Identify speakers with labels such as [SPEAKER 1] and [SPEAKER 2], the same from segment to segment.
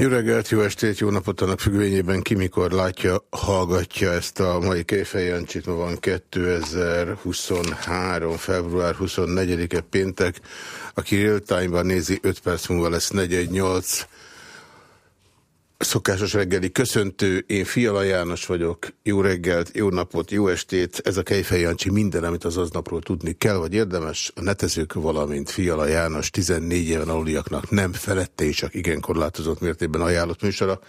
[SPEAKER 1] Jó reggelt, jó estét, jó napot annak függvényében ki mikor látja, hallgatja ezt a mai Jancsit. Ma van 2023. február 24-e péntek. Aki real time-ban nézi, 5 perc múlva lesz 418. Szokásos reggeli köszöntő, én Fiala János vagyok, jó reggelt, jó napot, jó estét, ez a Kejfej Jancsi minden, amit az aznapról tudni kell, vagy érdemes, a netezők, valamint Fiala János 14 éven aluliaknak nem felette és csak igen korlátozott mértékben ajánlott műsora.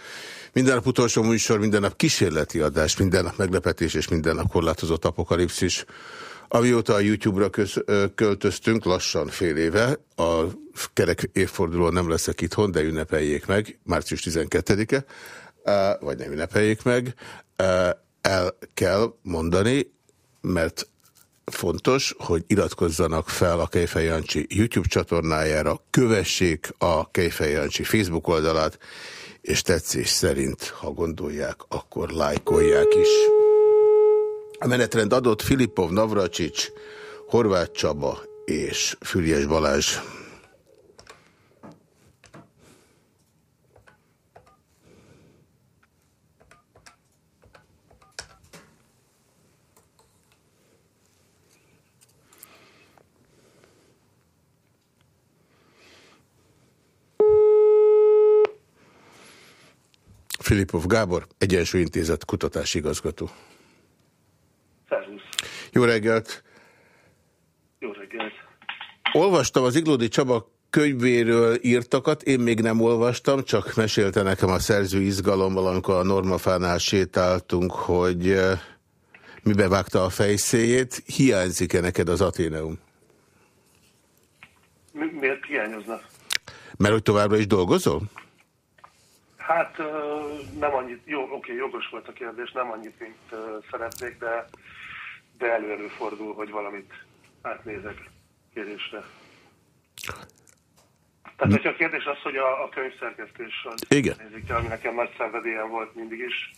[SPEAKER 1] Minden nap utolsó műsor, minden nap kísérleti adás, minden nap meglepetés és minden nap korlátozott apokalipszis. Amióta a YouTube-ra költöztünk, lassan fél éve, a kerek évforduló nem leszek itthon, de ünnepeljék meg, március 12-e, vagy nem ünnepeljék meg, el kell mondani, mert fontos, hogy iratkozzanak fel a Kejfej Jancsi YouTube csatornájára, kövessék a Kejfej Jancsi Facebook oldalát, és tetszés szerint, ha gondolják, akkor lájkolják is. A menetrend adott Filipov, Navracsics, Horváth Csaba és Füriás Balázs. Filipov Gábor, Egyensúlyintézet kutatási igazgató. Jó reggelt!
[SPEAKER 2] Jó reggelt!
[SPEAKER 1] Olvastam az Iglódi Csaba könyvéről írtakat, én még nem olvastam, csak mesélte nekem a szerző izgalommal, amikor a Normafánál sétáltunk, hogy eh, mibe vágta a fejszéjét. Hiányzik-e neked az Aténeum?
[SPEAKER 2] Mi, miért hiányozna?
[SPEAKER 1] Mert hogy továbbra is dolgozol?
[SPEAKER 2] Hát nem annyit, jó, oké, jogos volt a kérdés, nem annyit, mint szeretnék, de de elő fordul, hogy valamit átnézek kérésre. Tehát, hogyha a kérdés az, hogy a, a könyvszerkesztés az
[SPEAKER 1] Igen.
[SPEAKER 2] nézik ami nekem nagy szenvedélyem volt mindig is,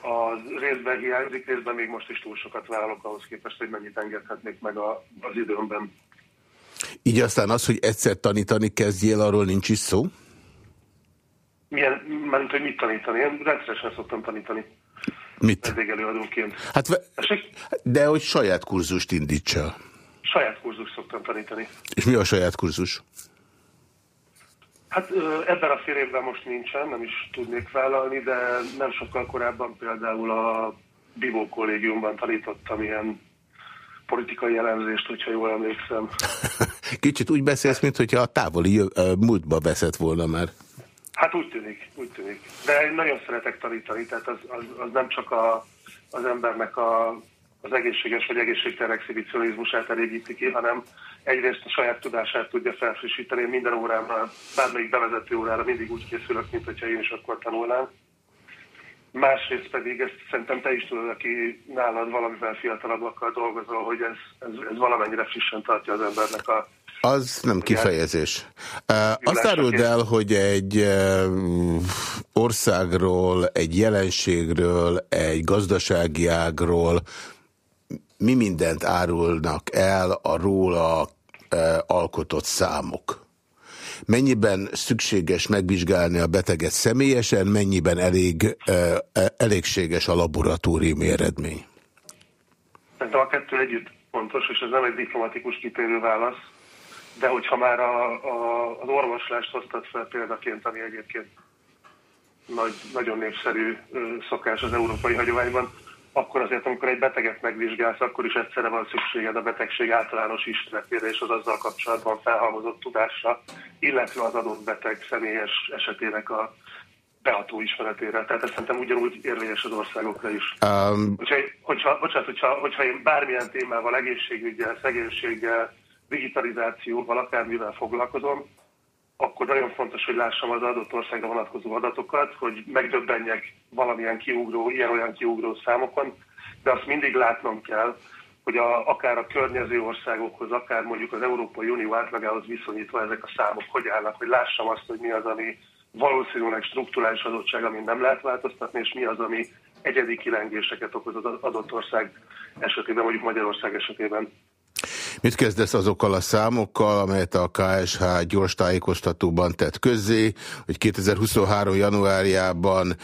[SPEAKER 2] az részben hiányzik, részben még most is túl sokat vállalok ahhoz képest, hogy mennyit engedhetnék meg a, az időmben.
[SPEAKER 1] Így aztán az, hogy egyszer tanítani kezdjél, arról nincs is szó?
[SPEAKER 2] Milyen, mert hogy mit tanítani? Én rendszeresen szoktam tanítani.
[SPEAKER 1] Mit? Hát, de hogy saját kurzust indíts el.
[SPEAKER 2] Saját kurzus szoktam tanítani.
[SPEAKER 1] És mi a saját kurzus?
[SPEAKER 2] Hát ebben a fél évben most nincsen, nem is tudnék vállalni, de nem sokkal korábban például a Bivó kollégiumban tanítottam ilyen politikai elemzést, hogyha jól emlékszem.
[SPEAKER 1] Kicsit úgy beszélsz, mintha a távoli múltba veszett volna már.
[SPEAKER 2] Hát úgy tűnik, úgy tűnik. De én nagyon szeretek tanítani, tehát az, az, az nem csak a, az embernek a, az egészséges vagy egészségtelen exhibicionizmusát elégíti ki, hanem egyrészt a saját tudását tudja felfrissíteni. Én minden órámra, bármelyik bevezető órára mindig úgy készülök, mint hogyha én is akkor tanulnám. Másrészt pedig ezt szerintem te is tudod, aki nálad valamivel fiatalabbakkal dolgozol, hogy ez, ez, ez valamennyire frissen tartja az embernek a
[SPEAKER 1] az nem kifejezés. Azt áruld el, hogy egy országról, egy jelenségről, egy gazdasági ágról mi mindent árulnak el a róla alkotott számok. Mennyiben szükséges megvizsgálni a beteget személyesen, mennyiben elég, elégséges a laboratóriumi eredmény?
[SPEAKER 2] Szerintem a kettő együtt fontos, és ez nem egy diplomatikus kitérő válasz de hogyha már a, a, az orvoslást hoztad fel példaként, ami egyébként nagy, nagyon népszerű szokás az európai hagyományban, akkor azért, amikor egy beteget megvizsgálsz, akkor is egyszerre van szükséged a betegség általános ismeretére és az azzal kapcsolatban felhalmozott tudásra, illetve az adott beteg személyes esetének a beható ismeretére. Tehát ez szerintem ugyanúgy érvényes az országokra is. Um... Hogyha, hogyha, bocsánat, hogyha, hogyha én bármilyen témával, egészségügyel, szegénységgel, digitalizációval, akármivel foglalkozom, akkor nagyon fontos, hogy lássam az adott országra vonatkozó adatokat, hogy megdöbbenjek valamilyen kiugró, ilyen-olyan kiugró számokon, de azt mindig látnom kell, hogy a, akár a környező országokhoz, akár mondjuk az Európai Unió átlagához viszonyítva ezek a számok hogy állnak, hogy lássam azt, hogy mi az, ami valószínűleg strukturális adottság, amit nem lehet változtatni, és mi az, ami egyedi kilengéseket okoz az adott ország esetében, mondjuk Magyarország esetében.
[SPEAKER 1] Mit kezdesz azokkal a számokkal, amelyet a KSH gyors tájékoztatóban tett közzé, hogy 2023. januárjában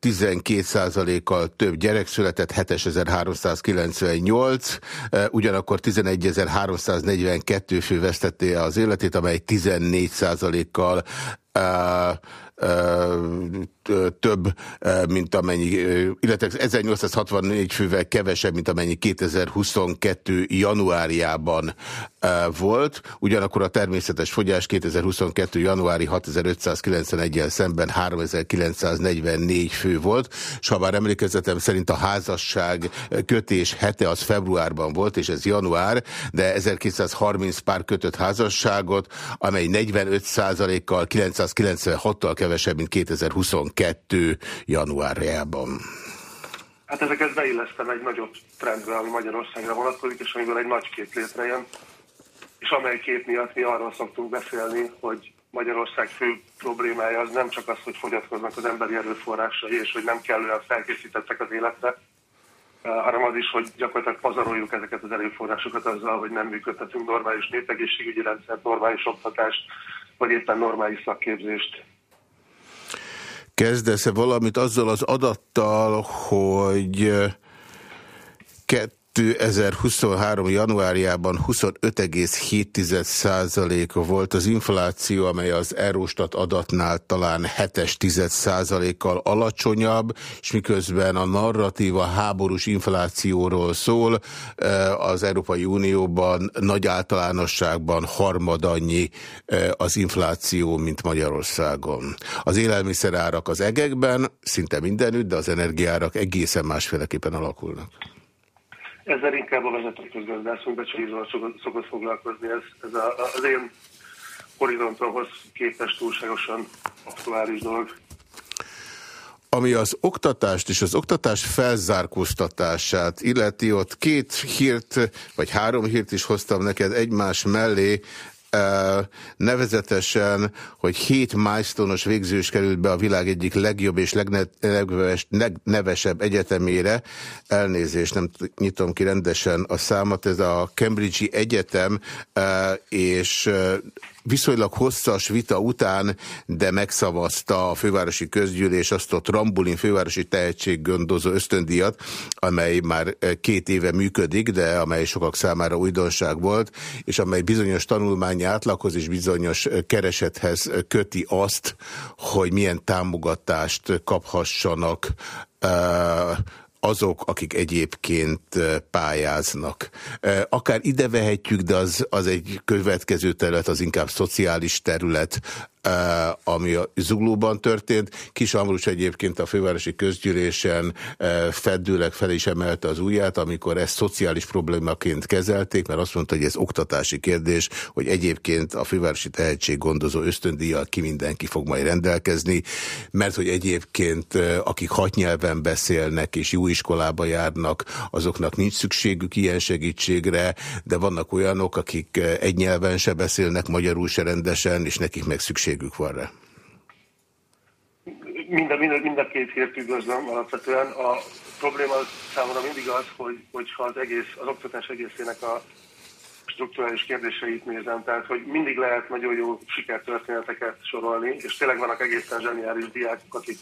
[SPEAKER 1] 12%-kal több gyerek született, 7398, ugyanakkor 11342 fő vesztette az életét, amely 14%-kal több, mint amennyi, illetve 1864 fővel kevesebb, mint amennyi 2022 januárjában volt. Ugyanakkor a természetes fogyás 2022 januári 6591-el szemben 3944 fő volt, és ha bár emlékezetem szerint a házasság kötés hete az februárban volt, és ez január, de 1230 pár kötött házasságot, amely 45% kal 996-tal kevesebb, mint 2022 januárjában.
[SPEAKER 2] Hát ezeket beillesztem egy nagyobb trendbe, ami Magyarországra vonatkozik, és amiből egy nagy kép létrejön, és amely kép miatt mi arról szoktunk beszélni, hogy Magyarország fő problémája az nem csak az, hogy fogyatkoznak az emberi erőforrásai, és hogy nem kellően felkészítettek az életre, hanem az is, hogy gyakorlatilag pazaroljuk ezeket az erőforrásokat azzal, hogy nem működtetünk normális népegészségügyi rendszert, normális oktatást, vagy éppen normális szakképzést.
[SPEAKER 1] Kezdesz-e valamit azzal az adattal, hogy 2023. januárjában 25,7% volt az infláció, amely az Eurostat adatnál talán 7 kal alacsonyabb, és miközben a narratíva háborús inflációról szól, eh, az Európai Unióban nagy általánosságban harmadannyi eh, az infláció, mint Magyarországon. Az élelmiszerárak az egekben, szinte mindenütt, de az energiárak egészen másféleképpen alakulnak.
[SPEAKER 2] Ezzel inkább a vezető közgazdászunk becsülizóval szokott foglalkozni. Ez, ez a, az én horizontomhoz képest túlságosan aktuális dolog.
[SPEAKER 1] Ami az oktatást és az oktatás felzárkóztatását illeti, ott két hírt, vagy három hírt is hoztam neked egymás mellé, nevezetesen, hogy hét milestone-os végzős került be a világ egyik legjobb és legnevesebb egyetemére. Elnézést, nem nyitom ki rendesen a számot, ez a Cambridge-i Egyetem, és viszonylag hosszas vita után, de megszavazta a fővárosi közgyűlés azt a Trambulin fővárosi tehetséggondozó ösztöndíjat, amely már két éve működik, de amely sokak számára újdonság volt, és amely bizonyos tanulmányi átlaghoz és bizonyos keresethez köti azt, hogy milyen támogatást kaphassanak uh, azok, akik egyébként pályáznak. Akár ide vehetjük, de az, az egy következő terület, az inkább szociális terület, ami a Zuglóban történt. Kis Amrus egyébként a fővárosi közgyűlésen feddőleg fel is emelte az ujját, amikor ezt szociális problémaként kezelték, mert azt mondta, hogy ez oktatási kérdés, hogy egyébként a fővárosi tehetséggondozó ösztöndíjjal ki mindenki fog majd rendelkezni, mert hogy egyébként akik hat nyelven beszélnek és jó iskolába járnak, azoknak nincs szükségük ilyen segítségre, de vannak olyanok, akik egy nyelven se beszélnek, magyarul se rendesen, és nekik meg szükség szükségük van rá?
[SPEAKER 2] Minden, minden, mind a két hírt üdvözlöm alapvetően. A probléma számomra mindig az, hogy, hogyha az egész, az oktatás egészének a strukturális kérdéseit nézem, tehát hogy mindig lehet nagyon jó sikertörténeteket sorolni, és tényleg vannak egészen zseniális diákok, akik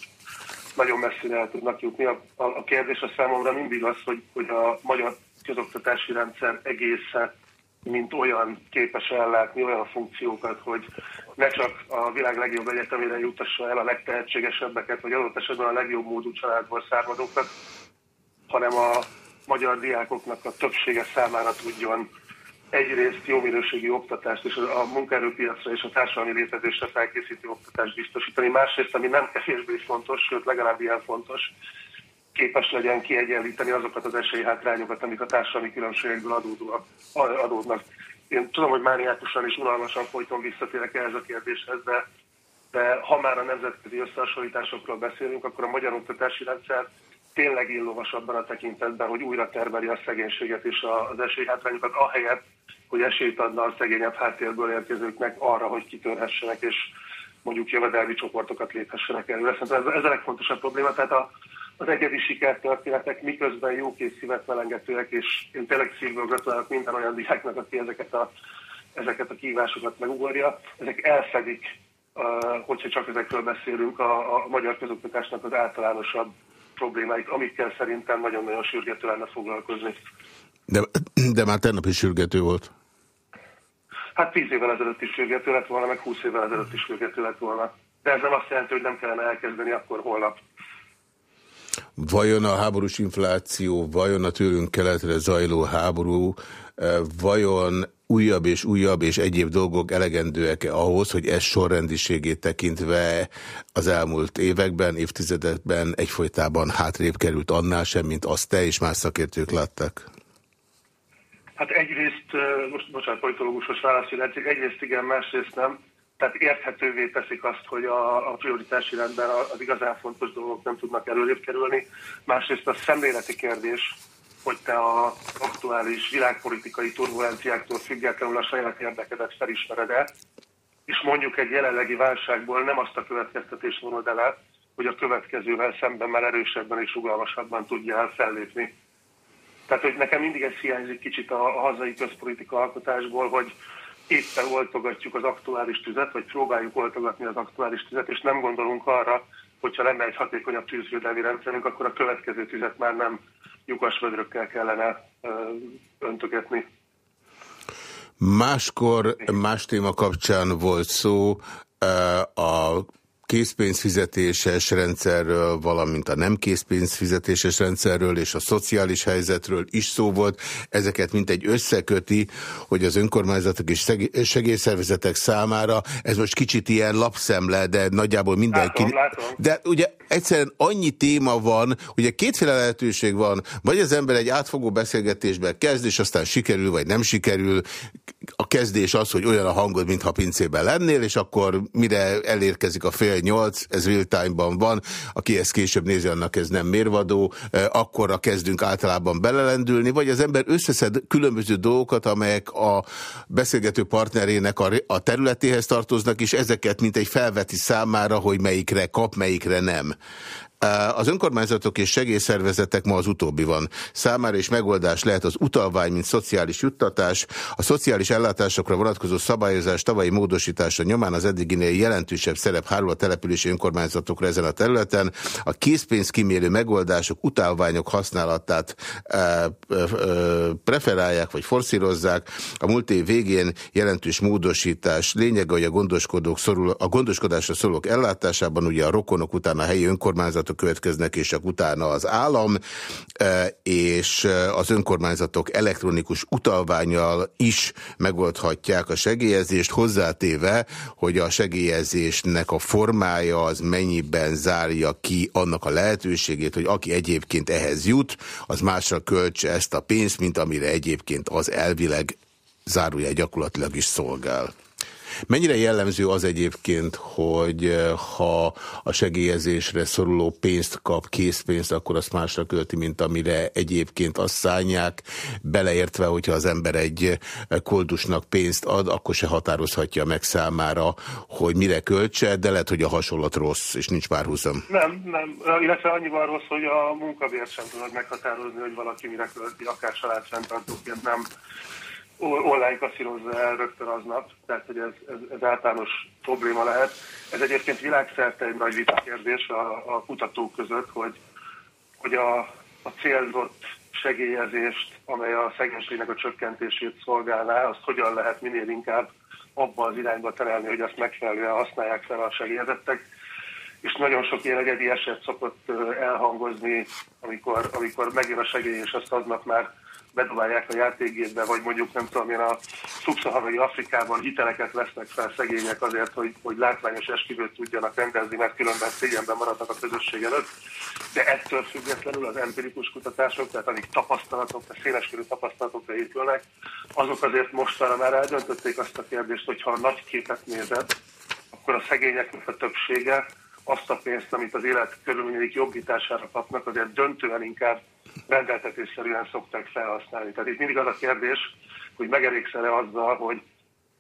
[SPEAKER 2] nagyon messzire el tudnak jutni. A, a, a kérdés a számomra mindig az, hogy, hogy a magyar közoktatási rendszer egészen mint olyan képes ellátni olyan funkciókat, hogy ne csak a világ legjobb egyetemére jutassa el a legtehetségesebbeket, vagy adott esetben a legjobb módú családból származókat, hanem a magyar diákoknak a többsége számára tudjon egyrészt jó minőségi oktatást és a munkaerőpiacra és a társadalmi létezésre felkészítő oktatást biztosítani. Másrészt, ami nem kevésbé fontos, sőt legalább ilyen fontos, képes legyen kiegyenlíteni azokat az esélyhátrányokat, amik a társadalmi különbségekből adódnak. Én tudom, hogy mániákusan és unalmasan folyton visszatérek ehhez a kérdéshez, de, de ha már a nemzetközi összehasonlításokról beszélünk, akkor a magyar oktatási rendszer tényleg illovas abban a tekintetben, hogy újra termeli a szegénységet és az esélyhátrányokat, ahelyett, hogy esélyt adna a szegényebb háttérből érkezőknek arra, hogy kitörhessenek, és mondjuk jövedelmi csoportokat léphessenek elő. Ez, ez a legfontosabb probléma. Tehát a, az egyedi sikertörténetek miközben jókész szívet melengetőek, és én tényleg szívből gratulálok minden olyan diáknak, aki ezeket a, ezeket a kívásokat megugorja. Ezek elfedik, hogyha csak ezekről beszélünk, a, a magyar közoktatásnak az általánosabb problémáit, amikkel szerintem nagyon-nagyon sürgető lenne foglalkozni.
[SPEAKER 1] De, de már tegnap is sürgető volt.
[SPEAKER 2] Hát tíz évvel ezelőtt is sürgető lett volna, meg húsz évvel ezelőtt is sürgető lett volna. De ez nem azt jelenti, hogy nem kellene elkezdeni akkor holnap.
[SPEAKER 1] Vajon a háborús infláció, vajon a tőlünk keletre zajló háború, eh, vajon újabb és újabb és egyéb dolgok elegendőek-e ahhoz, hogy ez sorrendiségét tekintve az elmúlt években, évtizedekben egyfolytában hátrébb került annál sem, mint azt te és más szakértők láttak?
[SPEAKER 2] Hát egyrészt, most bocsánat, politológusos válasz, egyrészt igen, másrészt nem. Tehát érthetővé teszik azt, hogy a, a prioritási rendben az igazán fontos dolgok nem tudnak előrébb kerülni. Másrészt a szemléleti kérdés, hogy te a aktuális világpolitikai turbulenciáktól függetlenül a saját érdekedet felismered-e, és mondjuk egy jelenlegi válságból nem azt a következtetést vonod el, hogy a következővel szemben már erősebben és rugalmasabban tudjál fellépni. Tehát, hogy nekem mindig ez hiányzik kicsit a, hazai közpolitika alkotásból, hogy éppen oltogatjuk az aktuális tüzet, vagy próbáljuk oltogatni az aktuális tüzet, és nem gondolunk arra, hogyha lenne egy hatékonyabb tűzvédelmi rendszerünk, akkor a következő tüzet már nem lyukasvödrökkel kellene öntögetni.
[SPEAKER 1] Máskor más téma kapcsán volt szó, a készpénzfizetéses rendszerről, valamint a nem készpénzfizetéses rendszerről és a szociális helyzetről is szó volt. Ezeket mint egy összeköti, hogy az önkormányzatok és segélyszervezetek számára, ez most kicsit ilyen lapszemle, de nagyjából mindenki...
[SPEAKER 2] Látom, látom.
[SPEAKER 1] De ugye egyszerűen annyi téma van, ugye kétféle lehetőség van, vagy az ember egy átfogó beszélgetésben kezd, és aztán sikerül, vagy nem sikerül. A kezdés az, hogy olyan a hangod, mintha pincében lennél, és akkor mire elérkezik a fél nyolc, ez real time-ban van, aki ezt később nézi, annak ez nem mérvadó, akkorra kezdünk általában belelendülni, vagy az ember összeszed különböző dolgokat, amelyek a beszélgető partnerének a területéhez tartoznak, és ezeket mint egy felveti számára, hogy melyikre kap, melyikre nem. Az önkormányzatok és segélyszervezetek ma az utóbbi van. Számára is megoldás lehet az utalvány, mint szociális juttatás. A szociális ellátásokra vonatkozó szabályozás tavalyi módosítása nyomán az eddiginél jelentősebb szerep hárul a települési önkormányzatokra ezen a területen. A készpénz kimérő megoldások, utalványok használatát e, e, preferálják vagy forszírozzák. A múlt év végén jelentős módosítás lényege, hogy a, gondoskodók szorul, a gondoskodásra szólók ellátásában ugye a rokonok után a helyi önkormányzatok önkormányzatok következnek, és csak utána az állam, e, és e, az önkormányzatok elektronikus utalványal is megoldhatják a segélyezést, hozzátéve, hogy a segélyezésnek a formája az mennyiben zárja ki annak a lehetőségét, hogy aki egyébként ehhez jut, az másra költse ezt a pénzt, mint amire egyébként az elvileg zárója gyakorlatilag is szolgál. Mennyire jellemző az egyébként, hogy eh, ha a segélyezésre szoruló pénzt kap, készpénzt, akkor azt másra költi, mint amire egyébként azt szállják, beleértve, hogyha az ember egy eh, koldusnak pénzt ad, akkor se határozhatja meg számára, hogy mire költse, de lehet, hogy a hasonlat rossz, és nincs párhuzam.
[SPEAKER 2] Nem, nem. Illetve annyival rossz, hogy a munkabért sem tudod meghatározni, hogy valaki mire költi, akár családfenntartóként nem online kaszírozza el rögtön aznap, tehát hogy ez, ez, ez általános probléma lehet. Ez egyébként világszerte egy nagy vita kérdés a, a kutatók között, hogy, hogy a, a célzott segélyezést, amely a szegénységnek a csökkentését szolgálná, azt hogyan lehet minél inkább abba az irányba terelni, hogy azt megfelelően használják fel a segélyezettek. És nagyon sok ilyen egyedi eset szokott elhangozni, amikor, amikor megjön a segély, és azt aznap már bedobálják a játékgépbe, vagy mondjuk nem tudom én a szubszaharai Afrikában hiteleket vesznek fel szegények azért, hogy, hogy látványos esküvőt tudjanak rendezni, mert különben szégyenben maradnak a közösség előtt. De ettől függetlenül az empirikus kutatások, tehát amik tapasztalatok, a széleskörű tapasztalatokra épülnek, azok azért mostanra már eldöntötték azt a kérdést, hogy ha a nagy képet nézed, akkor a szegényeknek a többsége azt a pénzt, amit az élet körülményeik jobbítására kapnak, azért döntően inkább rendeltetésszerűen szokták felhasználni. Tehát itt mindig az a kérdés, hogy megelégszer-e azzal, hogy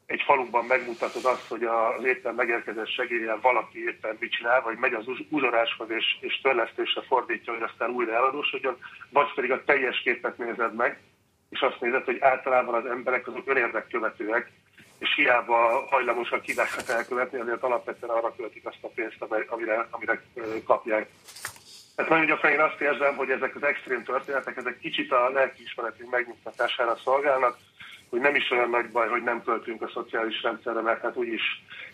[SPEAKER 2] egy faluban megmutatod azt, hogy az éppen megérkezett segélyen valaki éppen mit csinál, vagy megy az uzsoráshoz és, és törlesztésre fordítja, hogy aztán újra eladósodjon, vagy pedig a teljes képet nézed meg, és azt nézed, hogy általában az emberek azok önérdekkövetőek, és hiába hajlamosan kivághat elkövetni, azért alapvetően arra költik azt a pénzt, amire, amire kapják. Tehát nagyon gyakran én azt érzem, hogy ezek az extrém történetek, ezek kicsit a lelkiismeretünk megnyugtatására szolgálnak, hogy nem is olyan nagy baj, hogy nem költünk a szociális rendszerre, mert hát úgyis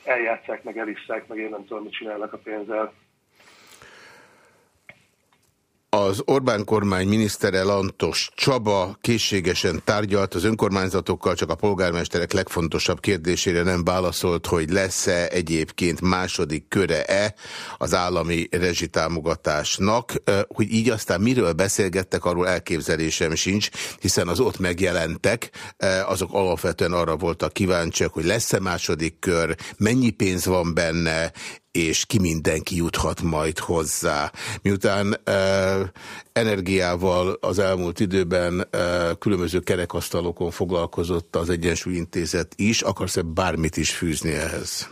[SPEAKER 2] eljátszák, meg elisszák, meg én nem tudom, mit csinálnak a pénzzel.
[SPEAKER 1] Az Orbán kormány minisztere Lantos Csaba készségesen tárgyalt az önkormányzatokkal, csak a polgármesterek legfontosabb kérdésére nem válaszolt, hogy lesz-e egyébként második köre-e az állami rezsitámogatásnak. Hogy így aztán miről beszélgettek, arról elképzelésem sincs, hiszen az ott megjelentek, azok alapvetően arra voltak kíváncsiak, hogy lesz-e második kör, mennyi pénz van benne, és ki mindenki juthat majd hozzá. Miután e, energiával az elmúlt időben e, különböző kerekasztalokon foglalkozott az Egyensúlyintézet is, akarsz-e bármit is fűzni ehhez?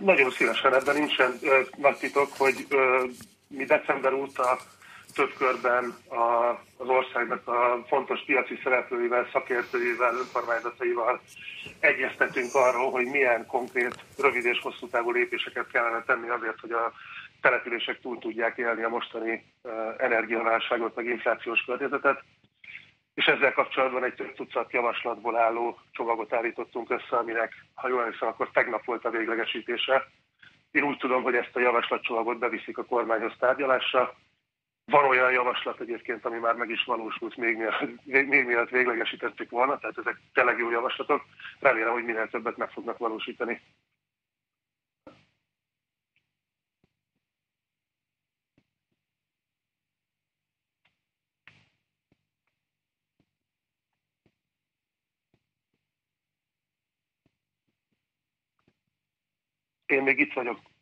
[SPEAKER 2] Nagyon szívesen, ebben nincsen ö, nagy titok, hogy mi december óta több körben a, az országnak a fontos piaci szereplőivel, szakértőivel, önkormányzataival egyeztetünk arról, hogy milyen konkrét, rövid és hosszú távú lépéseket kellene tenni azért, hogy a települések túl tudják élni a mostani energiaválságot, meg inflációs környezetet. És ezzel kapcsolatban egy több tucat javaslatból álló csomagot állítottunk össze, aminek, ha jól emlékszem, akkor tegnap volt a véglegesítése. Én úgy tudom, hogy ezt a javaslatcsomagot beviszik a kormányhoz tárgyalásra, van olyan javaslat egyébként, ami már meg is valósult még mielőtt, még mielőtt véglegesítettük volna, tehát ezek tényleg jó javaslatok. Remélem, hogy minél többet meg fognak valósítani. Én még itt vagyok.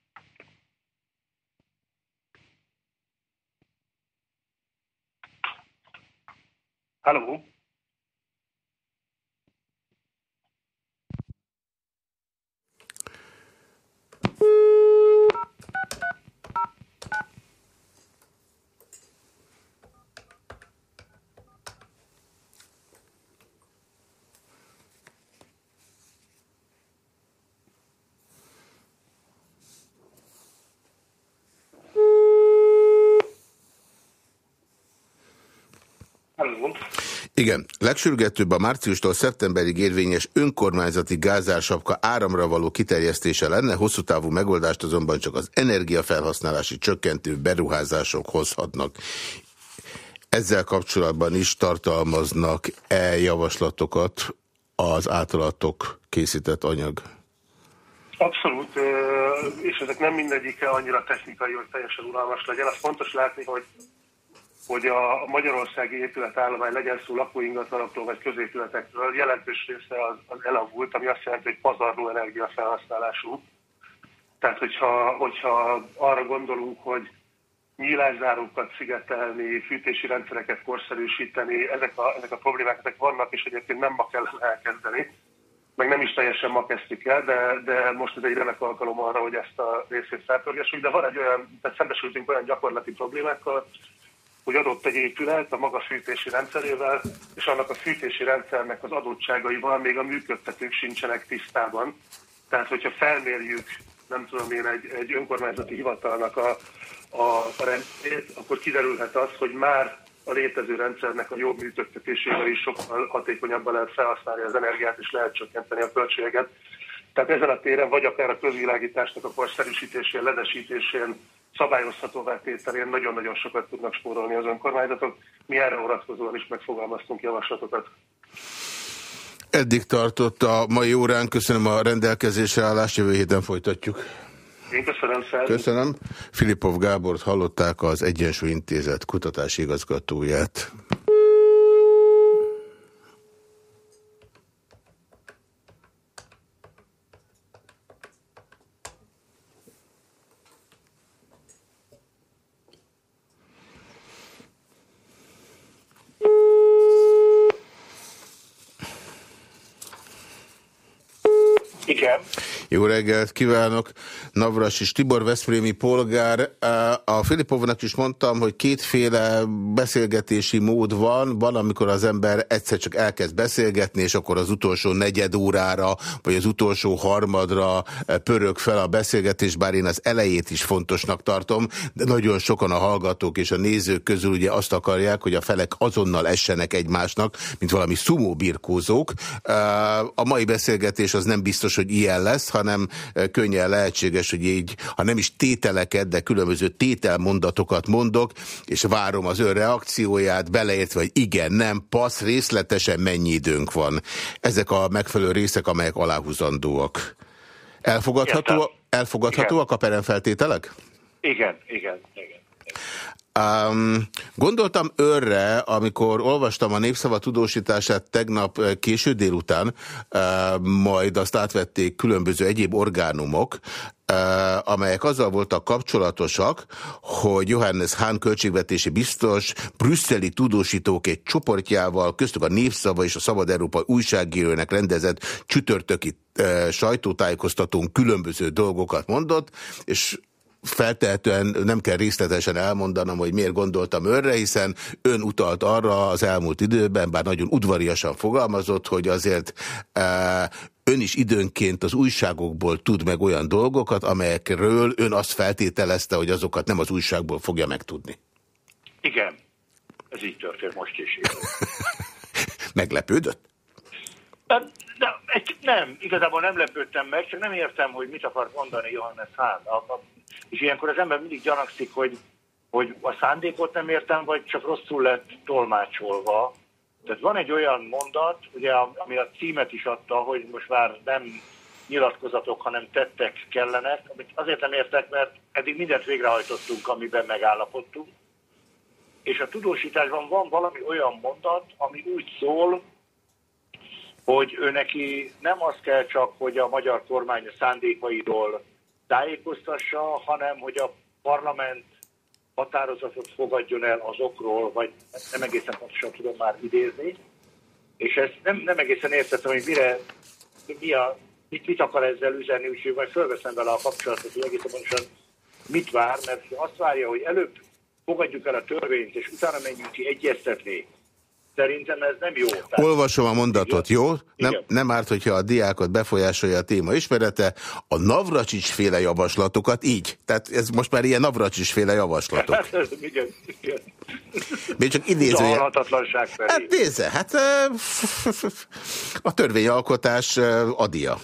[SPEAKER 2] Alô? Hallo?
[SPEAKER 1] Igen, legsürgetőbb a márciustól szeptemberig érvényes önkormányzati gázársapka áramra való kiterjesztése lenne, hosszú távú megoldást azonban csak az energiafelhasználási csökkentő beruházások hozhatnak. Ezzel kapcsolatban is tartalmaznak-e javaslatokat az általatok készített anyag?
[SPEAKER 2] Abszolút, és ezek nem mindegyike annyira technikai, hogy teljesen unalmas legyen. Az fontos látni, hogy hogy a magyarországi épületállomány legyen szó lakóingatlanokról vagy középületekről, jelentős része az, az elavult, ami azt jelenti, hogy pazarló energiafelhasználású. Tehát, hogyha, hogyha arra gondolunk, hogy nyílászárókat szigetelni, fűtési rendszereket korszerűsíteni, ezek a, ezek a problémák ezek vannak, és egyébként nem ma kell elkezdeni, meg nem is teljesen ma kezdtük el, de, de most ez egy remek alkalom arra, hogy ezt a részét felpörgessük, de van egy olyan, tehát szembesültünk olyan gyakorlati problémákkal, hogy adott egy épület a maga fűtési rendszerével, és annak a fűtési rendszernek az adottságaival még a működtetők sincsenek tisztában. Tehát, hogyha felmérjük, nem tudom én, egy, egy önkormányzati hivatalnak a, a, a rendszerét, akkor kiderülhet az, hogy már a létező rendszernek a jobb működtetésével is sokkal hatékonyabban lehet felhasználni az energiát, és lehet csökkenteni a költségeket. Tehát ezen a téren, vagy akár a közvilágításnak a korszerűsítésén, ledesítésén, szabályozhatóvá tételén nagyon-nagyon sokat tudnak spórolni az önkormányzatok. Mi erre vonatkozóan is megfogalmaztunk javaslatokat.
[SPEAKER 1] Eddig tartott a mai órán. Köszönöm a rendelkezésre állást, jövő héten folytatjuk.
[SPEAKER 2] Én köszönöm, Szerint.
[SPEAKER 1] Köszönöm. Filipov Gábort hallották az Egyensúly Intézet kutatási igazgatóját.
[SPEAKER 3] Igen.
[SPEAKER 1] Jó reggelt kívánok! Navras és Tibor Veszprémi polgár. A Filipovnak is mondtam, hogy kétféle beszélgetési mód van. Van, amikor az ember egyszer csak elkezd beszélgetni, és akkor az utolsó negyed órára, vagy az utolsó harmadra pörög fel a beszélgetés, bár én az elejét is fontosnak tartom, de nagyon sokan a hallgatók és a nézők közül ugye azt akarják, hogy a felek azonnal essenek egymásnak, mint valami szumóbirkózók. A mai beszélgetés az nem biztos, hogy ilyen lesz, hanem könnyen lehetséges, hogy így, ha nem is tételeket, de különböző tételmondatokat mondok, és várom az ön reakcióját, beleértve, hogy igen, nem, passz, részletesen mennyi időnk van. Ezek a megfelelő részek, amelyek aláhúzandóak. Elfogadható, elfogadhatóak a peremfeltételek?
[SPEAKER 3] Igen, igen, igen.
[SPEAKER 1] Um, gondoltam örre, amikor olvastam a népszava tudósítását tegnap eh, késő délután, uh, majd azt átvették különböző egyéb orgánumok, uh, amelyek azzal voltak kapcsolatosak, hogy Johannes Hahn költségvetési biztos brüsszeli tudósítók egy csoportjával, köztük a Népszava és a Szabad Európa újságírónak rendezett csütörtöki sajtótájékoztatón különböző dolgokat mondott, és feltehetően nem kell részletesen elmondanom, hogy miért gondoltam önre, hiszen ön utalt arra az elmúlt időben, bár nagyon udvariasan fogalmazott, hogy azért e, ön is időnként az újságokból tud meg olyan dolgokat, amelyekről ön azt feltételezte, hogy azokat nem az újságból fogja megtudni.
[SPEAKER 3] Igen, ez így történt most is.
[SPEAKER 1] Meglepődött?
[SPEAKER 3] Nem, nem, igazából nem lepődtem meg, csak nem értem, hogy mit akart mondani Johannes Hahn. És ilyenkor az ember mindig gyanakszik, hogy, hogy a szándékot nem értem, vagy csak rosszul lett tolmácsolva. Tehát van egy olyan mondat, ugye, ami a címet is adta, hogy most már nem nyilatkozatok, hanem tettek kellenek, amit azért nem értek, mert eddig mindent végrehajtottunk, amiben megállapodtunk. És a tudósításban van valami olyan mondat, ami úgy szól, hogy ő neki nem az kell csak, hogy a magyar kormány szándékairól tájékoztassa, hanem hogy a parlament határozatot fogadjon el azokról, vagy nem egészen pontosan tudom már idézni, és ezt nem, nem egészen értettem, hogy mire, mi a, mit, mit akar ezzel üzenni, úgyhogy majd fölveszem vele a kapcsolatot, hogy egészen pontosan mit vár, mert azt várja, hogy előbb fogadjuk el a törvényt, és utána menjünk ki egyeztetni, Szerintem ez nem jó. Tehát...
[SPEAKER 1] Olvasom a mondatot, jó? Nem, nem árt, hogyha a diákot befolyásolja a téma ismerete. A Navracsics féle javaslatokat így. Tehát ez most már ilyen Navracsics féle javaslatok.
[SPEAKER 3] igen, igen.
[SPEAKER 1] Még csak idézője.
[SPEAKER 3] felé.
[SPEAKER 1] Hát nézze, hát a törvényalkotás adia.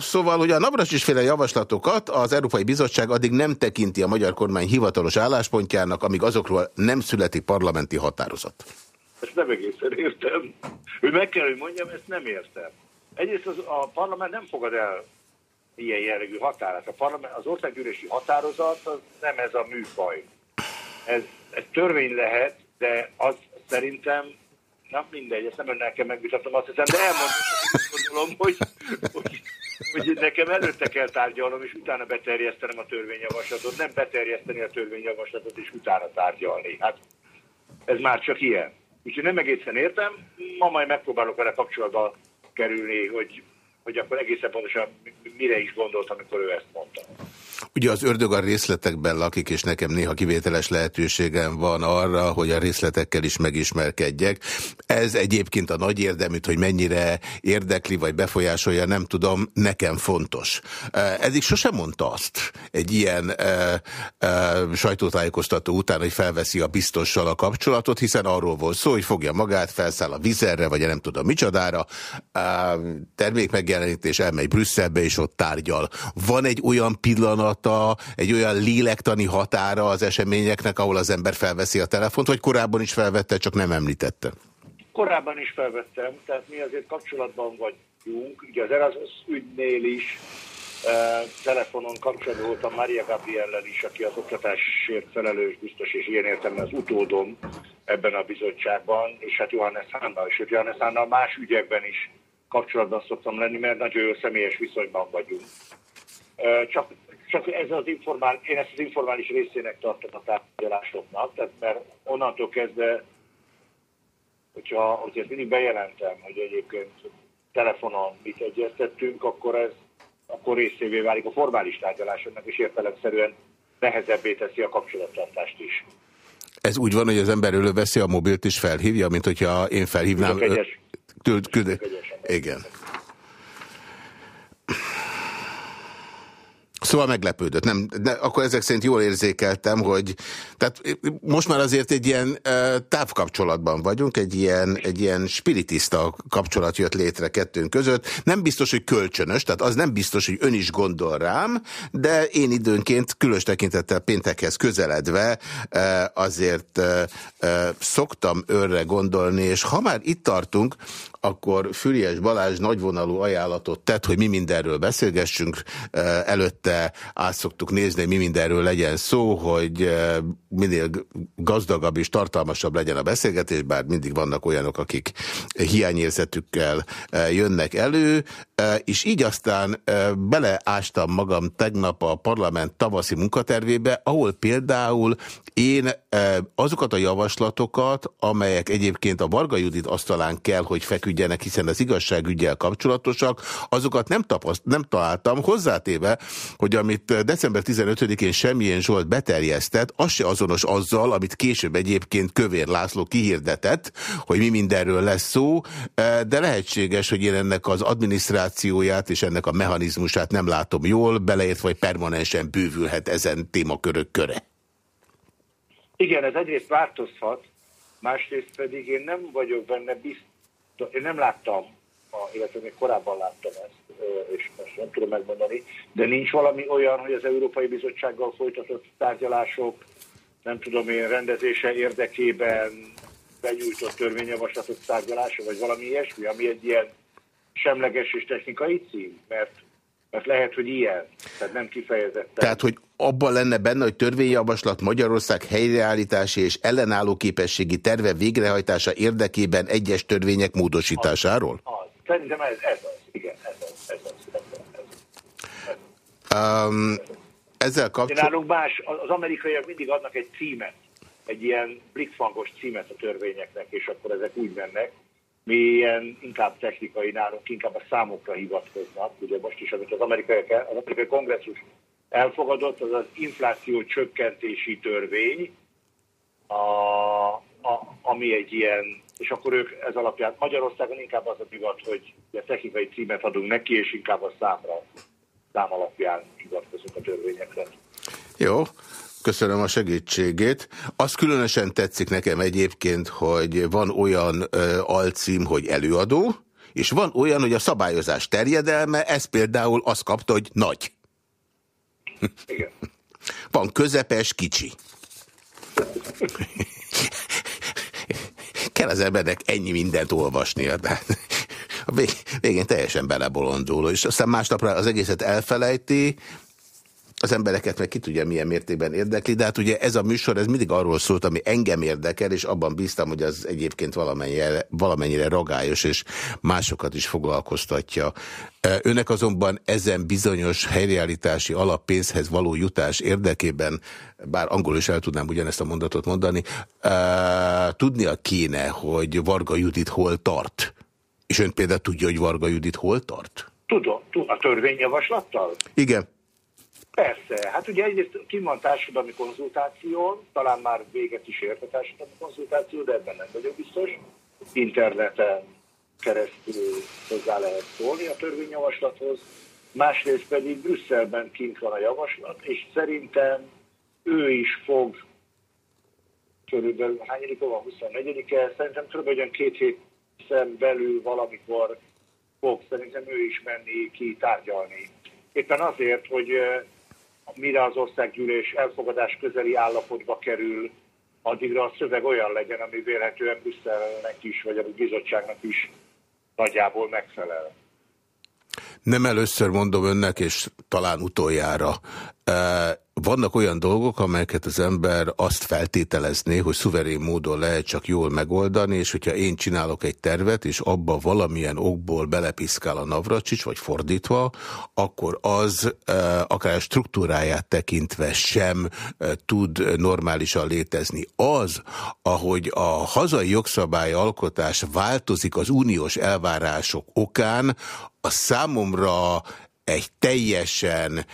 [SPEAKER 1] Szóval, hogy a Navracsics féle javaslatokat az Európai Bizottság addig nem tekinti a magyar kormány hivatalos álláspontjának, amíg azokról nem születik parlamenti határozat.
[SPEAKER 3] Ezt nem egészen értem. Ő meg kell, hogy mondjam, ezt nem értem. Egyrészt az, a parlament nem fogad el ilyen jellegű határát. A parlament, az országgyűlési határozat az nem ez a műfaj. Ez, ez törvény lehet, de az szerintem, na mindegy, ezt nem önnel kell megvitatnom, azt hiszem, de elmondom, hogy, hogy, hogy nekem előtte kell tárgyalnom, és utána beterjesztenem a törvényjavaslatot, nem beterjeszteni a törvényjavaslatot, és utána tárgyalni. Hát ez már csak ilyen. Úgyhogy nem egészen értem, ma majd megpróbálok vele kapcsolatba kerülni, hogy, hogy akkor egészen pontosan mire is gondolt, amikor ő ezt mondta.
[SPEAKER 1] Ugye az ördög a részletekben lakik, és nekem néha kivételes lehetőségem van arra, hogy a részletekkel is megismerkedjek. Ez egyébként a nagy érdeműt, hogy mennyire érdekli vagy befolyásolja, nem tudom, nekem fontos. Eddig sosem mondta azt egy ilyen e, e, sajtótájékoztató után, hogy felveszi a biztossal a kapcsolatot, hiszen arról volt szó, hogy fogja magát, felszáll a vizerre, vagy nem tudom micsodára, e, termékmegjelenítés, elmegy Brüsszelbe, és ott tárgyal. Van egy olyan pillanat, kapcsolata, egy olyan lélektani határa az eseményeknek, ahol az ember felveszi a telefont, vagy korábban is felvette, csak nem említette?
[SPEAKER 3] Korábban is felvettem, tehát mi azért kapcsolatban vagyunk, ugye az Erasmus ügynél is e, telefonon kapcsolatban voltam Maria Gabriellel is, aki az oktatásért felelős biztos, és ilyen értem az utódom ebben a bizottságban, és hát Johannes Hánnal, és Johannes Hánnal más ügyekben is kapcsolatban szoktam lenni, mert nagyon személyes viszonyban vagyunk. Csak csak ez az informál, én ezt az informális részének tartom a tárgyalásoknak, tehát mert onnantól kezdve, hogyha, hogyha ezt mindig bejelentem, hogy egyébként telefonon mit egyeztettünk, akkor ez akkor részévé válik a formális tárgyalásoknak, és értelemszerűen nehezebbé teszi a kapcsolattartást is.
[SPEAKER 1] Ez úgy van, hogy az ember előveszi a mobilt és felhívja, mint hogyha én felhívnám... Egyes, Igen. Szóval meglepődött. Nem, de akkor ezek szerint jól érzékeltem, hogy tehát most már azért egy ilyen távkapcsolatban vagyunk, egy ilyen, egy ilyen spiritista kapcsolat jött létre kettőnk között. Nem biztos, hogy kölcsönös, tehát az nem biztos, hogy ön is gondol rám, de én időnként különös tekintettel péntekhez közeledve azért szoktam őrre gondolni, és ha már itt tartunk, akkor Füriás Balázs nagyvonalú ajánlatot tett, hogy mi mindenről beszélgessünk. Előtte át szoktuk nézni, mi mindenről legyen szó, hogy minél gazdagabb és tartalmasabb legyen a beszélgetés, bár mindig vannak olyanok, akik hiányérzetükkel jönnek elő, és így aztán beleástam magam tegnap a parlament tavaszi munkatervébe, ahol például én azokat a javaslatokat, amelyek egyébként a Varga Judit asztalán kell, hogy feküdjenek, hiszen az igazságügyel kapcsolatosak, azokat nem, tapaszt, nem találtam, hozzátéve, hogy amit december 15-én semmilyen Zsolt beterjesztett, az se azonos azzal, amit később egyébként Kövér László kihirdetett, hogy mi mindenről lesz szó, de lehetséges, hogy én ennek az adminisztrációját és ennek a mechanizmusát nem látom jól, beleért vagy permanensen bővülhet ezen témakörök köre.
[SPEAKER 3] Igen, ez egyrészt változhat, másrészt pedig én nem vagyok benne biztos, én nem láttam, illetve még korábban láttam ezt, és most nem tudom megmondani, de nincs valami olyan, hogy az Európai Bizottsággal folytatott tárgyalások, nem tudom én, rendezése érdekében benyújtott törvényjavaslatok tárgyalása, vagy valami ilyesmi, ami egy ilyen semleges és technikai cím, mert mert lehet, hogy ilyen, tehát nem kifejezetten.
[SPEAKER 1] Tehát, hogy abban lenne benne, hogy törvényjavaslat Magyarország helyreállítási és ellenálló képességi terve végrehajtása érdekében egyes törvények módosításáról?
[SPEAKER 3] Az, az. Szerintem ez, ez az, igen, ez az, ez az. Ez az, ez
[SPEAKER 1] az. Um, ezzel kapcsolatban...
[SPEAKER 3] más, az amerikaiak mindig adnak egy címet, egy ilyen blitzfangos címet a törvényeknek, és akkor ezek úgy mennek, mi ilyen inkább technikai nálunk, inkább a számokra hivatkoznak. Ugye most is, amit az amerikai, az amerikai kongresszus elfogadott, az az infláció csökkentési törvény, a, a, ami egy ilyen, és akkor ők ez alapján, Magyarországon inkább az a divat, hogy a technikai címet adunk neki, és inkább a számra, szám alapján hivatkozunk a törvényekre.
[SPEAKER 1] Jó, Köszönöm a segítségét. Az különösen tetszik nekem egyébként, hogy van olyan ö, alcím, hogy előadó, és van olyan, hogy a szabályozás terjedelme, ez például azt kapta, hogy nagy.
[SPEAKER 3] Igen.
[SPEAKER 1] Van közepes, kicsi. Kell az embernek ennyi mindent olvasnia, de a végén teljesen belebolondul, és aztán másnapra az egészet elfelejti, az embereket meg ki tudja milyen mértékben érdekli, de hát ugye ez a műsor, ez mindig arról szólt, ami engem érdekel, és abban bíztam, hogy az egyébként valamennyire, valamennyire ragályos, és másokat is foglalkoztatja. Önnek azonban ezen bizonyos helyreállítási alappénzhez való jutás érdekében, bár angol is el tudnám ugyanezt a mondatot mondani, tudnia kéne, hogy Varga Judit hol tart. És ön például tudja, hogy Varga Judit hol tart?
[SPEAKER 3] Tudom, a törvényjavaslattal?
[SPEAKER 1] Igen.
[SPEAKER 3] Persze, hát ugye egyrészt ki van társadalmi konzultáción, talán már véget is ért a társadalmi konzultáció, de ebben nem vagyok biztos. Interneten keresztül hozzá lehet szólni a törvényjavaslathoz. Másrészt pedig Brüsszelben kint van a javaslat, és szerintem ő is fog körülbelül, hányadik van, 24-e, szerintem körülbelül két hét belül valamikor fog szerintem ő is menni ki tárgyalni. Éppen azért, hogy mire az országgyűlés elfogadás közeli állapotba kerül, addigra a szöveg olyan legyen, ami vélhetően Brüsszelnek is, vagy a bizottságnak is nagyjából megfelel.
[SPEAKER 1] Nem először mondom önnek, és talán utoljára. Vannak olyan dolgok, amelyeket az ember azt feltételezné, hogy szuverén módon lehet csak jól megoldani, és hogyha én csinálok egy tervet, és abba valamilyen okból belepiszkál a Navracsics, vagy fordítva, akkor az akár a struktúráját tekintve sem tud normálisan létezni. Az, ahogy a hazai jogszabály alkotás változik az uniós elvárások okán, a számomra egy teljesen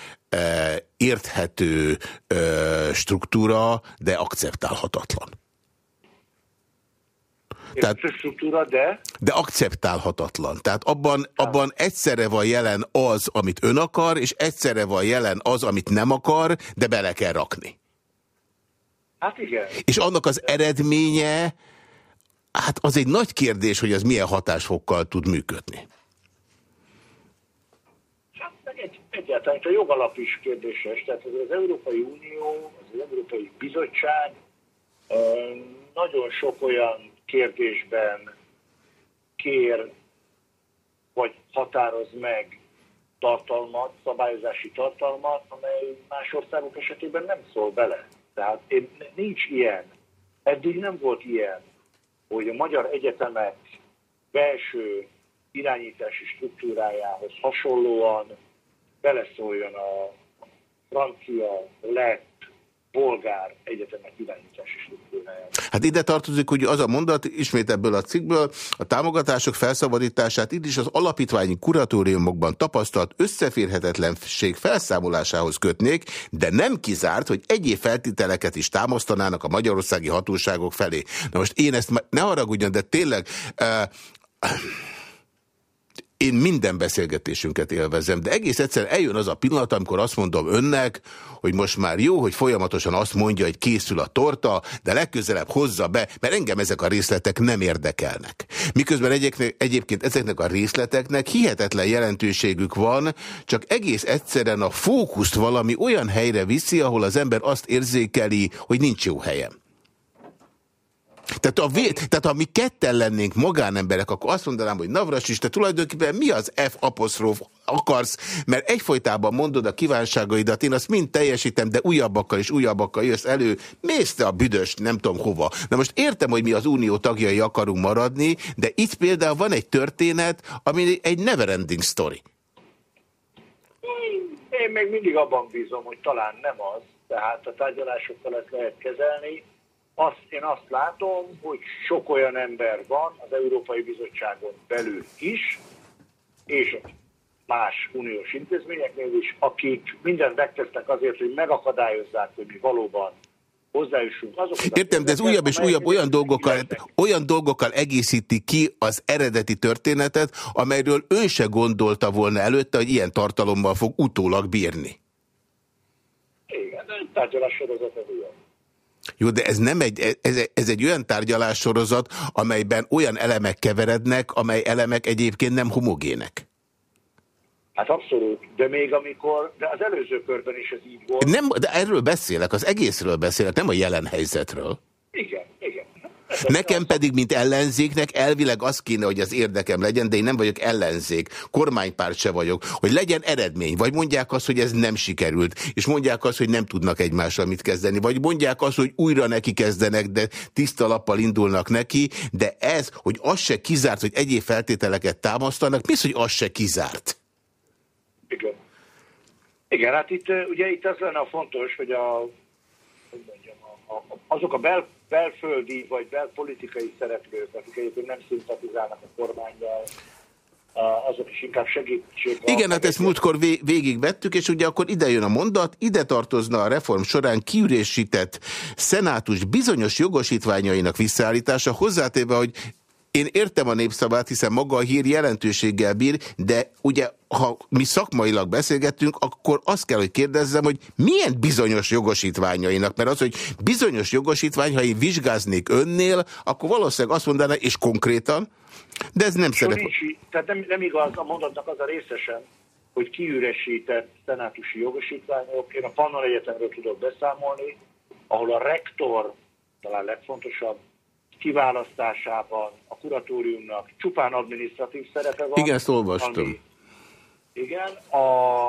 [SPEAKER 1] érthető struktúra, de akceptálhatatlan.
[SPEAKER 3] Tehát, struktúra, de?
[SPEAKER 1] De akceptálhatatlan. Tehát abban, abban egyszerre van jelen az, amit ön akar, és egyszerre van jelen az, amit nem akar, de bele kell rakni.
[SPEAKER 3] Hát igen.
[SPEAKER 1] És annak az eredménye, hát az egy nagy kérdés, hogy az milyen hatásfokkal tud működni.
[SPEAKER 3] Egyáltalán a jogalap is kérdéses. Tehát az Európai Unió, az Európai Bizottság nagyon sok olyan kérdésben kér, vagy határoz meg tartalmat, szabályozási tartalmat, amely más országok esetében nem szól bele. Tehát én, nincs ilyen. Eddig nem volt ilyen, hogy a magyar egyetemek belső irányítási struktúrájához hasonlóan beleszóljon a francia, lett, bolgár egyetemek irányítási struktúrájába.
[SPEAKER 1] Hát ide tartozik hogy az a mondat, ismét ebből a cikkből, a támogatások felszabadítását itt is az alapítványi kuratóriumokban tapasztalt összeférhetetlenség felszámolásához kötnék, de nem kizárt, hogy egyéb feltételeket is támasztanának a magyarországi hatóságok felé. Na most én ezt, ne haragudjon, de tényleg... Uh, én minden beszélgetésünket élvezem, de egész egyszer eljön az a pillanat, amikor azt mondom önnek, hogy most már jó, hogy folyamatosan azt mondja, hogy készül a torta, de legközelebb hozza be, mert engem ezek a részletek nem érdekelnek. Miközben egyébként ezeknek a részleteknek hihetetlen jelentőségük van, csak egész egyszerűen a fókuszt valami olyan helyre viszi, ahol az ember azt érzékeli, hogy nincs jó helyem. Tehát, a vé... Tehát ha mi ketten lennénk magánemberek, akkor azt mondanám, hogy Navras is, te tulajdonképpen mi az F apostróf akarsz, mert egyfolytában mondod a kívánságaidat, én azt mind teljesítem, de újabbakkal és újabbakkal jössz elő, mész te a büdös, nem tudom hova. Na most értem, hogy mi az unió tagjai akarunk maradni, de itt például van egy történet, ami egy neverending story.
[SPEAKER 3] Én még mindig abban bízom, hogy talán nem az, tehát a tárgyalásokkal lehet kezelni, azt, én azt látom, hogy sok olyan ember van az Európai Bizottságon belül is, és más uniós intézményeknél is, akik mindent megtesznek azért, hogy megakadályozzák, hogy mi valóban hozzájussunk azokat.
[SPEAKER 1] Értem, de ez újabb és újabb olyan dolgokkal, olyan dolgokkal egészíti ki az eredeti történetet, amelyről ő se gondolta volna előtte, hogy ilyen tartalommal fog utólag bírni.
[SPEAKER 3] Igen, de tárgyalássorozat az olyan.
[SPEAKER 1] Jó, de ez nem egy, ez, ez egy olyan tárgyalássorozat, amelyben olyan elemek keverednek, amely elemek egyébként nem homogének.
[SPEAKER 3] Hát abszolút, de még amikor, de az előző körben is ez így volt.
[SPEAKER 1] Nem, de erről beszélek, az egészről beszélek, nem a jelen helyzetről.
[SPEAKER 3] Igen,
[SPEAKER 1] Nekem pedig, mint ellenzéknek elvileg az kéne, hogy az érdekem legyen, de én nem vagyok ellenzék, kormánypárt se vagyok, hogy legyen eredmény, vagy mondják azt, hogy ez nem sikerült, és mondják azt, hogy nem tudnak egymással mit kezdeni, vagy mondják azt, hogy újra neki kezdenek, de tiszta lappal indulnak neki, de ez, hogy az se kizárt, hogy egyéb feltételeket támasztanak, mi az, hogy az se kizárt?
[SPEAKER 3] Igen. Igen, hát itt ugye itt az lenne a fontos, hogy a, hogy mondjam, a, a, azok a bel belföldi vagy belpolitikai szereplők, akik egyébként nem szimpatizálnak a kormányjal, azok is inkább segítség.
[SPEAKER 1] Igen, hát ezt múltkor végigvettük, és ugye akkor ide jön a mondat, ide tartozna a reform során kiürésített szenátus bizonyos jogosítványainak visszaállítása, hozzátéve, hogy én értem a népszavát, hiszen maga a hír jelentőséggel bír, de ugye, ha mi szakmailag beszélgettünk, akkor azt kell, hogy kérdezzem, hogy milyen bizonyos jogosítványainak, mert az, hogy bizonyos jogosítvány, ha én vizsgáznék önnél, akkor valószínűleg azt mondaná, és konkrétan, de ez nem szerepel.
[SPEAKER 3] Tehát nem, nem igaz, a mondatnak az a részesen, hogy kiüresített szenátusi jogosítványok. Én a Pannon Egyetemről tudok beszámolni, ahol a rektor, talán legfontosabb, kiválasztásában a kuratóriumnak csupán adminisztratív szerepe van.
[SPEAKER 1] Igen, ezt olvastam. Ami,
[SPEAKER 3] igen, a,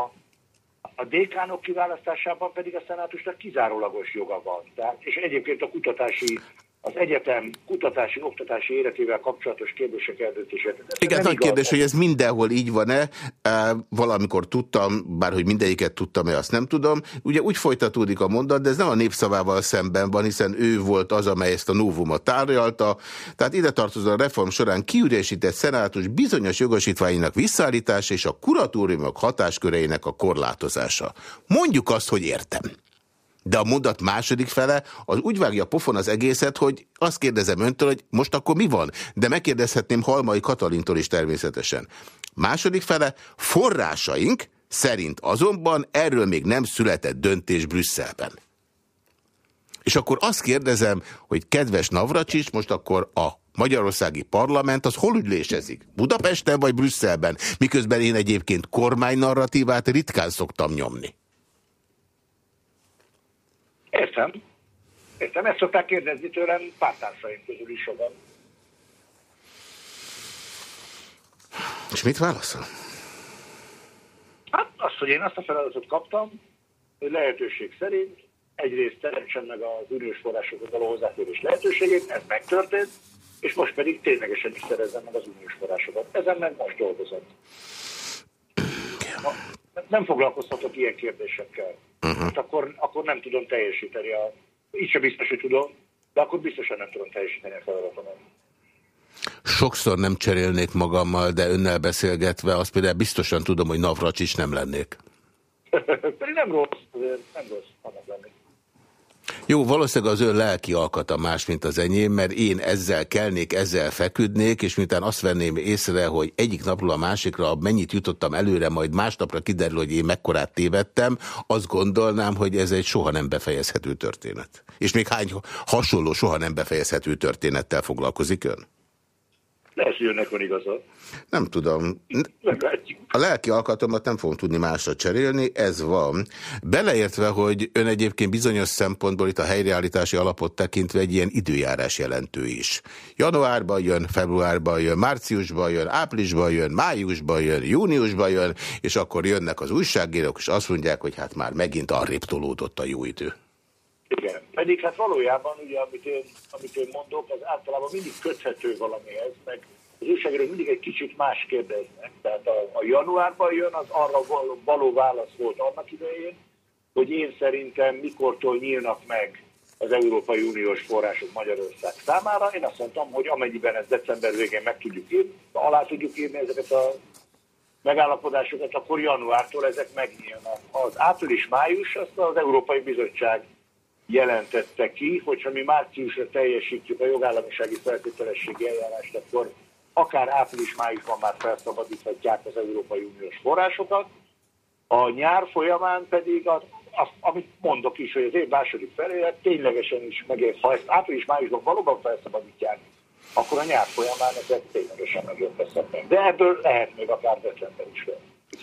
[SPEAKER 3] a dékánok kiválasztásában pedig a szenátusnak kizárólagos joga van. Tehát, és egyébként a kutatási az egyetem kutatási, oktatási életével kapcsolatos kérdések eldöntését.
[SPEAKER 1] Igen, nagy kérdés, hogy ez mindenhol így van-e. Valamikor tudtam, bár hogy mindegyiket tudtam-e, azt nem tudom. Ugye úgy folytatódik a mondat, de ez nem a népszavával szemben van, hiszen ő volt az, amely ezt a novumot tárgyalta. Tehát ide tartozó a reform során kiüresített szenátus bizonyos jogosítványainak visszaállítása és a kuratóriumok hatásköreinek a korlátozása. Mondjuk azt, hogy értem. De a mondat második fele az úgy vágja pofon az egészet, hogy azt kérdezem öntől, hogy most akkor mi van? De megkérdezhetném Halmai Katalintól is természetesen. Második fele forrásaink szerint azonban erről még nem született döntés Brüsszelben. És akkor azt kérdezem, hogy kedves Navracsics, most akkor a magyarországi parlament az hol ülésezik? Budapesten vagy Brüsszelben? Miközben én egyébként kormánynarratívát ritkán szoktam nyomni.
[SPEAKER 3] Értem. Értem, ezt szokták kérdezni tőlem pártársaim közül is sokan.
[SPEAKER 1] És mit válaszol?
[SPEAKER 3] Hát azt, hogy én azt a feladatot kaptam, hogy lehetőség szerint egyrészt teremtsen meg az uniós forrásokhoz való hozzáférés lehetőségét, ez megtörtént, és most pedig ténylegesen is szerezzem meg az uniós forrásokat. Ezen meg most dolgozott. Nem foglalkozhatok ilyen kérdésekkel uh-huh. hát akkor, akkor nem tudom teljesíteni a... Így sem biztos, hogy tudom, de akkor biztosan nem tudom teljesíteni a feladatomat.
[SPEAKER 1] Sokszor nem cserélnék magammal, de önnel beszélgetve azt például biztosan tudom, hogy Navracsics nem lennék.
[SPEAKER 3] Pedig nem rossz, nem rossz, hanem lennék.
[SPEAKER 1] Jó, valószínűleg az ön lelki alkata más, mint az enyém, mert én ezzel kelnék, ezzel feküdnék, és miután azt venném észre, hogy egyik napról a másikra mennyit jutottam előre, majd másnapra kiderül, hogy én mekkorát tévedtem, azt gondolnám, hogy ez egy soha nem befejezhető történet. És még hány hasonló soha nem befejezhető történettel foglalkozik ön?
[SPEAKER 3] Lehet, hogy önnek van igaza.
[SPEAKER 1] Nem tudom. A lelki alkatomat nem fogom tudni másra cserélni, ez van. Beleértve, hogy ön egyébként bizonyos szempontból itt a helyreállítási alapot tekintve egy ilyen időjárás jelentő is. Januárban jön, februárban jön, márciusban jön, áprilisban jön, májusban jön, júniusban jön, és akkor jönnek az újságírók, és azt mondják, hogy hát már megint arrébb tolódott a jó idő.
[SPEAKER 3] Igen, pedig hát valójában ugye, amit én, amit én mondok, az általában mindig köthető valamihez, meg az újságírók mindig egy kicsit más kérdeznek. Tehát a, a januárban jön, az arra való, való válasz volt annak idején, hogy én szerintem mikortól nyílnak meg az Európai Uniós források Magyarország számára. Én azt mondtam, hogy amennyiben ez december végén meg tudjuk írni, alá tudjuk írni ezeket a megállapodásokat, akkor januártól ezek megnyílnak. Az április-május azt az Európai Bizottság jelentette ki, hogyha mi márciusra teljesítjük a jogállamisági feltételességi eljárást, akkor akár április-májusban már felszabadíthatják az Európai Uniós forrásokat. A nyár folyamán pedig, az, az, amit mondok is, hogy az év második felére ténylegesen is megér, ha ezt április-májusban valóban felszabadítják, akkor a nyár folyamán ezek ténylegesen megérkezhetnek. De ebből lehet még akár december is.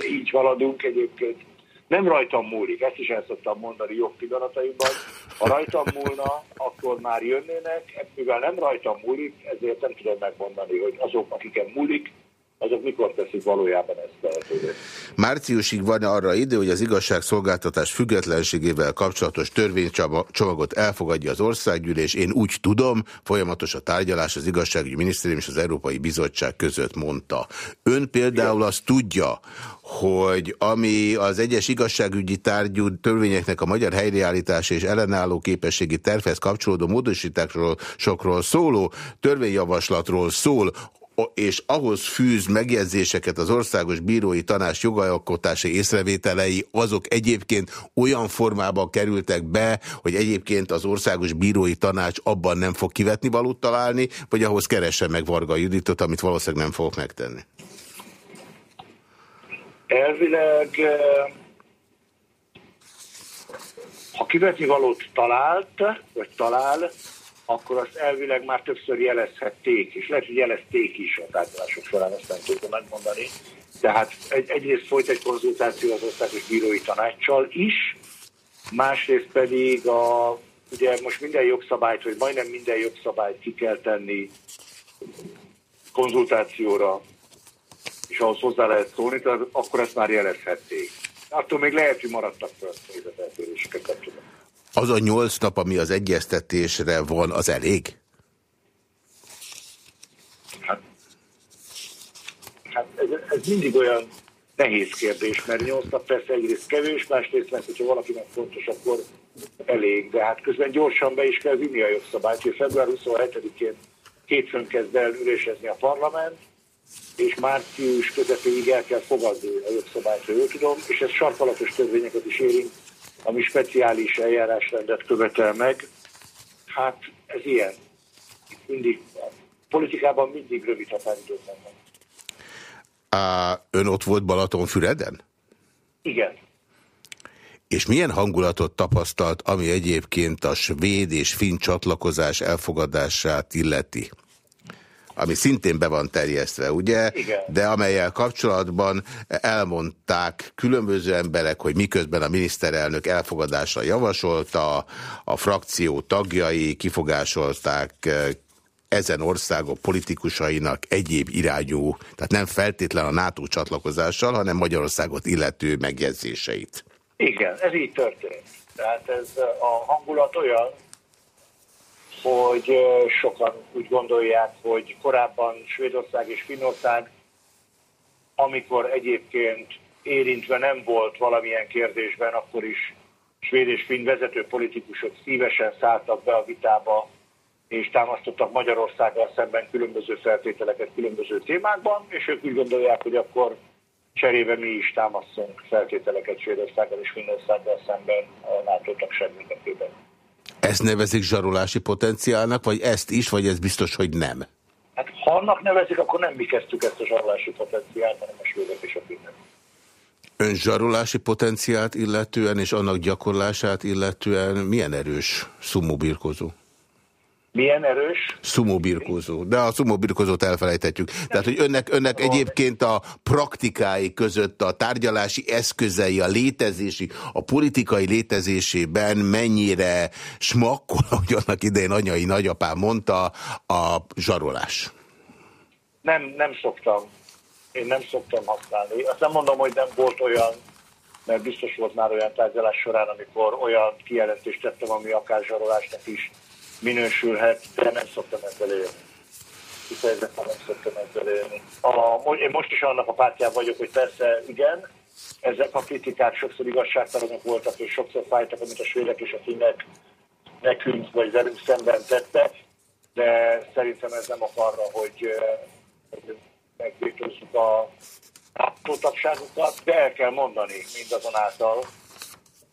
[SPEAKER 3] Így valadunk egyébként nem rajtam múlik, ezt is el szoktam mondani jobb pillanataimban. Ha rajtam múlna, akkor már jönnének, mivel nem rajtam múlik, ezért nem tudom megmondani, hogy azok, akiken múlik, azok mikor teszik valójában ezt lehetővé.
[SPEAKER 1] Márciusig van arra idő, hogy az igazságszolgáltatás függetlenségével kapcsolatos törvénycsomagot elfogadja az országgyűlés. Én úgy tudom, folyamatos a tárgyalás az igazságügyi minisztérium és az Európai Bizottság között mondta. Ön például azt tudja, hogy ami az egyes igazságügyi tárgyú törvényeknek a magyar helyreállítása és ellenálló képességi tervhez kapcsolódó módosításról sokról szóló törvényjavaslatról szól, és ahhoz fűz megjegyzéseket az Országos Bírói Tanács jogalkotási észrevételei, azok egyébként olyan formában kerültek be, hogy egyébként az Országos Bírói Tanács abban nem fog kivetni valót találni, vagy ahhoz keresse meg Varga Juditot, amit valószínűleg nem fogok megtenni.
[SPEAKER 3] Elvileg, eh, ha kivetni valót talált, vagy talál, akkor azt elvileg már többször jelezhették, és lehet, hogy jelezték is a tárgyalások során, ezt nem tudom megmondani. Tehát egy, egyrészt folyt egy konzultáció az Országos Bírói Tanácssal is, másrészt pedig a, ugye most minden jogszabályt, vagy majdnem minden jogszabályt ki kell tenni konzultációra, és ahhoz hozzá lehet szólni, tehát akkor ezt már jelezhették. attól még lehet, hogy maradtak fel nézeteltéréseket
[SPEAKER 1] Az a nyolc nap, ami az egyeztetésre van, az elég?
[SPEAKER 3] Hát, hát ez, ez mindig olyan nehéz kérdés, mert nyolc nap persze egyrészt kevés, másrészt mert hogyha valakinek fontos, akkor elég, de hát közben gyorsan be is kell vinni a jogszabályt, hogy február 27-én hétfőn kezd el ülésezni a parlament, és március közepéig el kell fogadni a jogszabályt, ha jól tudom, és ez sarkalatos törvényeket is érint, ami speciális eljárásrendet követel meg. Hát ez ilyen. Mindig, politikában mindig rövid határidők vannak.
[SPEAKER 1] Ön ott volt Balatonfüreden?
[SPEAKER 3] Igen.
[SPEAKER 1] És milyen hangulatot tapasztalt, ami egyébként a svéd és finn csatlakozás elfogadását illeti? Ami szintén be van terjesztve, ugye?
[SPEAKER 3] Igen.
[SPEAKER 1] De amelyel kapcsolatban elmondták különböző emberek, hogy miközben a miniszterelnök elfogadásra javasolta, a frakció tagjai kifogásolták ezen országok politikusainak egyéb irányú, tehát nem feltétlen a NATO csatlakozással, hanem Magyarországot illető megjegyzéseit.
[SPEAKER 3] Igen, ez így történt. Tehát ez a hangulat olyan, hogy sokan úgy gondolják, hogy korábban Svédország és Finnország, amikor egyébként érintve nem volt valamilyen kérdésben, akkor is svéd és finn vezető politikusok szívesen szálltak be a vitába és támasztottak Magyarországgal szemben különböző feltételeket különböző témákban, és ők úgy gondolják, hogy akkor cserébe mi is támasztunk feltételeket Svédországgal és Finnországgal szemben a NATO tagság érdekében.
[SPEAKER 1] Ezt nevezik zsarolási potenciálnak, vagy ezt is, vagy ez biztos, hogy nem?
[SPEAKER 3] Hát ha annak nevezik, akkor nem mi kezdtük ezt a zsarolási potenciált, hanem a svédek és a finnek.
[SPEAKER 1] Ön zsarolási potenciált illetően és annak gyakorlását illetően milyen erős szumobirkozó?
[SPEAKER 3] Milyen erős?
[SPEAKER 1] Szumobirkózó. De a szumobirkózót elfelejthetjük. Tehát, hogy önnek, önnek egyébként a praktikái között a tárgyalási eszközei, a létezési, a politikai létezésében mennyire smakkol, ahogy annak idején anyai nagyapám mondta, a zsarolás?
[SPEAKER 3] Nem, nem szoktam. Én nem szoktam használni. Azt nem mondom, hogy nem volt olyan, mert biztos volt már olyan tárgyalás során, amikor olyan kijelentést tettem, ami akár zsarolásnak is minősülhet, de nem szoktam ezzel élni. Kifejezetten nem szoktam ezzel élni. A, én most is annak a pártján vagyok, hogy persze igen, ezek a kritikák sokszor igazságtalanok voltak, és sokszor fájtak, amit a svédek és a finnek nekünk vagy velünk szemben tettek, de szerintem ez nem arra, hogy, hogy megvétózzuk a tagságukat, de el kell mondani mindazonáltal,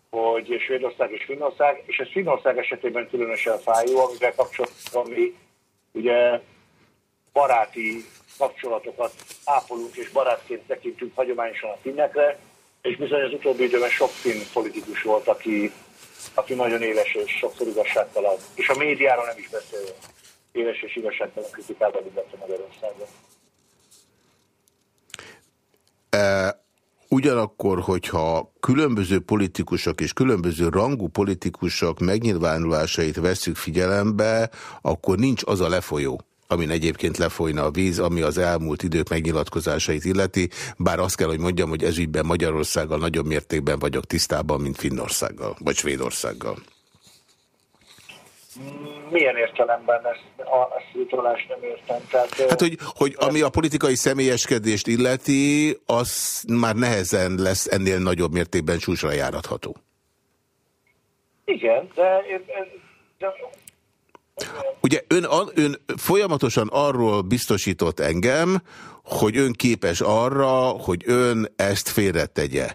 [SPEAKER 3] hogy Svédország és Finnország, és ez Finnország esetében különösen fájó, amivel kapcsolatban mi ugye baráti kapcsolatokat ápolunk és barátként tekintünk hagyományosan a finnekre, és bizony az utóbbi időben sok finn politikus volt, aki, aki nagyon éles és sokszor igazságtalan, és a médiáról nem is beszélve, éles és igazságtalan kritikával illette Magyarországon.
[SPEAKER 1] Ugyanakkor, hogyha különböző politikusok és különböző rangú politikusok megnyilvánulásait veszük figyelembe, akkor nincs az a lefolyó, amin egyébként lefolyna a víz, ami az elmúlt idők megnyilatkozásait illeti, bár azt kell, hogy mondjam, hogy ezügyben Magyarországgal nagyobb mértékben vagyok tisztában, mint Finnországgal, vagy Svédországgal.
[SPEAKER 3] Milyen értelemben ezt a ezt nem értem? Tehát,
[SPEAKER 1] hát, hogy, hogy ami a politikai személyeskedést illeti, az már nehezen lesz ennél nagyobb mértékben csúcsra járatható.
[SPEAKER 3] Igen, de, de
[SPEAKER 1] Ugye ön, ön folyamatosan arról biztosított engem, hogy ön képes arra, hogy ön ezt félretegye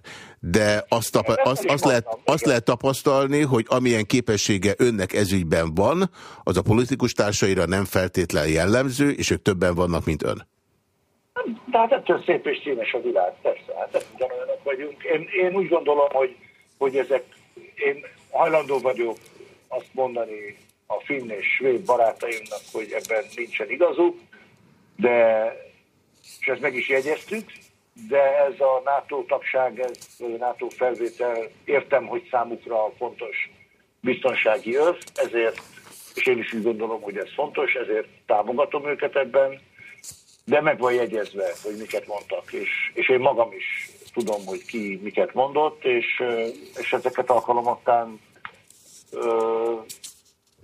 [SPEAKER 1] de azt, azt, azt, lehet, azt lehet tapasztalni, hogy amilyen képessége önnek ezügyben van, az a politikus társaira nem feltétlen jellemző, és ők többen vannak, mint ön.
[SPEAKER 3] De hát ettől szép és színes a világ, persze, hát ugyanolyanok vagyunk. Én, én úgy gondolom, hogy, hogy ezek, én hajlandó vagyok azt mondani a finn és svéd barátaimnak, hogy ebben nincsen igazuk, de és ezt meg is jegyeztük, de ez a NATO tagság, ez, a NATO felvétel, értem, hogy számukra fontos biztonsági öv, ezért, és én is úgy gondolom, hogy ez fontos, ezért támogatom őket ebben, de meg van jegyezve, hogy miket mondtak, és, és én magam is tudom, hogy ki miket mondott, és, és ezeket alkalmattán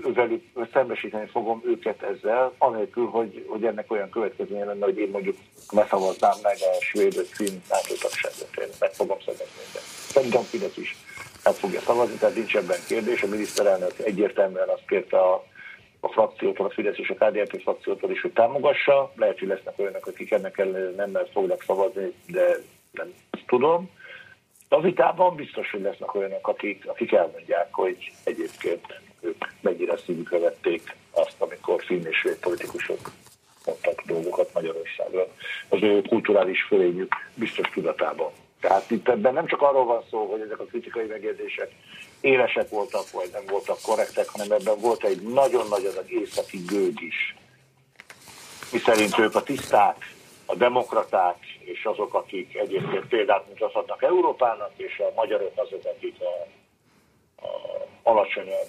[SPEAKER 3] velük szembesíteni fogom őket ezzel, anélkül, hogy, hogy ennek olyan következménye lenne, hogy én mondjuk leszavaznám meg a svéd finn NATO tagságot. Én meg fogom szavazni. Szerintem Fidesz is meg fogja szavazni, tehát nincs ebben kérdés. A miniszterelnök egyértelműen azt kérte a, a frakciótól, a Fidesz és a KDNP frakciótól is, hogy támogassa. Lehet, hogy lesznek olyanok, akik ennek ellenére nem fognak szavazni, de nem tudom. A vitában biztos, hogy lesznek olyanok, akik, akik elmondják, hogy egyébként ők mennyire szívükre vették azt, amikor finn és svéd politikusok mondtak dolgokat Magyarországra. Az ő kulturális fölényük biztos tudatában. Tehát itt ebben nem csak arról van szó, hogy ezek a kritikai megjegyzések élesek voltak, vagy nem voltak korrektek, hanem ebben volt egy nagyon-nagy adag északi gőg is. Miszerint ők a tiszták, a demokraták, és azok, akik egyébként példát mutathatnak Európának, és a magyarok azok, akik a, a alacsonyabb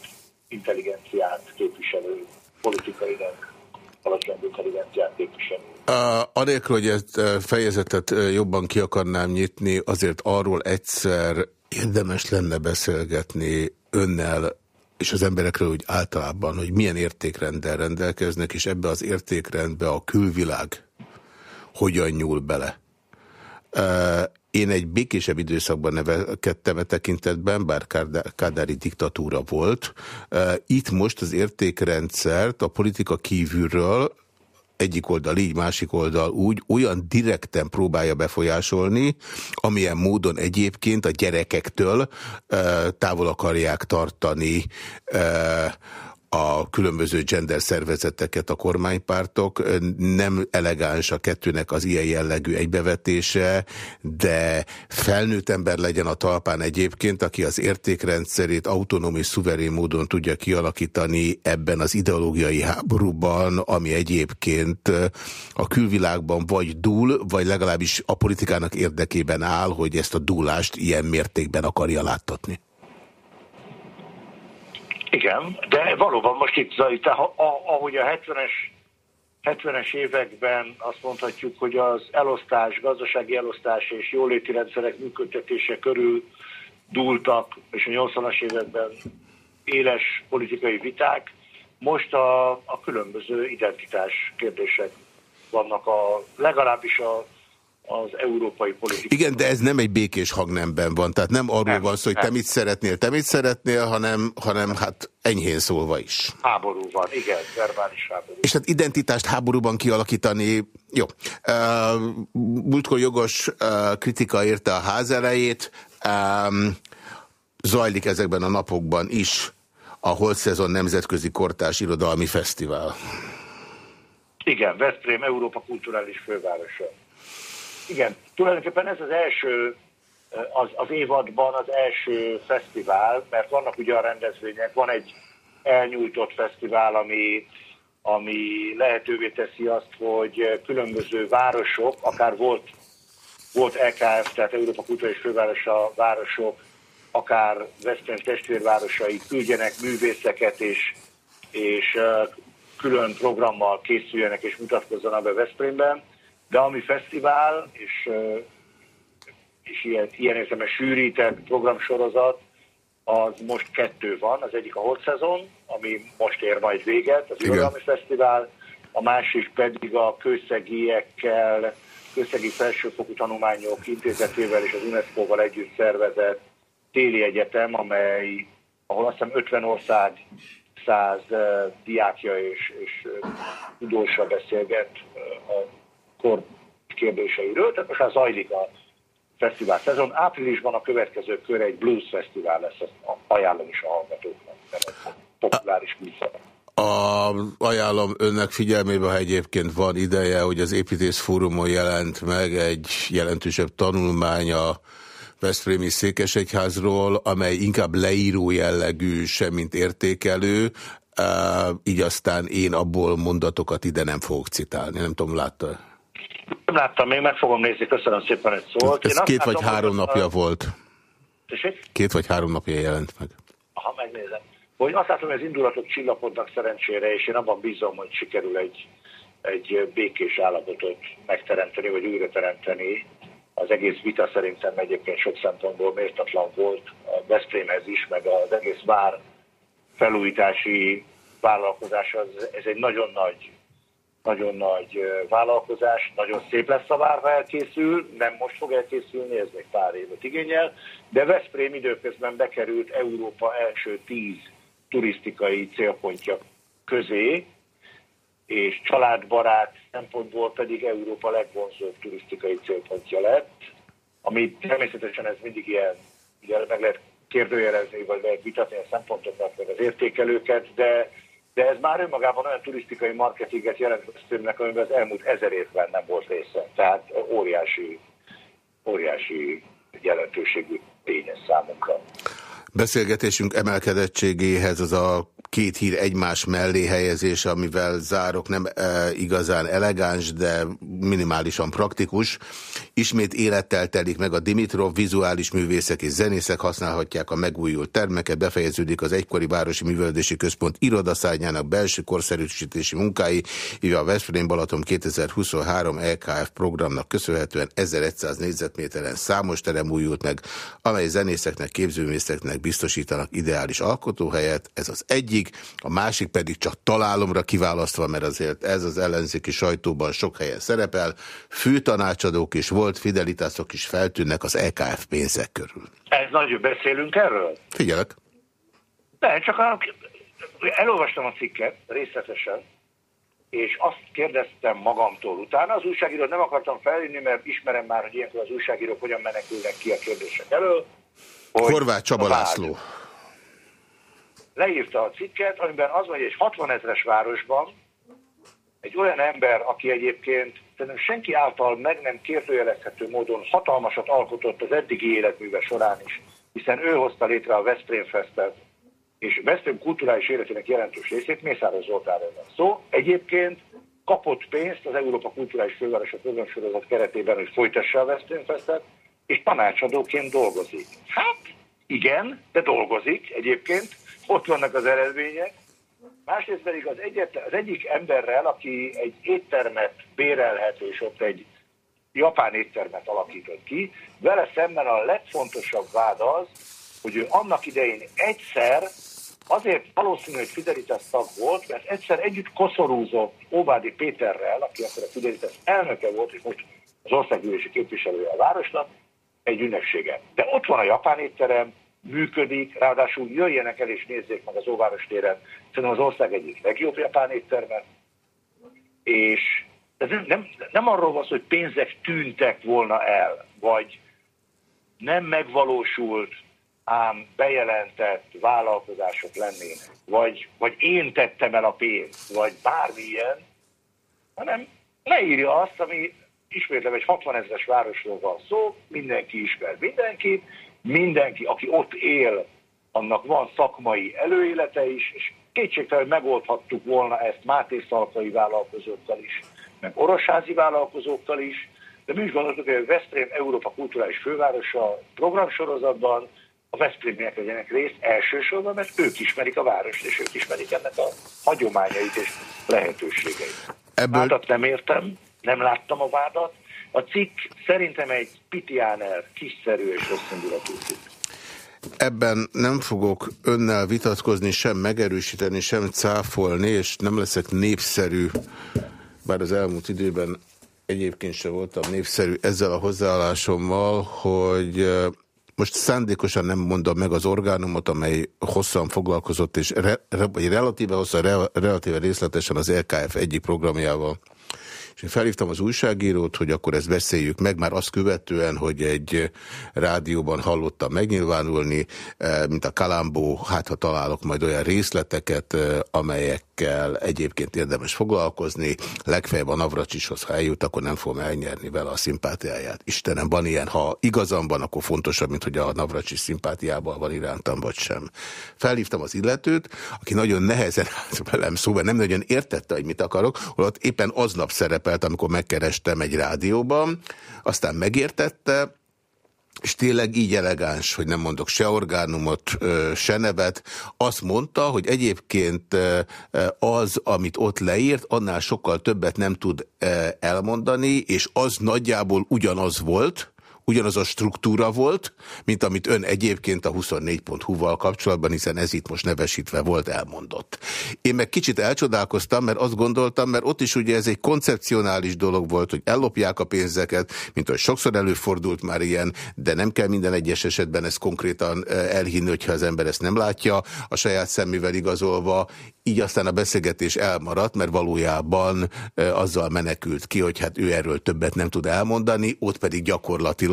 [SPEAKER 3] intelligenciát képviselő politikailag alacsonyabb intelligenciát képviselő. Uh,
[SPEAKER 1] anélkül, hogy ezt fejezetet jobban ki akarnám nyitni, azért arról egyszer érdemes lenne beszélgetni önnel, és az emberekről úgy általában, hogy milyen értékrenddel rendelkeznek, és ebbe az értékrendbe a külvilág hogyan nyúl bele. Én egy békésebb időszakban nevekedtem a tekintetben, bár kádári diktatúra volt. Itt most az értékrendszert a politika kívülről egyik oldal így, másik oldal úgy, olyan direkten próbálja befolyásolni, amilyen módon egyébként a gyerekektől távol akarják tartani a különböző gender szervezeteket a kormánypártok. Nem elegáns a kettőnek az ilyen jellegű egybevetése, de felnőtt ember legyen a talpán egyébként, aki az értékrendszerét autonóm és szuverén módon tudja kialakítani ebben az ideológiai háborúban, ami egyébként a külvilágban vagy dúl, vagy legalábbis a politikának érdekében áll, hogy ezt a dúlást ilyen mértékben akarja láttatni.
[SPEAKER 3] Igen, de valóban most itt zajlik, ahogy a 70-es 70-es években azt mondhatjuk, hogy az elosztás, gazdasági elosztás és jóléti rendszerek működtetése körül dúltak, és a 80-as években éles politikai viták, most a, a különböző identitás kérdések vannak. A, legalábbis a az európai politika.
[SPEAKER 1] Igen, de ez nem egy békés hangnemben van, tehát nem arról nem, van szó, hogy nem. te mit szeretnél, te mit szeretnél, hanem, hanem hát enyhén szólva is.
[SPEAKER 3] Háború van, igen, verbális háború.
[SPEAKER 1] És hát identitást háborúban kialakítani, jó. Múltkor jogos kritika érte a ház elejét, zajlik ezekben a napokban is a Holt Szezon Nemzetközi Kortás Irodalmi Fesztivál.
[SPEAKER 3] Igen, Veszprém Európa kulturális fővárosa. Igen, tulajdonképpen ez az első, az, az évadban az első fesztivál, mert vannak ugye a rendezvények, van egy elnyújtott fesztivál, ami, ami lehetővé teszi azt, hogy különböző városok, akár volt, volt EKF, tehát Európa Kulturális Fővárosa városok, akár Veszprém testvérvárosai küldjenek művészeket, és, és külön programmal készüljenek és mutatkozzanak be Veszprémben de ami fesztivál, és, és ilyen, ilyen értelemben sűrített programsorozat, az most kettő van. Az egyik a Hot Season, ami most ér majd véget, az Irodalmi Fesztivál, a másik pedig a kőszegiekkel, kőszegi felsőfokú tanulmányok intézetével és az UNESCO-val együtt szervezett téli egyetem, amely, ahol azt hiszem 50 ország száz diákja és, és tudósa beszélget a kor kérdéseiről, tehát most már zajlik a fesztivál szezon. Áprilisban a következő kör egy blues fesztivál lesz, ezt ajánlom is a hallgatóknak, mert ez populáris műsor.
[SPEAKER 1] A, ajánlom önnek figyelmébe, ha egyébként van ideje, hogy az Építész Fórumon jelent meg egy jelentősebb tanulmány a Veszprémi Székesegyházról, amely inkább leíró jellegű, semmint értékelő, így aztán én abból mondatokat ide nem fogok citálni. Nem tudom, látta
[SPEAKER 3] nem láttam még, meg fogom nézni, köszönöm szépen, egy szót.
[SPEAKER 1] Ez, ez két vagy három napja a... volt.
[SPEAKER 3] Tessék?
[SPEAKER 1] Két vagy három napja jelent meg.
[SPEAKER 3] Aha, megnézem. Hogy azt látom, hogy az indulatok csillapodnak szerencsére, és én abban bízom, hogy sikerül egy, egy békés állapotot megteremteni, vagy újra teremteni az egész vita szerintem egyébként sok szempontból méltatlan volt a Veszprémhez is, meg az egész vár felújítási vállalkozás, az, ez egy nagyon nagy, nagyon nagy vállalkozás, nagyon szép lesz a vár, ha elkészül, nem most fog elkészülni, ez még pár évet igényel, de Veszprém időközben bekerült Európa első tíz turisztikai célpontja közé, és családbarát szempontból pedig Európa legvonzóbb turisztikai célpontja lett, ami természetesen ez mindig ilyen, ugye meg lehet kérdőjelezni, vagy lehet vitatni a szempontokat, meg az értékelőket, de, de ez már önmagában olyan turisztikai marketinget jelent Veszprémnek, amiben az elmúlt ezer évben nem volt része. Tehát óriási, óriási jelentőségű tényes számunkra.
[SPEAKER 1] Beszélgetésünk emelkedettségéhez az a két hír egymás mellé helyezése, amivel zárok, nem e, igazán elegáns, de minimálisan praktikus. Ismét élettel telik meg a Dimitrov, vizuális művészek és zenészek használhatják a megújult termeket, befejeződik az egykori Városi Művelődési Központ irodaszárnyának belső korszerűsítési munkái, így a Veszprém Balaton 2023 EKF programnak köszönhetően 1100 négyzetméteren számos terem újult meg, amely zenészeknek, képzőművészeknek biztosítanak ideális alkotóhelyet. Ez az egyik a másik pedig csak találomra kiválasztva, mert azért ez az ellenzéki sajtóban sok helyen szerepel. Főtanácsadók és volt fidelitások is feltűnnek az EKF pénzek körül.
[SPEAKER 3] Ez nagyon beszélünk erről?
[SPEAKER 1] Figyelek.
[SPEAKER 3] De, csak a, elolvastam a cikket részletesen, és azt kérdeztem magamtól utána. Az újságírót nem akartam felvinni, mert ismerem már, hogy ilyenkor az újságírók hogyan menekülnek ki a kérdések elől.
[SPEAKER 1] Horváth Csaba László
[SPEAKER 3] leírta a cikket, amiben az van, hogy egy 60 ezres városban egy olyan ember, aki egyébként szerintem senki által meg nem kérdőjelezhető módon hatalmasat alkotott az eddigi életműve során is, hiszen ő hozta létre a Veszprém Festet, és Veszprém kulturális életének jelentős részét Mészáros Zoltánról van szó. Egyébként kapott pénzt az Európa Kulturális Fővárosa Programsorozat keretében, hogy folytassa a Veszprém Festet, és tanácsadóként dolgozik. Hát igen, de dolgozik egyébként, ott vannak az eredmények. Másrészt pedig az, egyet, az egyik emberrel, aki egy éttermet bérelhet, és ott egy japán éttermet alakított ki, vele szemben a legfontosabb vád az, hogy ő annak idején egyszer, azért valószínű, hogy Fidelitas tag volt, mert egyszer együtt koszorúzott Óvádi Péterrel, aki akkor a Fidelitas elnöke volt, és most az országgyűlési képviselője a városnak, egy ünnepségen. De ott van a japán étterem, működik, ráadásul jöjjenek el és nézzék meg az Óváros téren. Szerintem az ország egyik legjobb japán étterme. És ez nem, nem, nem arról van szó, hogy pénzek tűntek volna el, vagy nem megvalósult, ám bejelentett vállalkozások lennének, vagy, vagy én tettem el a pénzt, vagy bármilyen, hanem leírja azt, ami ismétlem egy 60 ezeres városról van szó, mindenki ismer mindenkit, mindenki, aki ott él, annak van szakmai előélete is, és kétségtelen, hogy megoldhattuk volna ezt Máté Szalkai vállalkozókkal is, meg orosházi vállalkozókkal is, de mi is gondoltuk, hogy a Veszprém Európa Kulturális Fővárosa programsorozatban a Veszprémiek legyenek részt elsősorban, mert ők ismerik a várost, és ők ismerik ennek a hagyományait és lehetőségeit. Ebből... Vádat nem értem, nem láttam a vádat, a cikk szerintem egy pitiáner, kiszerű és rosszindulatú cikk.
[SPEAKER 1] Ebben nem fogok önnel vitatkozni, sem megerősíteni, sem cáfolni, és nem leszek népszerű, bár az elmúlt időben egyébként sem voltam népszerű ezzel a hozzáállásommal, hogy most szándékosan nem mondom meg az orgánumot, amely hosszan foglalkozott, és re, re, vagy relatíve hosszan, re, relatíve részletesen az LKF egyik programjával. És én felhívtam az újságírót, hogy akkor ezt beszéljük meg, már azt követően, hogy egy rádióban hallottam megnyilvánulni, eh, mint a Kalambó, hát ha találok majd olyan részleteket, eh, amelyekkel egyébként érdemes foglalkozni, legfeljebb a Navracsishoz, ha eljut, akkor nem fogom elnyerni vele a szimpátiáját. Istenem, van ilyen, ha igazam van, akkor fontosabb, mint hogy a Navracsis szimpátiában van irántam, vagy sem. Felhívtam az illetőt, aki nagyon nehezen állt velem szóval nem nagyon értette, hogy mit akarok, holott éppen aznap szerepel szerepelt, amikor megkerestem egy rádióban, aztán megértette, és tényleg így elegáns, hogy nem mondok se orgánumot, se nevet, azt mondta, hogy egyébként az, amit ott leírt, annál sokkal többet nem tud elmondani, és az nagyjából ugyanaz volt, ugyanaz a struktúra volt, mint amit ön egyébként a 24.hu-val kapcsolatban, hiszen ez itt most nevesítve volt, elmondott. Én meg kicsit elcsodálkoztam, mert azt gondoltam, mert ott is ugye ez egy koncepcionális dolog volt, hogy ellopják a pénzeket, mint hogy sokszor előfordult már ilyen, de nem kell minden egyes esetben ezt konkrétan elhinni, hogyha az ember ezt nem látja, a saját szemével igazolva, így aztán a beszélgetés elmaradt, mert valójában azzal menekült ki, hogy hát ő erről többet nem tud elmondani, ott pedig gyakorlatilag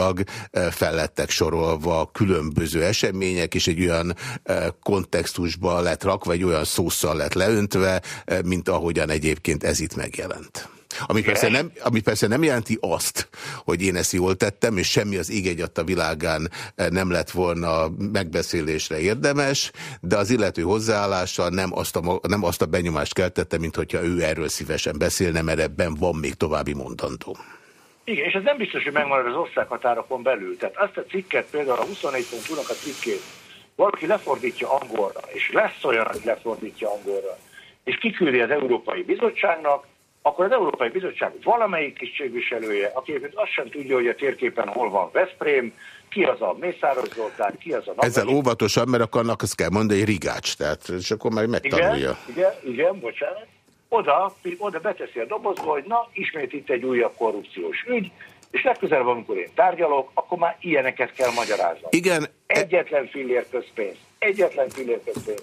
[SPEAKER 1] e, fellettek sorolva különböző események, és egy olyan e, kontextusba lett rakva, egy olyan szószal lett leöntve, e, mint ahogyan egyébként ez itt megjelent. Ami persze, nem, ami persze nem jelenti azt, hogy én ezt jól tettem, és semmi az ég a világán eh, nem lett volna megbeszélésre érdemes, de az illető hozzáállással nem azt a, nem azt a benyomást keltette, mint hogyha ő erről szívesen beszélne, mert ebben van még további mondandó.
[SPEAKER 3] Igen, és ez nem biztos, hogy megmarad az országhatárokon belül. Tehát azt a cikket, például a 24.hu-nak a cikkét, valaki lefordítja angolra, és lesz olyan, hogy lefordítja angolra, és kiküldi az Európai Bizottságnak, akkor az Európai Bizottság valamelyik tisztségviselője, aki azt sem tudja, hogy a térképen hol van Veszprém, ki az a Mészáros Zoltán, ki az a...
[SPEAKER 1] Ezzel Ezzel óvatosan, mert akkor annak azt kell mondani, hogy rigács, tehát, és akkor majd megtanulja.
[SPEAKER 3] Igen, igen, igen, bocsánat. Oda, oda beteszi a dobozba, hogy na, ismét itt egy újabb korrupciós ügy, és legközelebb, amikor én tárgyalok, akkor már ilyeneket kell magyaráznom.
[SPEAKER 1] Igen.
[SPEAKER 3] Egyetlen fillér közpénz, egyetlen fillér közpénz.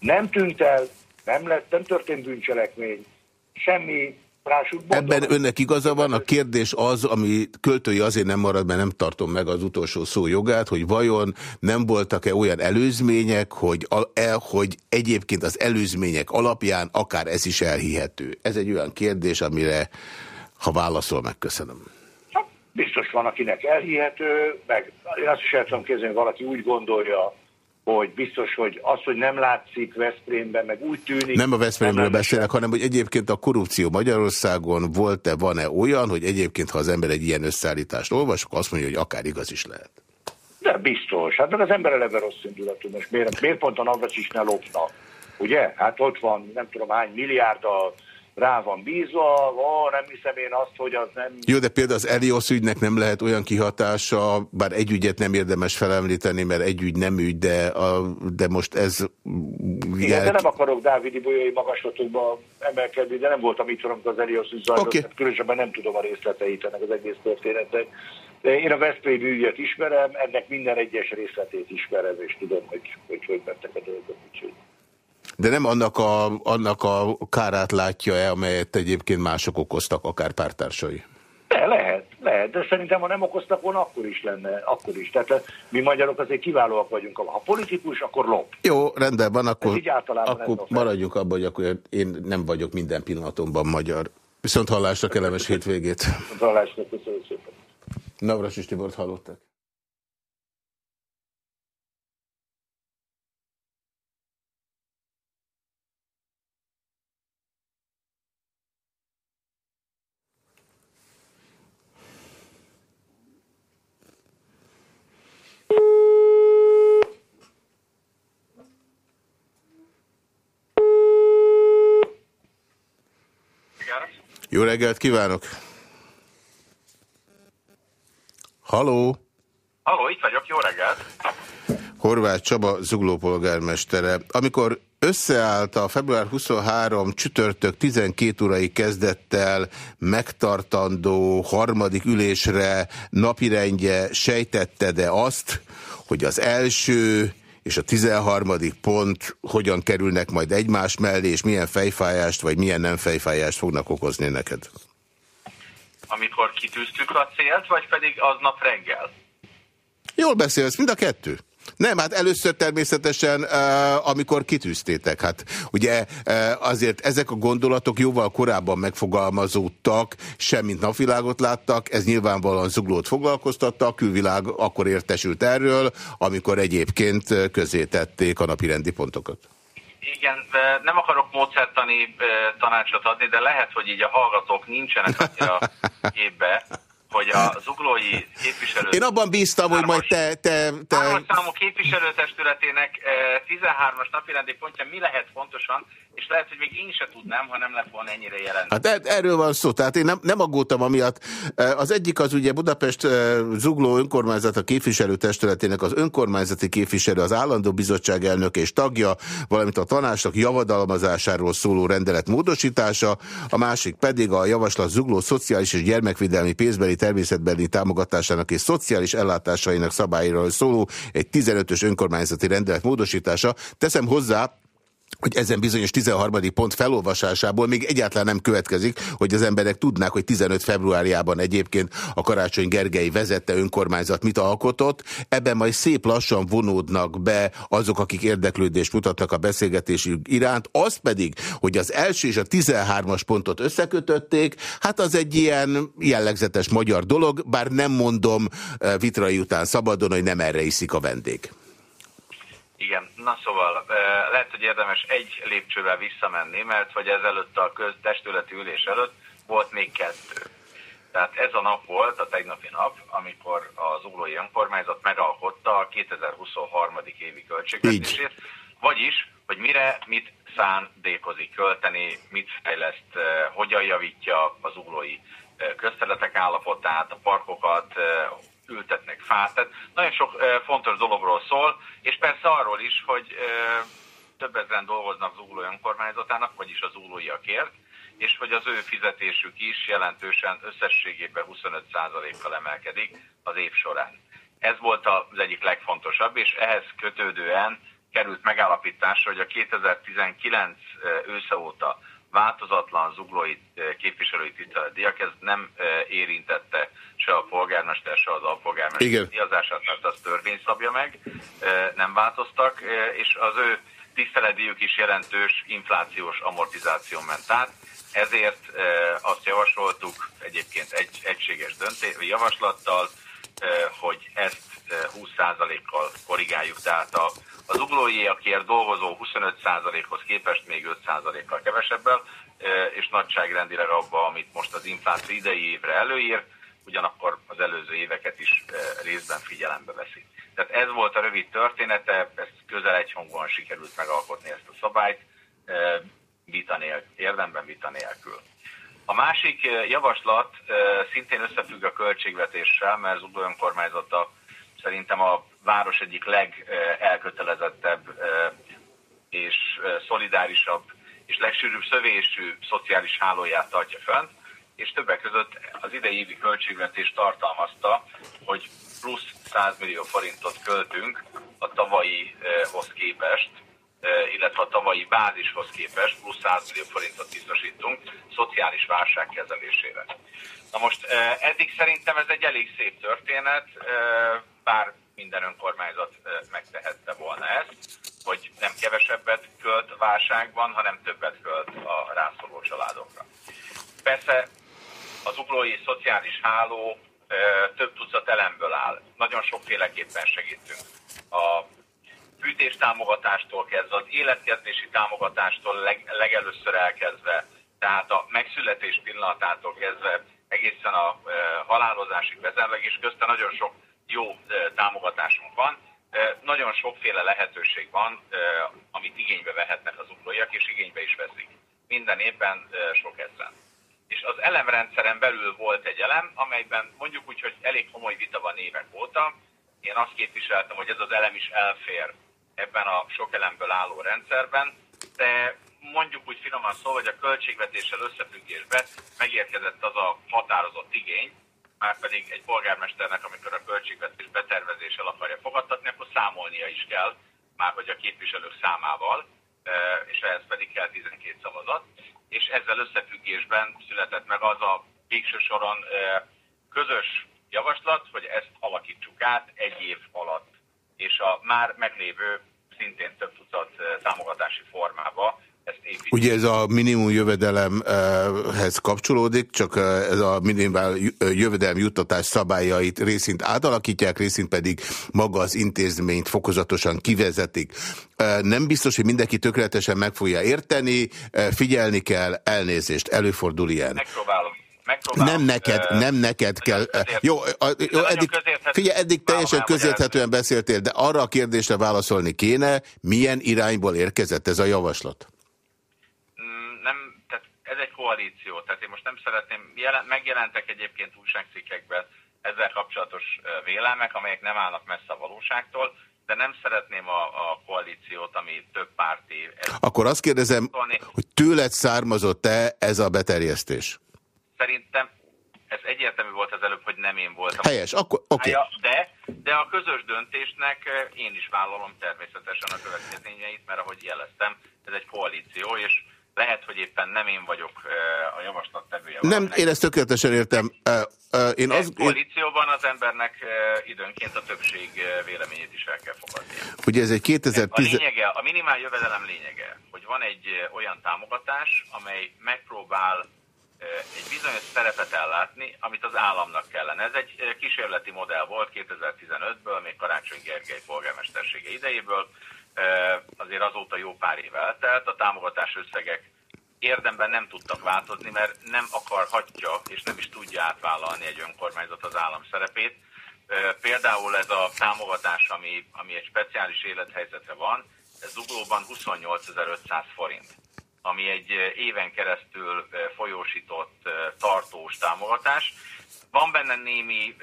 [SPEAKER 3] Nem tűnt el, nem, lett, nem történt bűncselekmény, semmi Rásuk,
[SPEAKER 1] Ebben önnek igaza van, a kérdés az, ami költői azért nem marad, mert nem tartom meg az utolsó szó jogát, hogy vajon nem voltak-e olyan előzmények, hogy, el, hogy egyébként az előzmények alapján akár ez is elhihető. Ez egy olyan kérdés, amire ha válaszol, megköszönöm.
[SPEAKER 3] Hát, biztos van, akinek elhihető, meg én azt is el tudom képzelni, hogy valaki úgy gondolja, hogy biztos, hogy az, hogy nem látszik Veszprémben, meg úgy tűnik...
[SPEAKER 1] Nem a Veszprémről beszélek, hanem hogy egyébként a korrupció Magyarországon volt-e, van-e olyan, hogy egyébként, ha az ember egy ilyen összeállítást olvas, akkor azt mondja, hogy akár igaz is lehet.
[SPEAKER 3] De biztos. Hát meg az ember eleve rossz indulatú. Most miért, miért pont a Navracis ne lopna? Ugye? Hát ott van nem tudom hány milliárd a rá van bízva, ó, nem hiszem én azt, hogy az nem...
[SPEAKER 1] Jó, de például az Elios ügynek nem lehet olyan kihatása, bár egy ügyet nem érdemes felemlíteni, mert egy ügy nem ügy, de, a, de most ez...
[SPEAKER 3] Igen, jel... de nem akarok Dávidi bolyai magaslatokba emelkedni, de nem voltam itt, amikor az Elios ügy zajlott, okay. különösebben nem tudom a részleteit ennek az egész történetnek. Én a Veszprém ügyet ismerem, ennek minden egyes részletét ismerem, és tudom, hogy hogy, hogy mentek a dolgok. Úgyhogy...
[SPEAKER 1] De nem annak a, annak a kárát látja-e, amelyet egyébként mások okoztak, akár pártársai?
[SPEAKER 3] De lehet, lehet, de szerintem ha nem okoztak volna, akkor is lenne, akkor is. Tehát eh, mi magyarok azért kiválóak vagyunk. Ha politikus, akkor lop.
[SPEAKER 1] Jó, rendben van, akkor, akkor maradjunk abban, hogy akkor én nem vagyok minden pillanatomban magyar. Viszont hallásra kellemes hétvégét.
[SPEAKER 3] Viszont hallásra, köszönöm szépen.
[SPEAKER 1] Navras Tibort hallottak. Jó reggelt kívánok! Haló!
[SPEAKER 4] Haló, itt vagyok, jó reggelt!
[SPEAKER 1] Horváth Csaba, Zugló polgármestere. Amikor összeállt a február 23 csütörtök 12 órai kezdettel megtartandó harmadik ülésre napirendje, sejtette de azt, hogy az első és a 13. pont hogyan kerülnek majd egymás mellé, és milyen fejfájást, vagy milyen nem fejfájást fognak okozni neked?
[SPEAKER 4] Amikor kitűztük a célt, vagy pedig aznap reggel?
[SPEAKER 1] Jól beszélsz, mind a kettő. Nem, hát először természetesen, amikor kitűztétek. Hát ugye azért ezek a gondolatok jóval korábban megfogalmazódtak, semmint napvilágot láttak, ez nyilvánvalóan zuglót foglalkoztatta, a külvilág akkor értesült erről, amikor egyébként közé tették a napi rendi pontokat.
[SPEAKER 4] Igen, nem akarok módszertani tanácsot adni, de lehet, hogy így a hallgatók nincsenek annyira képbe, hogy a zuglói képviselő...
[SPEAKER 1] Én abban bíztam, hogy majd te... te, te...
[SPEAKER 4] számú képviselőtestületének 13-as napirendi pontja mi lehet fontosan, és lehet, hogy még én se tudnám, ha nem lett volna ennyire jelentős.
[SPEAKER 1] Hát er, erről van szó, tehát én nem, nem aggódtam amiatt. Az egyik az ugye Budapest Zugló önkormányzat a képviselőtestületének az önkormányzati képviselő, az állandó bizottság elnök és tagja, valamint a tanácsnak javadalmazásáról szóló rendelet módosítása, a másik pedig a javaslat Zugló szociális és gyermekvédelmi pénzbeli természetbeli támogatásának és szociális ellátásainak szabályról szóló egy 15-ös önkormányzati rendelet módosítása. Teszem hozzá, hogy ezen bizonyos 13. pont felolvasásából még egyáltalán nem következik, hogy az emberek tudnák, hogy 15 februárjában egyébként a Karácsony Gergely vezette önkormányzat mit alkotott. Ebben majd szép lassan vonódnak be azok, akik érdeklődést mutatnak a beszélgetésük iránt. Az pedig, hogy az első és a 13-as pontot összekötötték, hát az egy ilyen jellegzetes magyar dolog, bár nem mondom eh, vitrai után szabadon, hogy nem erre iszik a vendég.
[SPEAKER 4] Igen, na szóval lehet, hogy érdemes egy lépcsővel visszamenni, mert hogy ezelőtt a köztestületi ülés előtt volt még kettő. Tehát ez a nap volt, a tegnapi nap, amikor az Uglói Önkormányzat megalkotta a 2023. évi költségvetését, vagyis, hogy mire, mit szándékozik költeni, mit fejleszt, hogyan javítja az uglói közterületek állapotát, a parkokat, ültetnek fát. Tehát nagyon sok fontos dologról szól, és persze arról is, hogy több ezeren dolgoznak az Ugló önkormányzatának, vagyis az uglóiakért, és hogy az ő fizetésük is jelentősen összességében 25%-kal emelkedik az év során. Ez volt az egyik legfontosabb, és ehhez kötődően került megállapításra, hogy a 2019 ősze óta változatlan zuglói eh, képviselői tiszteletdiak, ez nem eh, érintette se a polgármester, se az alpolgármester. Díjazását, mert az törvény szabja meg, eh, nem változtak, és az ő tiszteletdíjuk is jelentős inflációs amortizáció ment át, ezért azt javasoltuk egyébként egy egységes döntés, javaslattal, hogy ezt 20%-kal korrigáljuk, tehát a az uglóiakért dolgozó 25%-hoz képest még 5%-kal kevesebbel, és nagyságrendileg abba, amit most az infláció idei évre előír, ugyanakkor az előző éveket is részben figyelembe veszi. Tehát ez volt a rövid története, ezt közel egy hangon sikerült megalkotni ezt a szabályt, vita nélkül, érdemben vita nélkül. A másik javaslat szintén összefügg a költségvetéssel, mert az önkormányzata szerintem a város egyik legelkötelezettebb és szolidárisabb és legsűrűbb szövésű szociális hálóját tartja fönn, és többek között az idei évi költségvetés tartalmazta, hogy plusz 100 millió forintot költünk a tavalyihoz képest, illetve a tavalyi bázishoz képest plusz 100 millió forintot biztosítunk szociális válság kezelésére. Na most eddig szerintem ez egy elég szép történet, bár minden önkormányzat megtehette volna ezt, hogy nem kevesebbet költ válságban, hanem többet költ a rászoruló családokra. Persze az uglói szociális háló több tucat elemből áll. Nagyon sokféleképpen segítünk. A fűtés támogatástól kezdve, az életkezdési támogatástól leg, legelőször elkezdve, tehát a megszületés pillanatától kezdve egészen a halálozásig vezetleg, és közte nagyon sok jó támogatásunk van. Nagyon sokféle lehetőség van, amit igénybe vehetnek az uglóiak, és igénybe is veszik. Minden évben sok ezen. És az elemrendszeren belül volt egy elem, amelyben mondjuk úgy, hogy elég komoly vita van évek óta. Én azt képviseltem, hogy ez az elem is elfér ebben a sok elemből álló rendszerben, de mondjuk úgy finoman szó, hogy a költségvetéssel összefüggésben megérkezett az a határozott igény, már pedig egy polgármesternek, amikor a költségvetés betervezéssel akarja fogadtatni, akkor számolnia is kell, már hogy a képviselők számával, e, és ehhez pedig kell 12 szavazat. És ezzel összefüggésben született meg az a végső soron e, közös javaslat, hogy ezt alakítsuk át egy év alatt, és a már meglévő szintén több tucat e, támogatási formába
[SPEAKER 1] Ugye ez a minimum jövedelemhez kapcsolódik, csak ez a minimum jövedelem juttatás szabályait részint átalakítják, részint pedig maga az intézményt fokozatosan kivezetik. Nem biztos, hogy mindenki tökéletesen meg fogja érteni, figyelni kell, elnézést, előfordul ilyen.
[SPEAKER 4] Megpróbálom.
[SPEAKER 1] Nem neked, nem neked kell. Jó, jó eddig, figyelj, eddig teljesen közérthetően beszéltél, de arra a kérdésre válaszolni kéne, milyen irányból érkezett ez a javaslat?
[SPEAKER 4] Koalíció, tehát én most nem szeretném, jelen, megjelentek egyébként újságcikkekben ezzel kapcsolatos vélelmek, amelyek nem állnak messze a valóságtól, de nem szeretném a, a koalíciót, ami több párti.
[SPEAKER 1] Akkor azt kérdezem, hogy tőled származott-e ez a beterjesztés?
[SPEAKER 4] Szerintem ez egyértelmű volt az előbb, hogy nem én voltam.
[SPEAKER 1] Helyes, akkor oké. Okay.
[SPEAKER 4] De, de a közös döntésnek én is vállalom természetesen a következményeit, mert ahogy jeleztem, ez egy koalíció, és lehet, hogy éppen nem én vagyok a javaslattevője.
[SPEAKER 1] Nem, én ezt tökéletesen értem.
[SPEAKER 4] Én az, koalícióban az embernek időnként a többség véleményét is el kell fogadnia.
[SPEAKER 1] Ugye ez egy 2010...
[SPEAKER 4] A, lényege, a minimál jövedelem lényege, hogy van egy olyan támogatás, amely megpróbál egy bizonyos szerepet ellátni, amit az államnak kellene. Ez egy kísérleti modell volt 2015-ből, még Karácsony Gergely polgármestersége idejéből, azért azóta jó pár év eltelt, a támogatás összegek érdemben nem tudtak változni, mert nem akarhatja és nem is tudja átvállalni egy önkormányzat az állam szerepét. Például ez a támogatás, ami, ami egy speciális élethelyzetre van, ez zuglóban 28.500 forint ami egy éven keresztül folyósított tartós támogatás. Van benne némi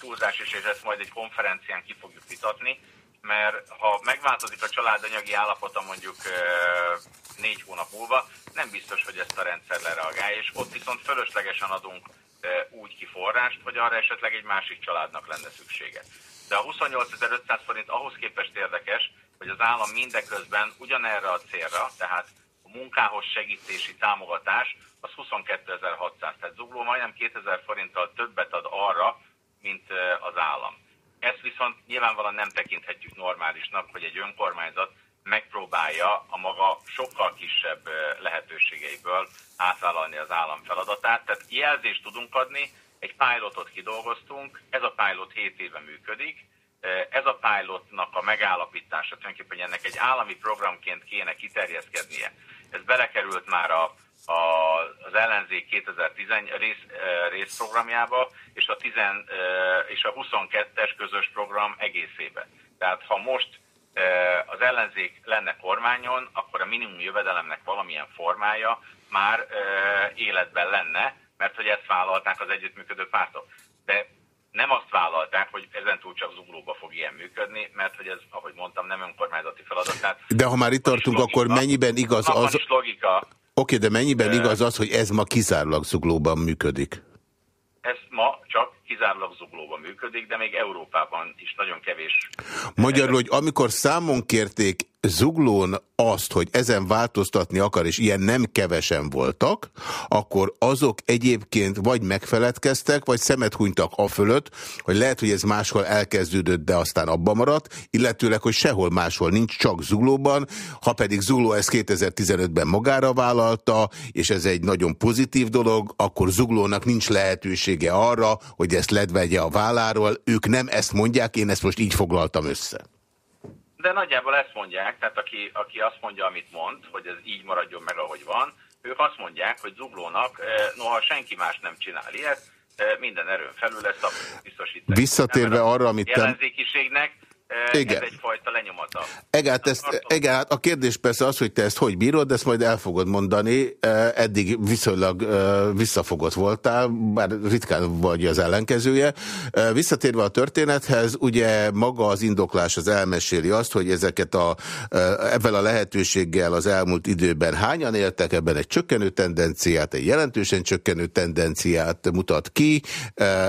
[SPEAKER 4] túlzás is, és ezt majd egy konferencián ki fogjuk vitatni, mert ha megváltozik a családanyagi állapota mondjuk négy hónap múlva, nem biztos, hogy ezt a rendszer lereagál, és ott viszont fölöslegesen adunk úgy ki forrást, hogy arra esetleg egy másik családnak lenne szüksége. De a 28.500 forint ahhoz képest érdekes, hogy az állam mindeközben ugyanerre a célra, tehát a munkához segítési támogatás, az 22.600, tehát zugló majdnem 2000 forinttal többet ad arra, mint az állam. Ezt viszont nyilvánvalóan nem tekinthetjük normálisnak, hogy egy önkormányzat megpróbálja a maga sokkal kisebb lehetőségeiből átvállalni az állam feladatát. Tehát jelzést tudunk adni, egy pilotot kidolgoztunk, ez a pilot 7 éve működik, ez a pilotnak a megállapítása tulajdonképpen ennek egy állami programként kéne kiterjeszkednie. Ez belekerült már a a, az ellenzék 2010 rész, részprogramjába, és a, 10, és a 22-es közös program egészébe. Tehát ha most az ellenzék lenne kormányon, akkor a minimum jövedelemnek valamilyen formája már életben lenne, mert hogy ezt vállalták az együttműködő pártok. De nem azt vállalták, hogy ezentúl csak zuglóba fog ilyen működni, mert hogy ez, ahogy mondtam, nem önkormányzati feladat. Tehát
[SPEAKER 1] De ha már itt tartunk, logika, akkor mennyiben igaz az...
[SPEAKER 4] Logika,
[SPEAKER 1] Oké, de mennyiben igaz az, hogy ez ma kizárólag zuglóban működik?
[SPEAKER 4] Ez ma csak kizárólag zuglóban működik, de még Európában is nagyon kevés.
[SPEAKER 1] Magyarul, hogy amikor számon kérték zuglón azt, hogy ezen változtatni akar, és ilyen nem kevesen voltak, akkor azok egyébként vagy megfeledkeztek, vagy szemet hunytak a fölött, hogy lehet, hogy ez máshol elkezdődött, de aztán abba maradt, illetőleg, hogy sehol máshol nincs, csak zuglóban, ha pedig zugló ezt 2015-ben magára vállalta, és ez egy nagyon pozitív dolog, akkor zuglónak nincs lehetősége arra, hogy ezt ledvegye a válláról. Ők nem ezt mondják, én ezt most így foglaltam össze.
[SPEAKER 4] De nagyjából ezt mondják, tehát aki, aki azt mondja, amit mond, hogy ez így maradjon meg, ahogy van, ők azt mondják, hogy zuglónak, eh, noha senki más nem csinál ilyet, eh, minden erőn felül lesz biztosítani.
[SPEAKER 1] Visszatérve arra, amit...
[SPEAKER 4] Ellenzékiségnek igen. ez egyfajta lenyomata.
[SPEAKER 1] Egát, ezt, egát, a kérdés persze az, hogy te ezt hogy bírod, de ezt majd el fogod mondani. Eddig viszonylag visszafogott voltál, bár ritkán vagy az ellenkezője. Visszatérve a történethez, ugye maga az indoklás az elmeséli azt, hogy ezeket a, ebben a lehetőséggel az elmúlt időben hányan éltek, ebben egy csökkenő tendenciát, egy jelentősen csökkenő tendenciát mutat ki,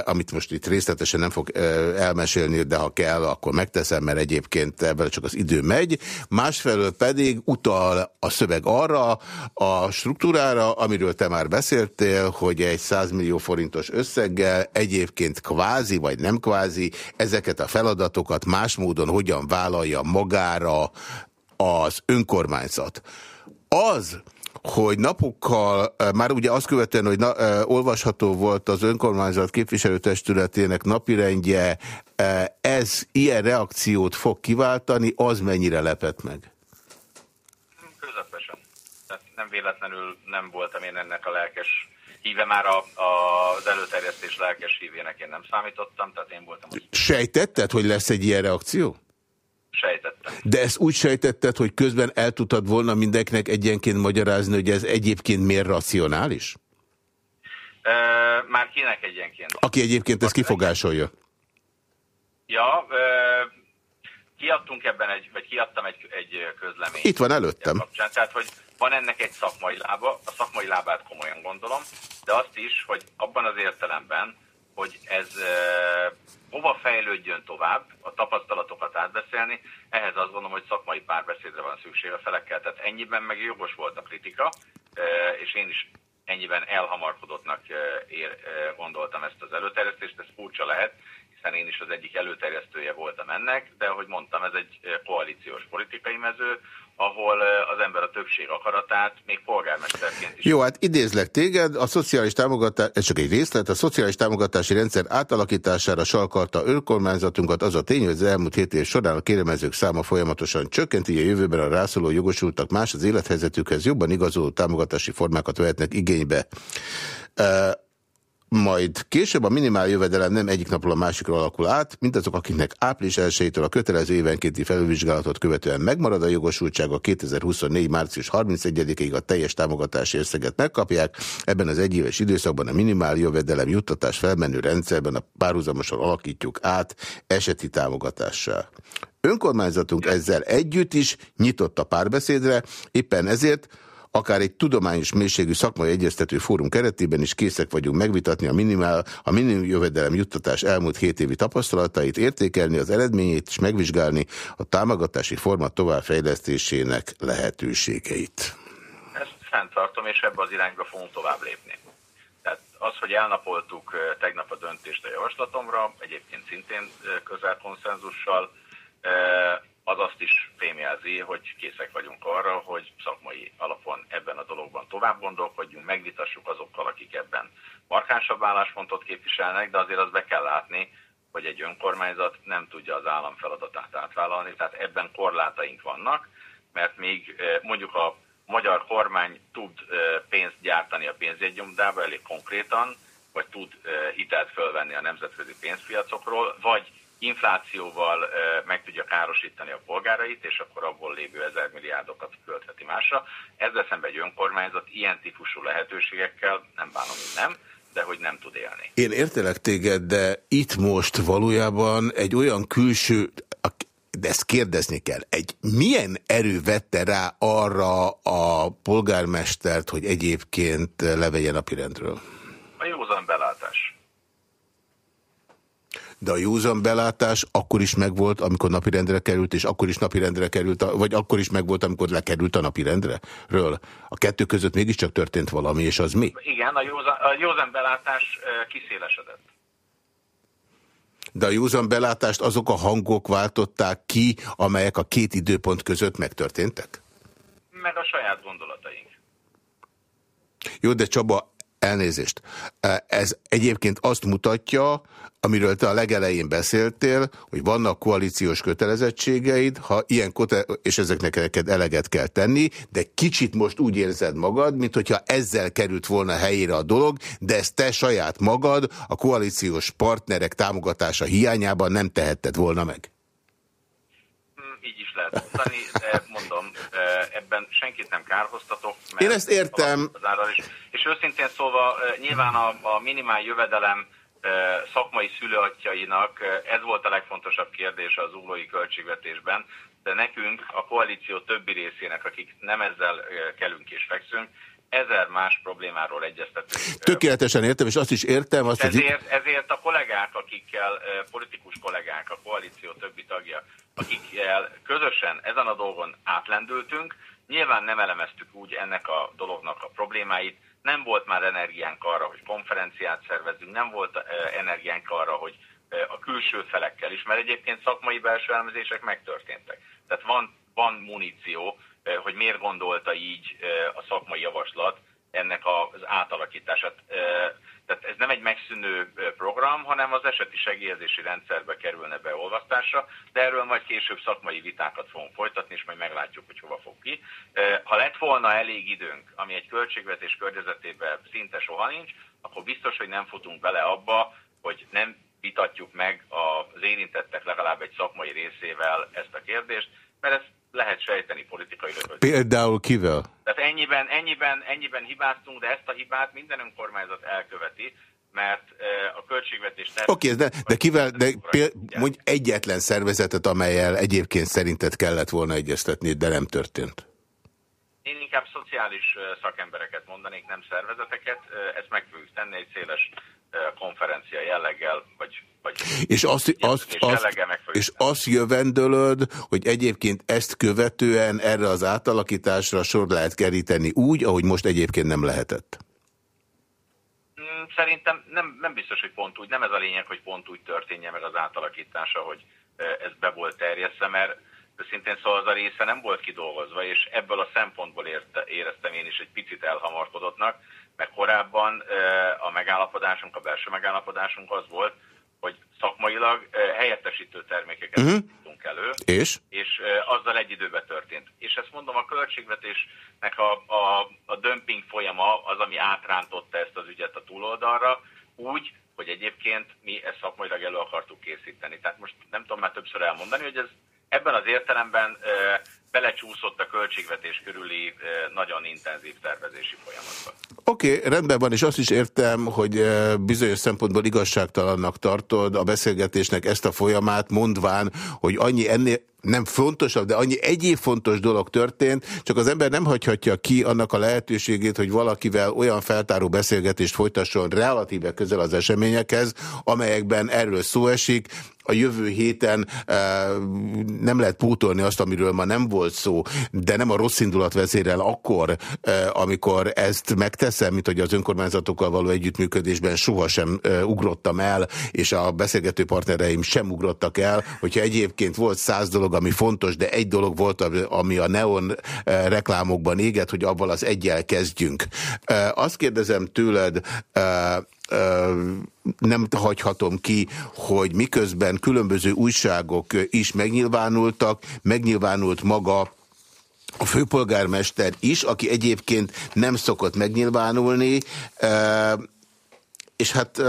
[SPEAKER 1] amit most itt részletesen nem fog elmesélni, de ha kell, akkor megtesz teszem, mert egyébként ebben csak az idő megy, másfelől pedig utal a szöveg arra a struktúrára, amiről te már beszéltél, hogy egy 100 millió forintos összeggel egyébként kvázi vagy nem kvázi ezeket a feladatokat más módon hogyan vállalja magára az önkormányzat. Az, hogy napokkal, már ugye azt követően, hogy na, olvasható volt az önkormányzat képviselőtestületének napirendje, ez ilyen reakciót fog kiváltani, az mennyire lepett meg?
[SPEAKER 4] Közepesen. Tehát nem véletlenül nem voltam én ennek a lelkes híve már a, a, az előterjesztés lelkes hívének én nem számítottam, tehát én voltam.
[SPEAKER 1] Sejtetted, hogy lesz egy ilyen reakció?
[SPEAKER 4] Sejtettem.
[SPEAKER 1] De ezt úgy sejtetted, hogy közben el tudtad volna mindenkinek egyenként magyarázni, hogy ez egyébként miért racionális?
[SPEAKER 4] E, már kinek egyenként?
[SPEAKER 1] Aki egyébként ezt kifogásolja.
[SPEAKER 4] Ja, kiadtunk ebben egy, vagy kiadtam egy, egy közleményt.
[SPEAKER 1] Itt van előttem.
[SPEAKER 4] Kapcsán, tehát, hogy van ennek egy szakmai lába, a szakmai lábát komolyan gondolom, de azt is, hogy abban az értelemben, hogy ez e, hova fejlődjön tovább, a tapasztalatokat átbeszélni, ehhez azt gondolom, hogy szakmai párbeszédre van szükség a felekkel. Tehát ennyiben meg jogos volt a kritika, e, és én is ennyiben elhamarkodottnak ér, gondoltam ezt az előterjesztést, ez furcsa lehet, hiszen én is az egyik előterjesztője voltam ennek, de ahogy mondtam, ez egy koalíciós politikai mező, ahol az ember a többség akaratát még polgármesterként is.
[SPEAKER 1] Jó, hát idézlek téged, a szociális támogatás, ez csak egy részlet, a szociális támogatási rendszer átalakítására salkarta önkormányzatunkat az a tény, hogy az elmúlt hét év során a kéremezők száma folyamatosan csökkent, így a jövőben a rászóló jogosultak más az élethelyzetükhez jobban igazoló támogatási formákat vehetnek igénybe. Majd később a minimál jövedelem nem egyik napról a másikra alakul át, mint azok, akiknek április 1 a kötelező évenkénti felülvizsgálatot követően megmarad a jogosultsága 2024. március 31-ig a teljes támogatási összeget megkapják. Ebben az egyéves időszakban a minimál jövedelem juttatás felmenő rendszerben a párhuzamosan alakítjuk át eseti támogatással. Önkormányzatunk ezzel együtt is nyitott a párbeszédre, éppen ezért akár egy tudományos mélységű szakmai egyeztető fórum keretében is készek vagyunk megvitatni a minimál, a minimum jövedelem juttatás elmúlt hét évi tapasztalatait, értékelni az eredményét és megvizsgálni a támogatási forma továbbfejlesztésének lehetőségeit.
[SPEAKER 4] Ezt fenntartom, és ebbe az irányba fogunk tovább lépni. Tehát az, hogy elnapoltuk tegnap a döntést a javaslatomra, egyébként szintén közel konszenzussal, az azt is fémjelzi, hogy készek vagyunk arra, hogy szakmai alapon ebben a dologban tovább gondolkodjunk, megvitassuk azokkal, akik ebben markánsabb álláspontot képviselnek, de azért azt be kell látni, hogy egy önkormányzat nem tudja az állam feladatát átvállalni, tehát ebben korlátaink vannak, mert még eh, mondjuk a magyar kormány tud eh, pénzt gyártani a pénzjegynyomdába elég konkrétan, vagy tud eh, hitelt fölvenni a nemzetközi pénzpiacokról, vagy inflációval meg tudja károsítani a polgárait, és akkor abból lévő ezer milliárdokat költheti másra. Ezzel szemben egy önkormányzat ilyen típusú lehetőségekkel, nem bánom, hogy nem, de hogy nem tud élni.
[SPEAKER 1] Én értelek téged, de itt most valójában egy olyan külső, de ezt kérdezni kell, egy milyen erő vette rá arra a polgármestert, hogy egyébként levegye napirendről?
[SPEAKER 4] A józan belátás.
[SPEAKER 1] De a józan belátás akkor is megvolt, amikor napirendre került, és akkor is napirendre került, vagy akkor is megvolt, amikor lekerült a napirendre? Ről. A kettő között mégiscsak történt valami, és az mi?
[SPEAKER 4] Igen, a józan, a józan belátás kiszélesedett.
[SPEAKER 1] De a józan belátást azok a hangok váltották ki, amelyek a két időpont között megtörténtek?
[SPEAKER 4] Meg a saját gondolataink.
[SPEAKER 1] Jó, de Csaba, elnézést. Ez egyébként azt mutatja, amiről te a legelején beszéltél, hogy vannak koalíciós kötelezettségeid, ha ilyen és ezeknek neked eleget kell tenni, de kicsit most úgy érzed magad, mint hogyha ezzel került volna helyére a dolog, de ezt te saját magad a koalíciós partnerek támogatása hiányában nem tehetted volna meg.
[SPEAKER 4] Így is lehet mondani, de mondom, ebben senkit nem kárhoztatok. Mert
[SPEAKER 1] Én ezt értem.
[SPEAKER 4] Is. És őszintén szólva, nyilván a, a minimál jövedelem szakmai szülőatjainak ez volt a legfontosabb kérdés az úlói költségvetésben, de nekünk, a koalíció többi részének, akik nem ezzel kelünk és fekszünk, ezer más problémáról egyeztetünk.
[SPEAKER 1] Tökéletesen értem, és azt is értem. Azt
[SPEAKER 4] ezért, ezért a kollégák, akikkel, politikus kollégák, a koalíció többi tagja, akikkel közösen ezen a dolgon átlendültünk, nyilván nem elemeztük úgy ennek a dolognak a problémáit, nem volt már energiánk arra, hogy konferenciát szervezünk, nem volt energiánk arra, hogy a külső felekkel is, mert egyébként szakmai belső elemzések megtörténtek. Tehát van, van muníció, hogy miért gondolta így a szakmai javaslat ennek az átalakítását. Tehát ez nem egy megszűnő program, hanem az eseti segélyezési rendszerbe kerülne beolvasztásra, de erről majd később szakmai vitákat fogunk folytatni, és majd meglátjuk, hogy hova fog ki. Ha lett volna elég időnk, ami egy költségvetés környezetében szinte soha nincs, akkor biztos, hogy nem futunk bele abba, hogy nem vitatjuk meg az érintettek legalább egy szakmai részével ezt a kérdést, mert ezt lehet sejteni politikai
[SPEAKER 1] rögöt. Például kivel?
[SPEAKER 4] Tehát ennyiben, ennyiben, ennyiben hibáztunk, de ezt a hibát minden önkormányzat elköveti, mert a költségvetés...
[SPEAKER 1] Oké, okay, de, de kivel, de péld, mondj egyetlen szervezetet, amelyel egyébként szerinted kellett volna egyeztetni, de nem történt.
[SPEAKER 4] Én inkább szociális szakembereket mondanék, nem szervezeteket. Ezt meg fogjuk tenni egy széles konferencia jelleggel, vagy, vagy
[SPEAKER 1] és azt, azt, azt, és azt jövendölöd, hogy egyébként ezt követően erre az átalakításra sor lehet keríteni úgy, ahogy most egyébként nem lehetett?
[SPEAKER 4] Mm, szerintem nem, nem biztos, hogy pont úgy, nem ez a lényeg, hogy pont úgy történjen meg az átalakítása, hogy ez be volt terjesztve, mert szintén szóval az a része nem volt kidolgozva, és ebből a szempontból érte, éreztem én is egy picit elhamarkodottnak, mert korábban a megállapodásunk, a belső megállapodásunk az volt, hogy szakmailag helyettesítő termékeket uh mhm. -huh. tudtunk elő,
[SPEAKER 1] és,
[SPEAKER 4] és azzal egy időben történt. És ezt mondom, a költségvetésnek a, a, a dömping folyama az, ami átrántotta ezt az ügyet a túloldalra, úgy, hogy egyébként mi ezt szakmailag elő akartuk készíteni. Tehát most nem tudom már többször elmondani, hogy ez ebben az értelemben belecsúszott a költségvetés körüli nagyon intenzív tervezési folyamatba.
[SPEAKER 1] Oké, okay, rendben van, és azt is értem, hogy bizonyos szempontból igazságtalannak tartod a beszélgetésnek ezt a folyamát, mondván, hogy annyi ennél, nem fontosabb, de annyi egyéb fontos dolog történt, csak az ember nem hagyhatja ki annak a lehetőségét, hogy valakivel olyan feltáró beszélgetést folytasson relatíve közel az eseményekhez, amelyekben erről szó esik, a jövő héten e, nem lehet pótolni azt, amiről ma nem volt szó, de nem a rossz indulat vezérel akkor, e, amikor ezt megteszem, mint hogy az önkormányzatokkal való együttműködésben sohasem e, ugrottam el, és a beszélgető partnereim sem ugrottak el, hogyha egyébként volt száz dolog, ami fontos, de egy dolog volt, ami a neon reklámokban éget, hogy abban az egyel kezdjünk. Azt kérdezem tőled, nem hagyhatom ki, hogy miközben különböző újságok is megnyilvánultak, megnyilvánult maga a főpolgármester is, aki egyébként nem szokott megnyilvánulni, és hát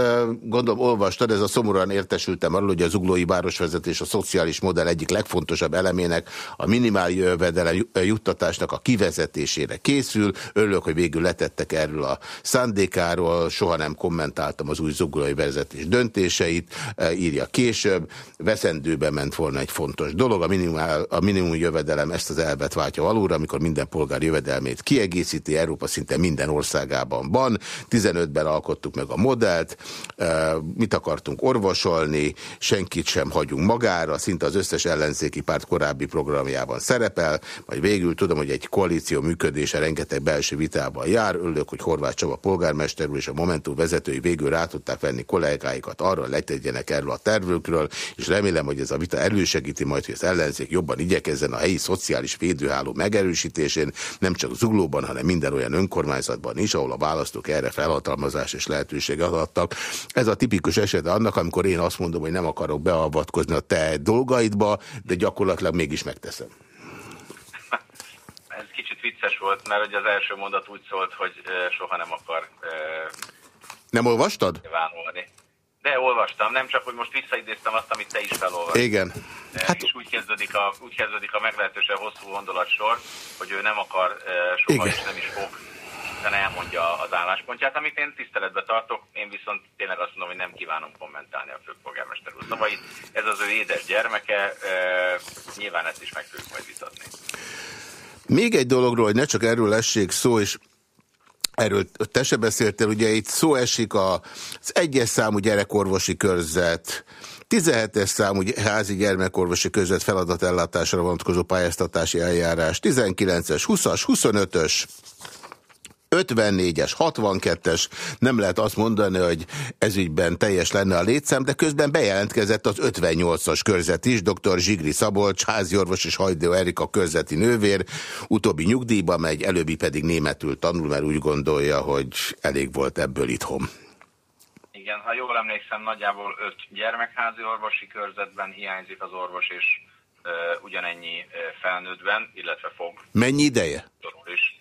[SPEAKER 1] gondolom olvastad, ez a szomorúan értesültem arról, hogy az uglói városvezetés a szociális modell egyik legfontosabb elemének, a minimál jövedelem juttatásnak a kivezetésére készül. Örülök, hogy végül letettek erről a szándékáról, soha nem kommentáltam az új zuglói vezetés döntéseit, írja később. Veszendőbe ment volna egy fontos dolog, a, minimál, a minimum jövedelem ezt az elvet váltja valóra, amikor minden polgár jövedelmét kiegészíti, Európa szinte minden országában van. 15-ben alkottuk meg a modell, modellt, mit akartunk orvosolni, senkit sem hagyunk magára, szinte az összes ellenzéki párt korábbi programjában szerepel, majd végül tudom, hogy egy koalíció működése rengeteg belső vitában jár, örülök, hogy Horváth Csaba polgármester és a Momentum vezetői végül rá tudták venni kollégáikat arra, letegyenek erről a tervükről, és remélem, hogy ez a vita elősegíti majd, hogy az ellenzék jobban igyekezzen a helyi szociális védőháló megerősítésén, nem csak Zuglóban, hanem minden olyan önkormányzatban is, ahol a választók erre felhatalmazás és lehetősége adtak. Ez a tipikus eset annak, amikor én azt mondom, hogy nem akarok beavatkozni a te dolgaidba, de gyakorlatilag mégis megteszem.
[SPEAKER 4] Ez kicsit vicces volt, mert ugye az első mondat úgy szólt, hogy soha nem akar...
[SPEAKER 1] Nem olvastad?
[SPEAKER 4] Vánolni. De olvastam, nem csak, hogy most visszaidéztem azt, amit te is felolvastál.
[SPEAKER 1] Igen.
[SPEAKER 4] Hát... És úgy kezdődik, a, úgy kezdődik a meglehetősen hosszú gondolatsor, hogy ő nem akar soha Igen. és nem is fog hiszen elmondja az álláspontját, amit én tiszteletbe tartok, én viszont tényleg azt mondom, hogy nem kívánom kommentálni a főpolgármester úr szavait. Ez az ő édes gyermeke, e, nyilván ezt is meg tudjuk majd vitatni.
[SPEAKER 1] Még egy dologról, hogy ne csak erről essék szó, és Erről te se beszéltél, ugye itt szó esik az egyes számú gyerekorvosi körzet, 17-es számú házi gyermekorvosi között feladatellátásra vonatkozó pályáztatási eljárás, 19-es, 20-as, 25-ös, 54-es, 62-es, nem lehet azt mondani, hogy ezügyben teljes lenne a létszám, de közben bejelentkezett az 58-as körzet is, dr. Zsigri Szabolcs, háziorvos és Hajdó Erika körzeti nővér, utóbbi nyugdíjba megy, előbbi pedig németül tanul, mert úgy gondolja, hogy elég volt ebből itthon.
[SPEAKER 4] Igen, ha jól emlékszem, nagyjából öt gyermekházi orvosi körzetben hiányzik az orvos, és uh, ugyanennyi felnőttben, illetve fog.
[SPEAKER 1] Mennyi ideje?
[SPEAKER 4] Is.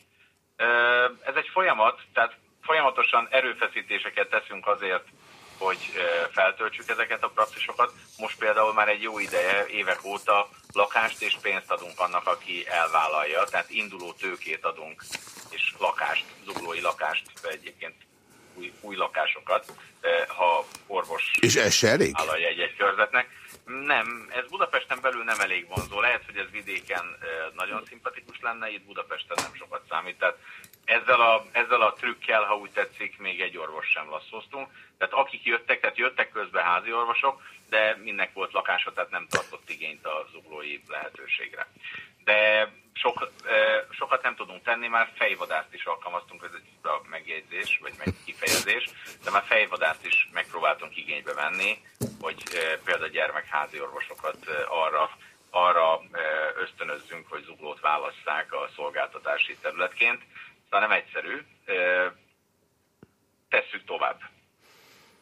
[SPEAKER 4] Ez egy folyamat, tehát folyamatosan erőfeszítéseket teszünk azért, hogy feltöltsük ezeket a praxisokat. Most például már egy jó ideje, évek óta lakást és pénzt adunk annak, aki elvállalja, tehát induló tőkét adunk, és lakást, zuglói lakást, egyébként új, új lakásokat, ha orvos
[SPEAKER 1] és ez se elég?
[SPEAKER 4] vállalja egy-egy körzetnek. Nem, ez Budapesten belül nem elég vonzó. Lehet, hogy ez vidéken nagyon szimpatikus lenne, itt Budapesten nem sokat számít. Tehát ezzel a, ezzel a trükkel, ha úgy tetszik, még egy orvos sem lasszoztunk. Tehát akik jöttek, tehát jöttek közben házi orvosok, de mindnek volt lakása, tehát nem tartott igényt a zuglói lehetőségre. De sok, sokat nem tudunk tenni, már fejvadászt is alkalmaztunk, ez egy megjegyzés, vagy meg kifejezés, de már fejvadászt is megpróbáltunk igénybe venni, hogy például gyermekházi orvosokat arra, arra ösztönözzünk, hogy zuglót válasszák a szolgáltatási területként. Szóval nem egyszerű. Tesszük tovább.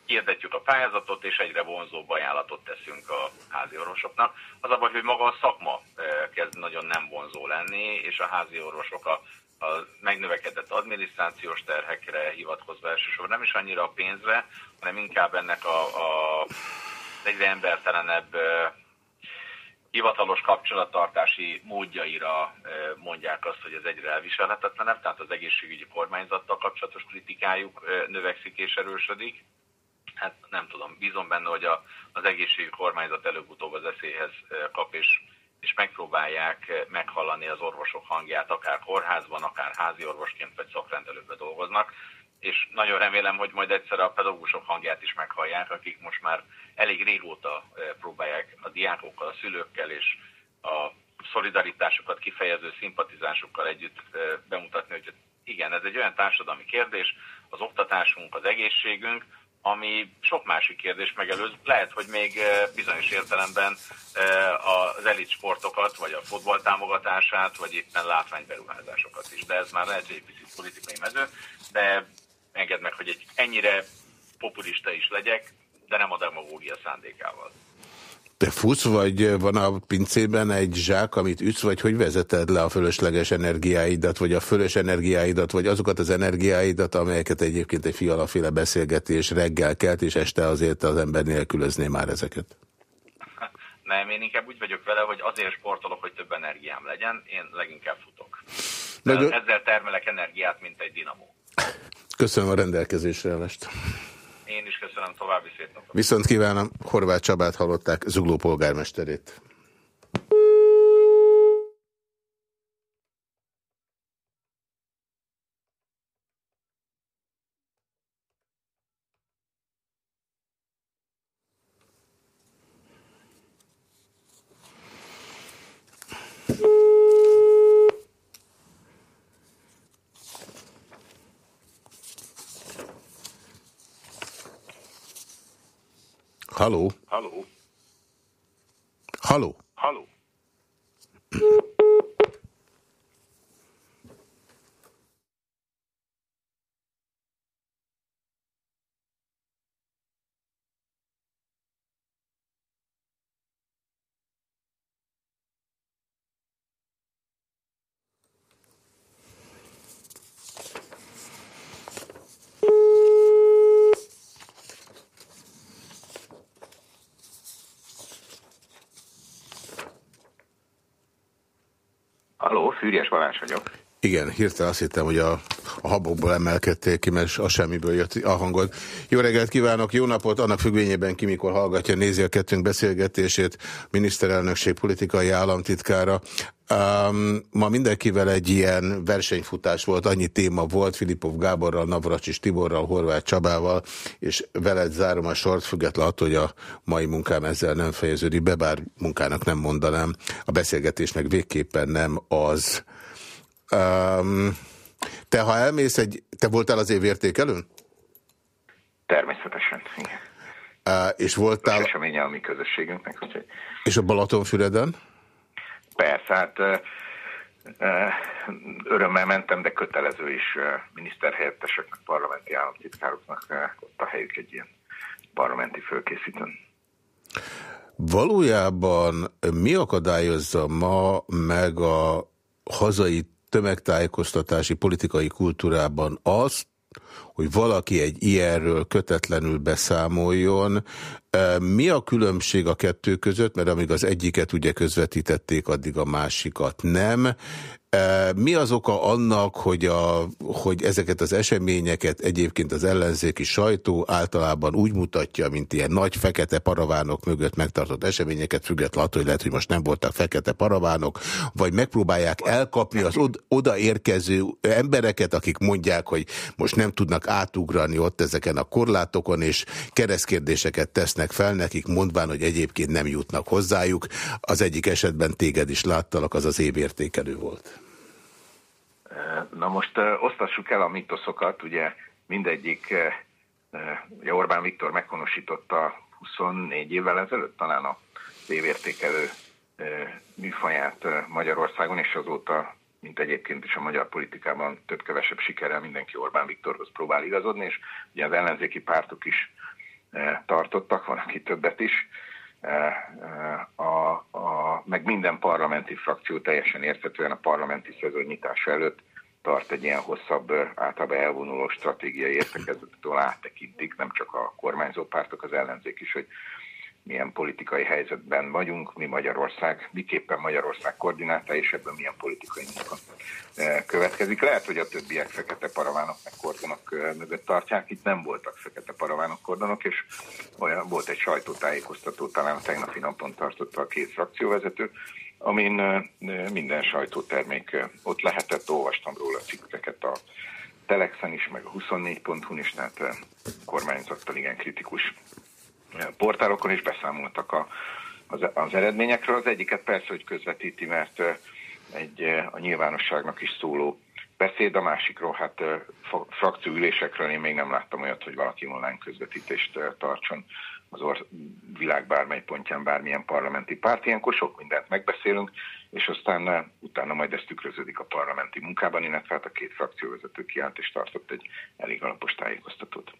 [SPEAKER 4] Hirdetjük a pályázatot, és egyre vonzóbb ajánlatot teszünk a házi orvosoknak. Az a baj, hogy maga a szakma kezd nagyon nem vonzó lenni, és a házi orvosok a, a megnövekedett adminisztrációs terhekre hivatkozva elsősorban nem is annyira a pénzre, hanem inkább ennek a, a egyre embertelenebb hivatalos kapcsolattartási módjaira mondják azt, hogy ez egyre elviselhetetlenebb, tehát az egészségügyi kormányzattal kapcsolatos kritikájuk növekszik és erősödik. Hát nem tudom, bízom benne, hogy a, az egészségügyi kormányzat előbb-utóbb az eszéhez kap, és, és megpróbálják meghallani az orvosok hangját, akár kórházban, akár házi orvosként vagy szakrendelőben dolgoznak. És nagyon remélem, hogy majd egyszer a pedagógusok hangját is meghallják, akik most már elég régóta próbálják a diákokkal, a szülőkkel és a szolidaritásokat kifejező szimpatizánsokkal együtt bemutatni, hogy igen, ez egy olyan társadalmi kérdés, az oktatásunk, az egészségünk, ami sok másik kérdés megelőz. Lehet, hogy még bizonyos értelemben az elit sportokat, vagy a fotball támogatását, vagy éppen látványberuházásokat is. De ez már lehet, hogy egy picit politikai mező, de engedd meg, hogy egy ennyire populista is legyek, de nem a demagógia szándékával.
[SPEAKER 1] Te futsz, vagy van a pincében egy zsák, amit ütsz, vagy hogy vezeted le a fölösleges energiáidat, vagy a fölös energiáidat, vagy azokat az energiáidat, amelyeket egyébként egy fialaféle beszélgetés reggel kelt, és este azért az ember nélkülözné már ezeket?
[SPEAKER 4] Nem, én inkább úgy vagyok vele, hogy azért sportolok, hogy több energiám legyen, én leginkább futok. Nagyon... Ezzel termelek energiát, mint egy dinamó.
[SPEAKER 1] Köszönöm a rendelkezésre állást.
[SPEAKER 4] Én is köszönöm, további szép napot.
[SPEAKER 1] Viszont kívánom, Horváth Csabát hallották, Zugló polgármesterét. Haló?
[SPEAKER 5] Haló?
[SPEAKER 1] Haló?
[SPEAKER 5] Balázs vagyok.
[SPEAKER 1] Igen, hirtelen azt hittem, hogy a, a habokból emelkedték ki, mert a semmiből jött a hangod. Jó reggelt kívánok, jó napot, annak függvényében ki mikor hallgatja, nézi a kettőnk beszélgetését, miniszterelnökség politikai államtitkára. Um, ma mindenkivel egy ilyen versenyfutás volt, annyi téma volt, Filipov Gáborral, Navracsis Tiborral, Horváth Csabával, és veled zárom a sort, független attól, hogy a mai munkám ezzel nem fejeződik be, bár munkának nem mondanám, a beszélgetés meg végképpen nem az. Um, te, ha elmész egy... Te voltál az évértékelőn?
[SPEAKER 5] Természetesen, igen.
[SPEAKER 1] Uh, és voltál...
[SPEAKER 5] eseménye a mi közösségünknek. Úgyhogy...
[SPEAKER 1] És a Balatonfüreden?
[SPEAKER 5] Persze, hát uh, uh, örömmel mentem, de kötelező is uh, miniszterhelyetteseknek, parlamenti államtitkároknak uh, ott a helyük egy ilyen parlamenti fölkészítőn.
[SPEAKER 1] Valójában mi akadályozza ma meg a hazai tömegtájékoztatási politikai kultúrában azt, hogy valaki egy ilyenről kötetlenül beszámoljon. Mi a különbség a kettő között? Mert amíg az egyiket ugye közvetítették, addig a másikat nem. Mi az oka annak, hogy, a, hogy ezeket az eseményeket egyébként az ellenzéki sajtó általában úgy mutatja, mint ilyen nagy fekete paravánok mögött megtartott eseményeket, függetlenül hogy lehet, hogy most nem voltak fekete paravánok, vagy megpróbálják elkapni az odaérkező embereket, akik mondják, hogy most nem tudnak átugrani ott ezeken a korlátokon, és keresztkérdéseket tesznek fel nekik, mondván, hogy egyébként nem jutnak hozzájuk. Az egyik esetben téged is láttalak, az az évértékelő volt.
[SPEAKER 5] Na most osztassuk el a mitoszokat, ugye mindegyik, ugye Orbán Viktor meghonosította 24 évvel ezelőtt talán a évértékelő műfaját Magyarországon, és azóta, mint egyébként is a magyar politikában több-kevesebb sikerrel mindenki Orbán Viktorhoz próbál igazodni, és ugye az ellenzéki pártok is tartottak, van aki többet is, a, a, meg minden parlamenti frakció teljesen érthetően a parlamenti szezon nyitása előtt tart egy ilyen hosszabb, általában elvonuló stratégiai értekezettől áttekintik, nem csak a kormányzó pártok, az ellenzék is, hogy milyen politikai helyzetben vagyunk, mi Magyarország, miképpen Magyarország koordináta, és ebben milyen politikai munka következik. Lehet, hogy a többiek fekete paravánok meg kordonok mögött tartják, itt nem voltak fekete paravánok kordonok, és olyan volt egy sajtótájékoztató, talán a tegnapi napon tartotta a két frakcióvezető, amin minden sajtótermék ott lehetett, olvastam róla cikkeket a Telexen is, meg a 24.hu-n is, tehát kormányzattal igen kritikus portálokon is beszámoltak a, az, az eredményekről. Az egyiket persze, hogy közvetíti, mert egy a nyilvánosságnak is szóló beszéd, a másikról, hát frakcióülésekről én még nem láttam olyat, hogy valaki online közvetítést tartson az or- világ bármely pontján bármilyen parlamenti párt. Ilyenkor sok mindent megbeszélünk, és aztán utána majd ez tükröződik a parlamenti munkában, illetve hát a két frakcióvezető kiállt és tartott egy elég alapos tájékoztatót.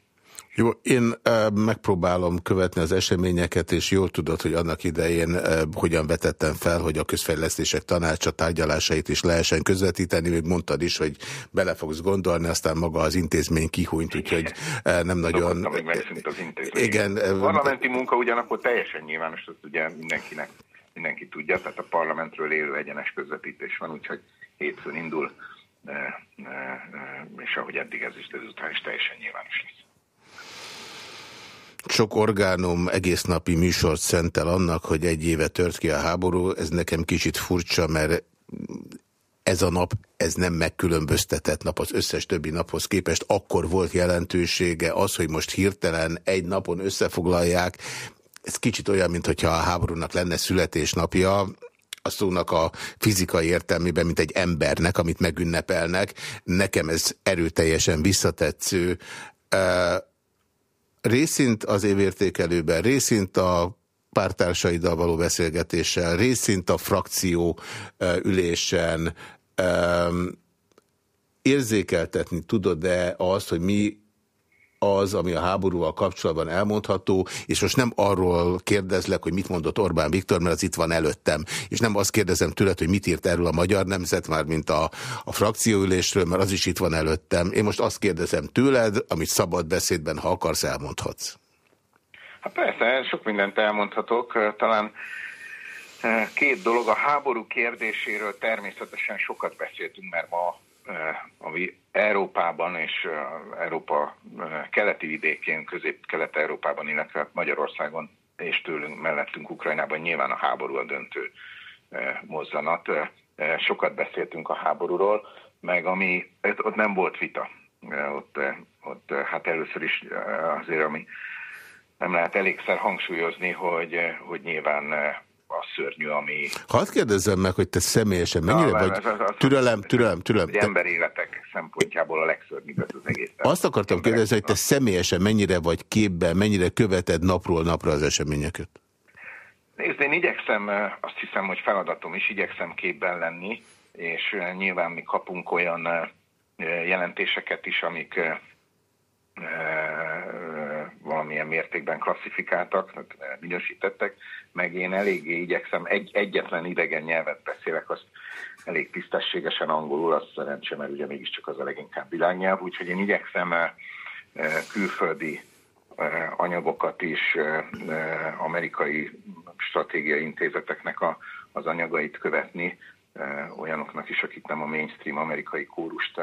[SPEAKER 1] Jó, én megpróbálom követni az eseményeket, és jól tudod, hogy annak idején hogyan vetettem fel, hogy a közfejlesztések tanácsa tárgyalásait is lehessen közvetíteni, még mondtad is, hogy bele fogsz gondolni, aztán maga az intézmény kihúnyt, úgyhogy nem nagyon...
[SPEAKER 5] Még az intézmény. Igen. A parlamenti munka ugyanakkor teljesen nyilvános, azt ugye mindenkinek, mindenki tudja, tehát a parlamentről élő egyenes közvetítés van, úgyhogy hétfőn indul, és ahogy eddig ez is, ezután is teljesen nyilvános lesz
[SPEAKER 1] sok orgánum egész napi műsort szentel annak, hogy egy éve tört ki a háború. Ez nekem kicsit furcsa, mert ez a nap, ez nem megkülönböztetett nap az összes többi naphoz képest. Akkor volt jelentősége az, hogy most hirtelen egy napon összefoglalják. Ez kicsit olyan, mintha a háborúnak lenne születésnapja, a szónak a fizikai értelmében, mint egy embernek, amit megünnepelnek. Nekem ez erőteljesen visszatetsző részint az évértékelőben, részint a pártársaiddal való beszélgetéssel, részint a frakció ülésen érzékeltetni tudod-e azt, hogy mi az, ami a háborúval kapcsolatban elmondható, és most nem arról kérdezlek, hogy mit mondott Orbán Viktor, mert az itt van előttem, és nem azt kérdezem tőled, hogy mit írt erről a magyar nemzet, már mint a, a frakcióülésről, mert az is itt van előttem. Én most azt kérdezem tőled, amit szabad beszédben, ha akarsz, elmondhatsz.
[SPEAKER 5] Hát persze, sok mindent elmondhatok. Talán eh, két dolog. A háború kérdéséről természetesen sokat beszéltünk, mert ma ami Európában és eh, Európa eh, keleti vidékén, közép-kelet-európában, illetve hát Magyarországon és tőlünk mellettünk Ukrajnában nyilván a háború a döntő mozzanat. Sokat beszéltünk a háborúról, meg ami, ott nem volt vita. Ott, ott hát először is azért, ami nem lehet elégszer hangsúlyozni, hogy, hogy nyilván a szörnyű, ami...
[SPEAKER 1] Hadd kérdezzem meg, hogy te személyesen mennyire Na, vagy... Az, az, az, türelem, türelem, türelem.
[SPEAKER 5] Te... emberéletek szempontjából a legszörnyűbb az egész.
[SPEAKER 1] Azt akartam kérdezni, hogy te személyesen mennyire vagy képben, mennyire követed napról napra az eseményeket?
[SPEAKER 5] Nézd, én igyekszem, azt hiszem, hogy feladatom is, igyekszem képben lenni, és nyilván mi kapunk olyan jelentéseket is, amik valamilyen mértékben klasszifikáltak, minősítettek, meg én eléggé igyekszem, egy, egyetlen idegen nyelvet beszélek, azt elég tisztességesen angolul, azt szerencsé, mert ugye mégiscsak az a leginkább világnyelv, úgyhogy én igyekszem külföldi anyagokat is, amerikai stratégiai intézeteknek a, az anyagait követni, olyanoknak is, akik nem a mainstream amerikai kórust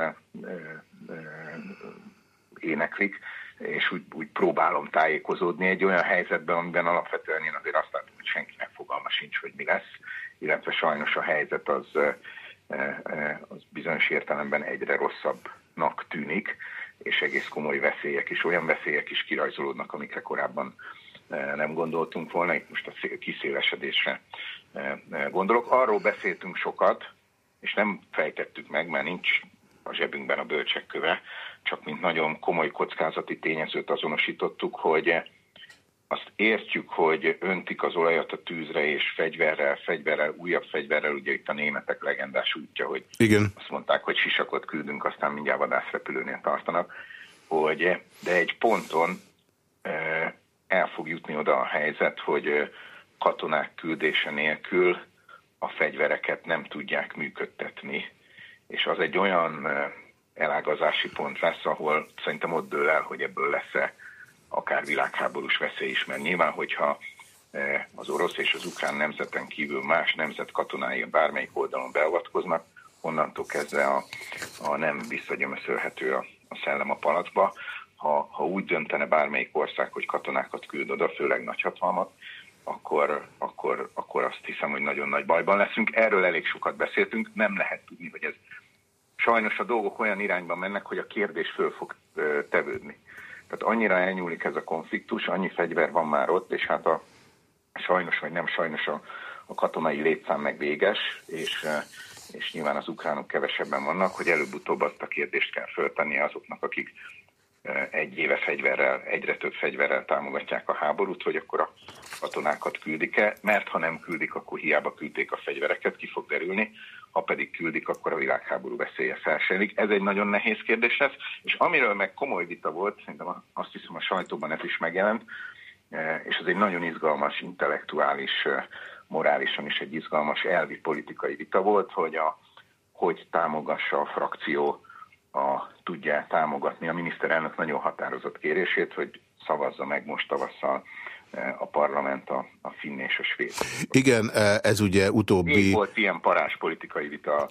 [SPEAKER 5] éneklik, és úgy, úgy próbálom tájékozódni egy olyan helyzetben, amiben alapvetően én azért azt látom, hogy senkinek fogalma sincs, hogy mi lesz, illetve sajnos a helyzet az, az bizonyos értelemben egyre rosszabbnak tűnik, és egész komoly veszélyek is, olyan veszélyek is kirajzolódnak, amikre korábban nem gondoltunk volna, itt most a kiszélesedésre gondolok. Arról beszéltünk sokat, és nem fejtettük meg, mert nincs a zsebünkben a bölcsek köve, csak mint nagyon komoly kockázati tényezőt azonosítottuk, hogy azt értjük, hogy öntik az olajat a tűzre, és fegyverrel, fegyverrel, újabb fegyverrel, ugye itt a németek legendás útja, hogy
[SPEAKER 1] Igen.
[SPEAKER 5] azt mondták, hogy sisakot küldünk, aztán mindjárt vadászrepülőnél tartanak, hogy de egy ponton el fog jutni oda a helyzet, hogy katonák küldése nélkül a fegyvereket nem tudják működtetni. És az egy olyan elágazási pont lesz, ahol szerintem ott dől el, hogy ebből lesz-e akár világháborús veszély is, mert nyilván, hogyha az orosz és az ukrán nemzeten kívül más nemzet katonái bármelyik oldalon beavatkoznak, onnantól kezdve a, a nem visszagyömöszölhető a, a szellem a palacba. Ha, ha úgy döntene bármelyik ország, hogy katonákat küld oda, főleg nagyhatalmat, akkor, akkor, akkor azt hiszem, hogy nagyon nagy bajban leszünk. Erről elég sokat beszéltünk, nem lehet tudni, hogy ez sajnos a dolgok olyan irányba mennek, hogy a kérdés föl fog tevődni. Tehát annyira elnyúlik ez a konfliktus, annyi fegyver van már ott, és hát a sajnos vagy nem sajnos a, a katonai létszám meg véges, és, és nyilván az ukránok kevesebben vannak, hogy előbb-utóbb azt a kérdést kell föltenni azoknak, akik egy éve fegyverrel, egyre több fegyverrel támogatják a háborút, hogy akkor a katonákat küldik-e, mert ha nem küldik, akkor hiába küldték a fegyvereket, ki fog derülni, ha pedig küldik, akkor a világháború veszélye felsejlik. Ez egy nagyon nehéz kérdés lesz, és amiről meg komoly vita volt, szerintem azt hiszem a sajtóban ez is megjelent, és ez egy nagyon izgalmas, intellektuális, morálisan is egy izgalmas elvi politikai vita volt, hogy a, hogy támogassa a frakció a, tudja támogatni a miniszterelnök nagyon határozott kérését, hogy szavazza meg most tavasszal e, a parlament a, a finn és a svéd.
[SPEAKER 1] Igen, e, ez ugye utóbbi...
[SPEAKER 5] Még volt ilyen parás politikai vita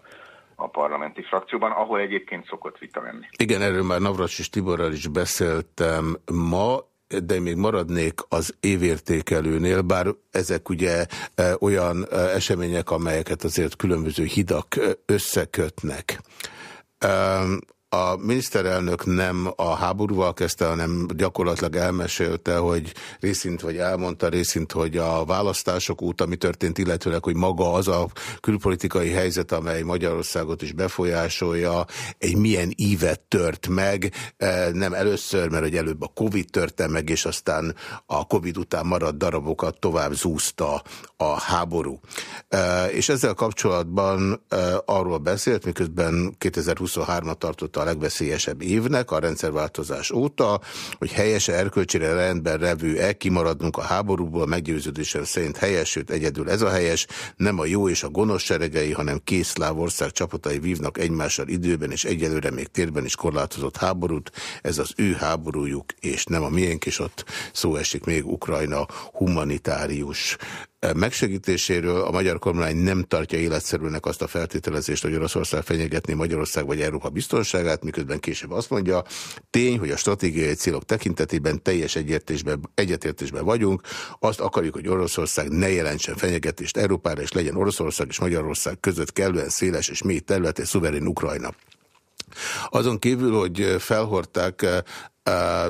[SPEAKER 5] a parlamenti frakcióban, ahol egyébként szokott vita lenni.
[SPEAKER 1] Igen, erről már Navras és Tiborral is beszéltem ma, de még maradnék az évértékelőnél, bár ezek ugye e, olyan események, amelyeket azért különböző hidak összekötnek. A miniszterelnök nem a háborúval kezdte, hanem gyakorlatilag elmesélte, hogy részint vagy elmondta, részint, hogy a választások óta mi történt, illetőleg, hogy maga az a külpolitikai helyzet, amely Magyarországot is befolyásolja, egy milyen ívet tört meg, e, nem először, mert hogy előbb a Covid törte meg, és aztán a Covid után maradt darabokat tovább zúzta a háború. E, és ezzel kapcsolatban e, arról beszélt, miközben 2023-at tartotta a legveszélyesebb évnek a rendszerváltozás óta, hogy helyese erkölcsére rendben revő-e kimaradnunk a háborúból, meggyőződésem szerint helyes, sőt egyedül ez a helyes, nem a jó és a gonosz seregei, hanem két szláv ország csapatai vívnak egymással időben és egyelőre még térben is korlátozott háborút. Ez az ő háborújuk, és nem a miénk, és ott szó esik még Ukrajna humanitárius megsegítéséről a magyar kormány nem tartja életszerűnek azt a feltételezést, hogy Oroszország fenyegetni Magyarország vagy Európa biztonságát, miközben később azt mondja, tény, hogy a stratégiai célok tekintetében teljes egyetértésben vagyunk, azt akarjuk, hogy Oroszország ne jelentsen fenyegetést Európára, és legyen Oroszország és Magyarország között kellően széles és mély terület és szuverén Ukrajna. Azon kívül, hogy felhordták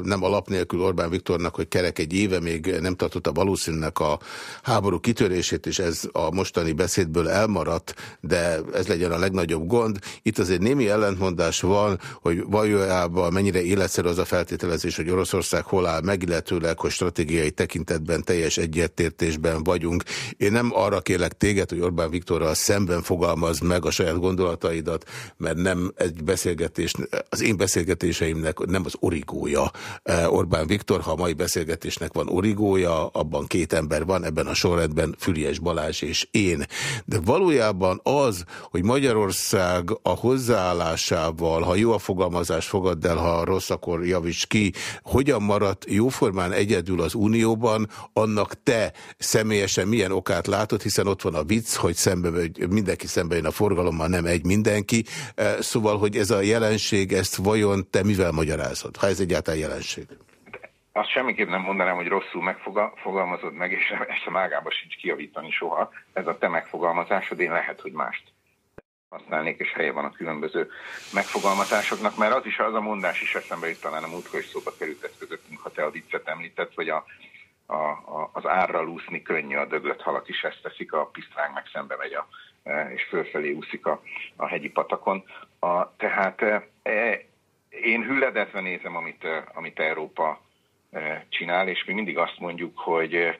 [SPEAKER 1] nem alap nélkül Orbán Viktornak, hogy kerek egy éve még nem tartotta valószínűleg a háború kitörését, és ez a mostani beszédből elmaradt, de ez legyen a legnagyobb gond. Itt azért némi ellentmondás van, hogy valójában mennyire életszerű az a feltételezés, hogy Oroszország hol áll meg, hogy stratégiai tekintetben teljes egyetértésben vagyunk. Én nem arra kérlek téged, hogy Orbán Viktorral szemben fogalmaz meg a saját gondolataidat, mert nem egy beszélgetés, az én beszélgetéseimnek nem az origó origója Orbán Viktor. Ha a mai beszélgetésnek van origója, abban két ember van, ebben a sorrendben Füriás Balázs és én. De valójában az, hogy Magyarország a hozzáállásával, ha jó a fogalmazás, fogad el, ha rossz, akkor javíts ki, hogyan maradt jóformán egyedül az Unióban, annak te személyesen milyen okát látod, hiszen ott van a vicc, hogy szembe, mindenki szembe jön a forgalommal, nem egy mindenki. Szóval, hogy ez a jelenség, ezt vajon te mivel magyarázod, ha ez egyáltalán jelenség?
[SPEAKER 5] Azt semmiképp nem mondanám, hogy rosszul megfogalmazod meg, és ezt a mágába sincs kiavítani soha. Ez a te megfogalmazásod, én lehet, hogy mást használnék, és helye van a különböző megfogalmazásoknak, mert az is az a mondás is eszembe jut talán a múltkor is szóba került ez közöttünk, ha te a viccet említett, hogy a, a, a, az árral úszni könnyű, a döglött halak is ezt teszik, a pisztráng meg szembe megy a, e, és fölfelé úszik a, a hegyi patakon. A, tehát e, én hülledezve nézem, amit, amit Európa csinál, és mi mindig azt mondjuk, hogy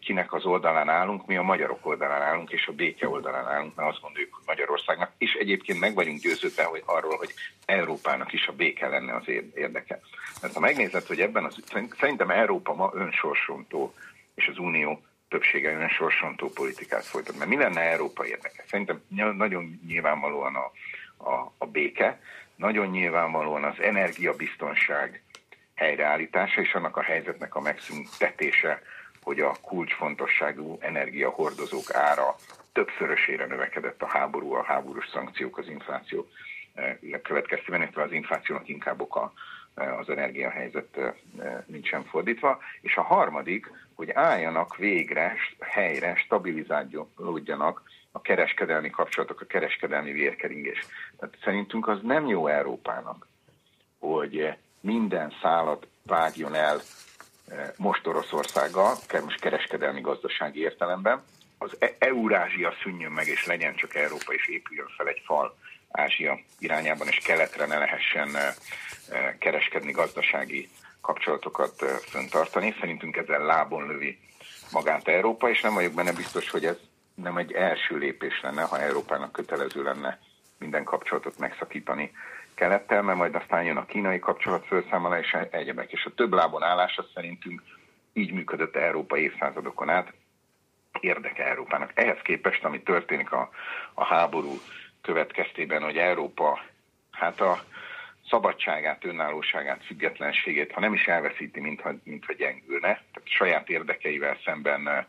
[SPEAKER 5] kinek az oldalán állunk, mi a magyarok oldalán állunk, és a béke oldalán állunk, mert azt gondoljuk, hogy Magyarországnak, és egyébként meg vagyunk győződve hogy arról, hogy Európának is a béke lenne az érdeke. Mert ha megnézed, hogy ebben az, szerintem Európa ma önsorsontó, és az Unió többsége önsorsontó politikát folytat. Mert mi lenne Európa érdeke? Szerintem nagyon nyilvánvalóan a, a, a béke, nagyon nyilvánvalóan az energiabiztonság helyreállítása és annak a helyzetnek a megszüntetése, hogy a kulcsfontosságú energiahordozók ára többszörösére növekedett a háború, a háborús szankciók, az infláció eh, következtében, illetve az inflációnak inkább oka eh, az energiahelyzet eh, nincsen fordítva. És a harmadik, hogy álljanak végre, helyre, stabilizálódjanak a kereskedelmi kapcsolatok, a kereskedelmi vérkeringés. Tehát szerintünk az nem jó Európának, hogy minden szálat vágjon el most Oroszországgal, most kereskedelmi gazdasági értelemben, az e- Eurázsia szűnjön meg, és legyen csak Európa, és épüljön fel egy fal Ázsia irányában, és keletre ne lehessen kereskedni gazdasági kapcsolatokat föntartani. Szerintünk ezzel lábon lövi magát Európa, és nem vagyok benne biztos, hogy ez nem egy első lépés lenne, ha Európának kötelező lenne minden kapcsolatot megszakítani kelettel, mert majd aztán jön a kínai kapcsolat felszámolás és egyebek. És a több lábon állása szerintünk így működött Európa évszázadokon át, érdeke Európának. Ehhez képest, ami történik a, a háború következtében, hogy Európa hát a szabadságát, önállóságát, függetlenségét, ha nem is elveszíti, mintha, mintha gyengülne, tehát saját érdekeivel szemben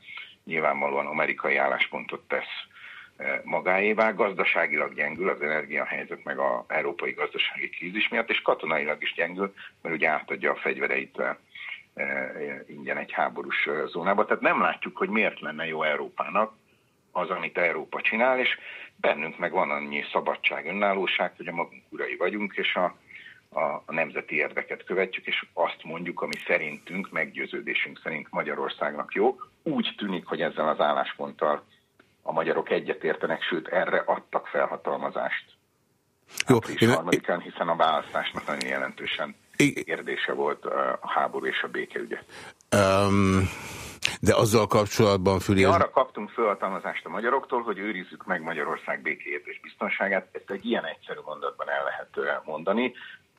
[SPEAKER 5] nyilvánvalóan amerikai álláspontot tesz magáévá, gazdaságilag gyengül az energiahelyzet meg az európai gazdasági krízis miatt, és katonailag is gyengül, mert ugye átadja a fegyvereit ingyen egy háborús zónába. Tehát nem látjuk, hogy miért lenne jó Európának az, amit Európa csinál, és bennünk meg van annyi szabadság, önállóság, hogy a magunk urai vagyunk, és a, a, a nemzeti érdeket követjük, és azt mondjuk, ami szerintünk, meggyőződésünk szerint Magyarországnak jó. Úgy tűnik, hogy ezzel az állásponttal a magyarok egyetértenek, sőt erre adtak felhatalmazást. Jó, én... harmadikán, hiszen a választásnak nagyon jelentősen kérdése volt a háború és a békeügye. Um,
[SPEAKER 1] de azzal kapcsolatban, Füli...
[SPEAKER 5] Mi arra kaptunk felhatalmazást a magyaroktól, hogy őrizzük meg Magyarország békéjét és biztonságát. Ezt egy ilyen egyszerű mondatban el lehet mondani.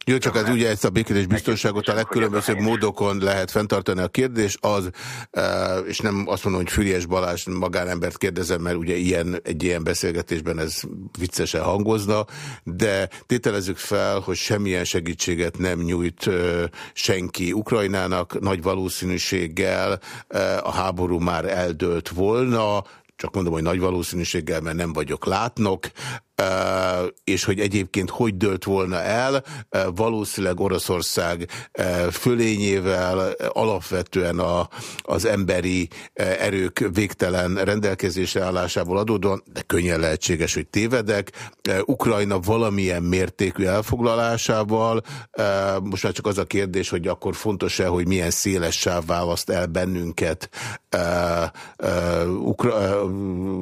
[SPEAKER 1] Jó, csak ez ugye ezt a békés biztonságot a legkülönbözőbb módokon lehet fenntartani. A kérdés az, e, és nem azt mondom, hogy Füriás Balázs magánembert kérdezem, mert ugye ilyen, egy ilyen beszélgetésben ez viccesen hangozna, de tételezzük fel, hogy semmilyen segítséget nem nyújt e, senki Ukrajnának, nagy valószínűséggel e, a háború már eldőlt volna, csak mondom, hogy nagy valószínűséggel, mert nem vagyok látnok, és hogy egyébként hogy dőlt volna el, valószínűleg Oroszország fölényével alapvetően a, az emberi erők végtelen rendelkezésre állásából adódóan, de könnyen lehetséges, hogy tévedek. Ukrajna valamilyen mértékű elfoglalásával, most már csak az a kérdés, hogy akkor fontos-e, hogy milyen széles sáv választ el bennünket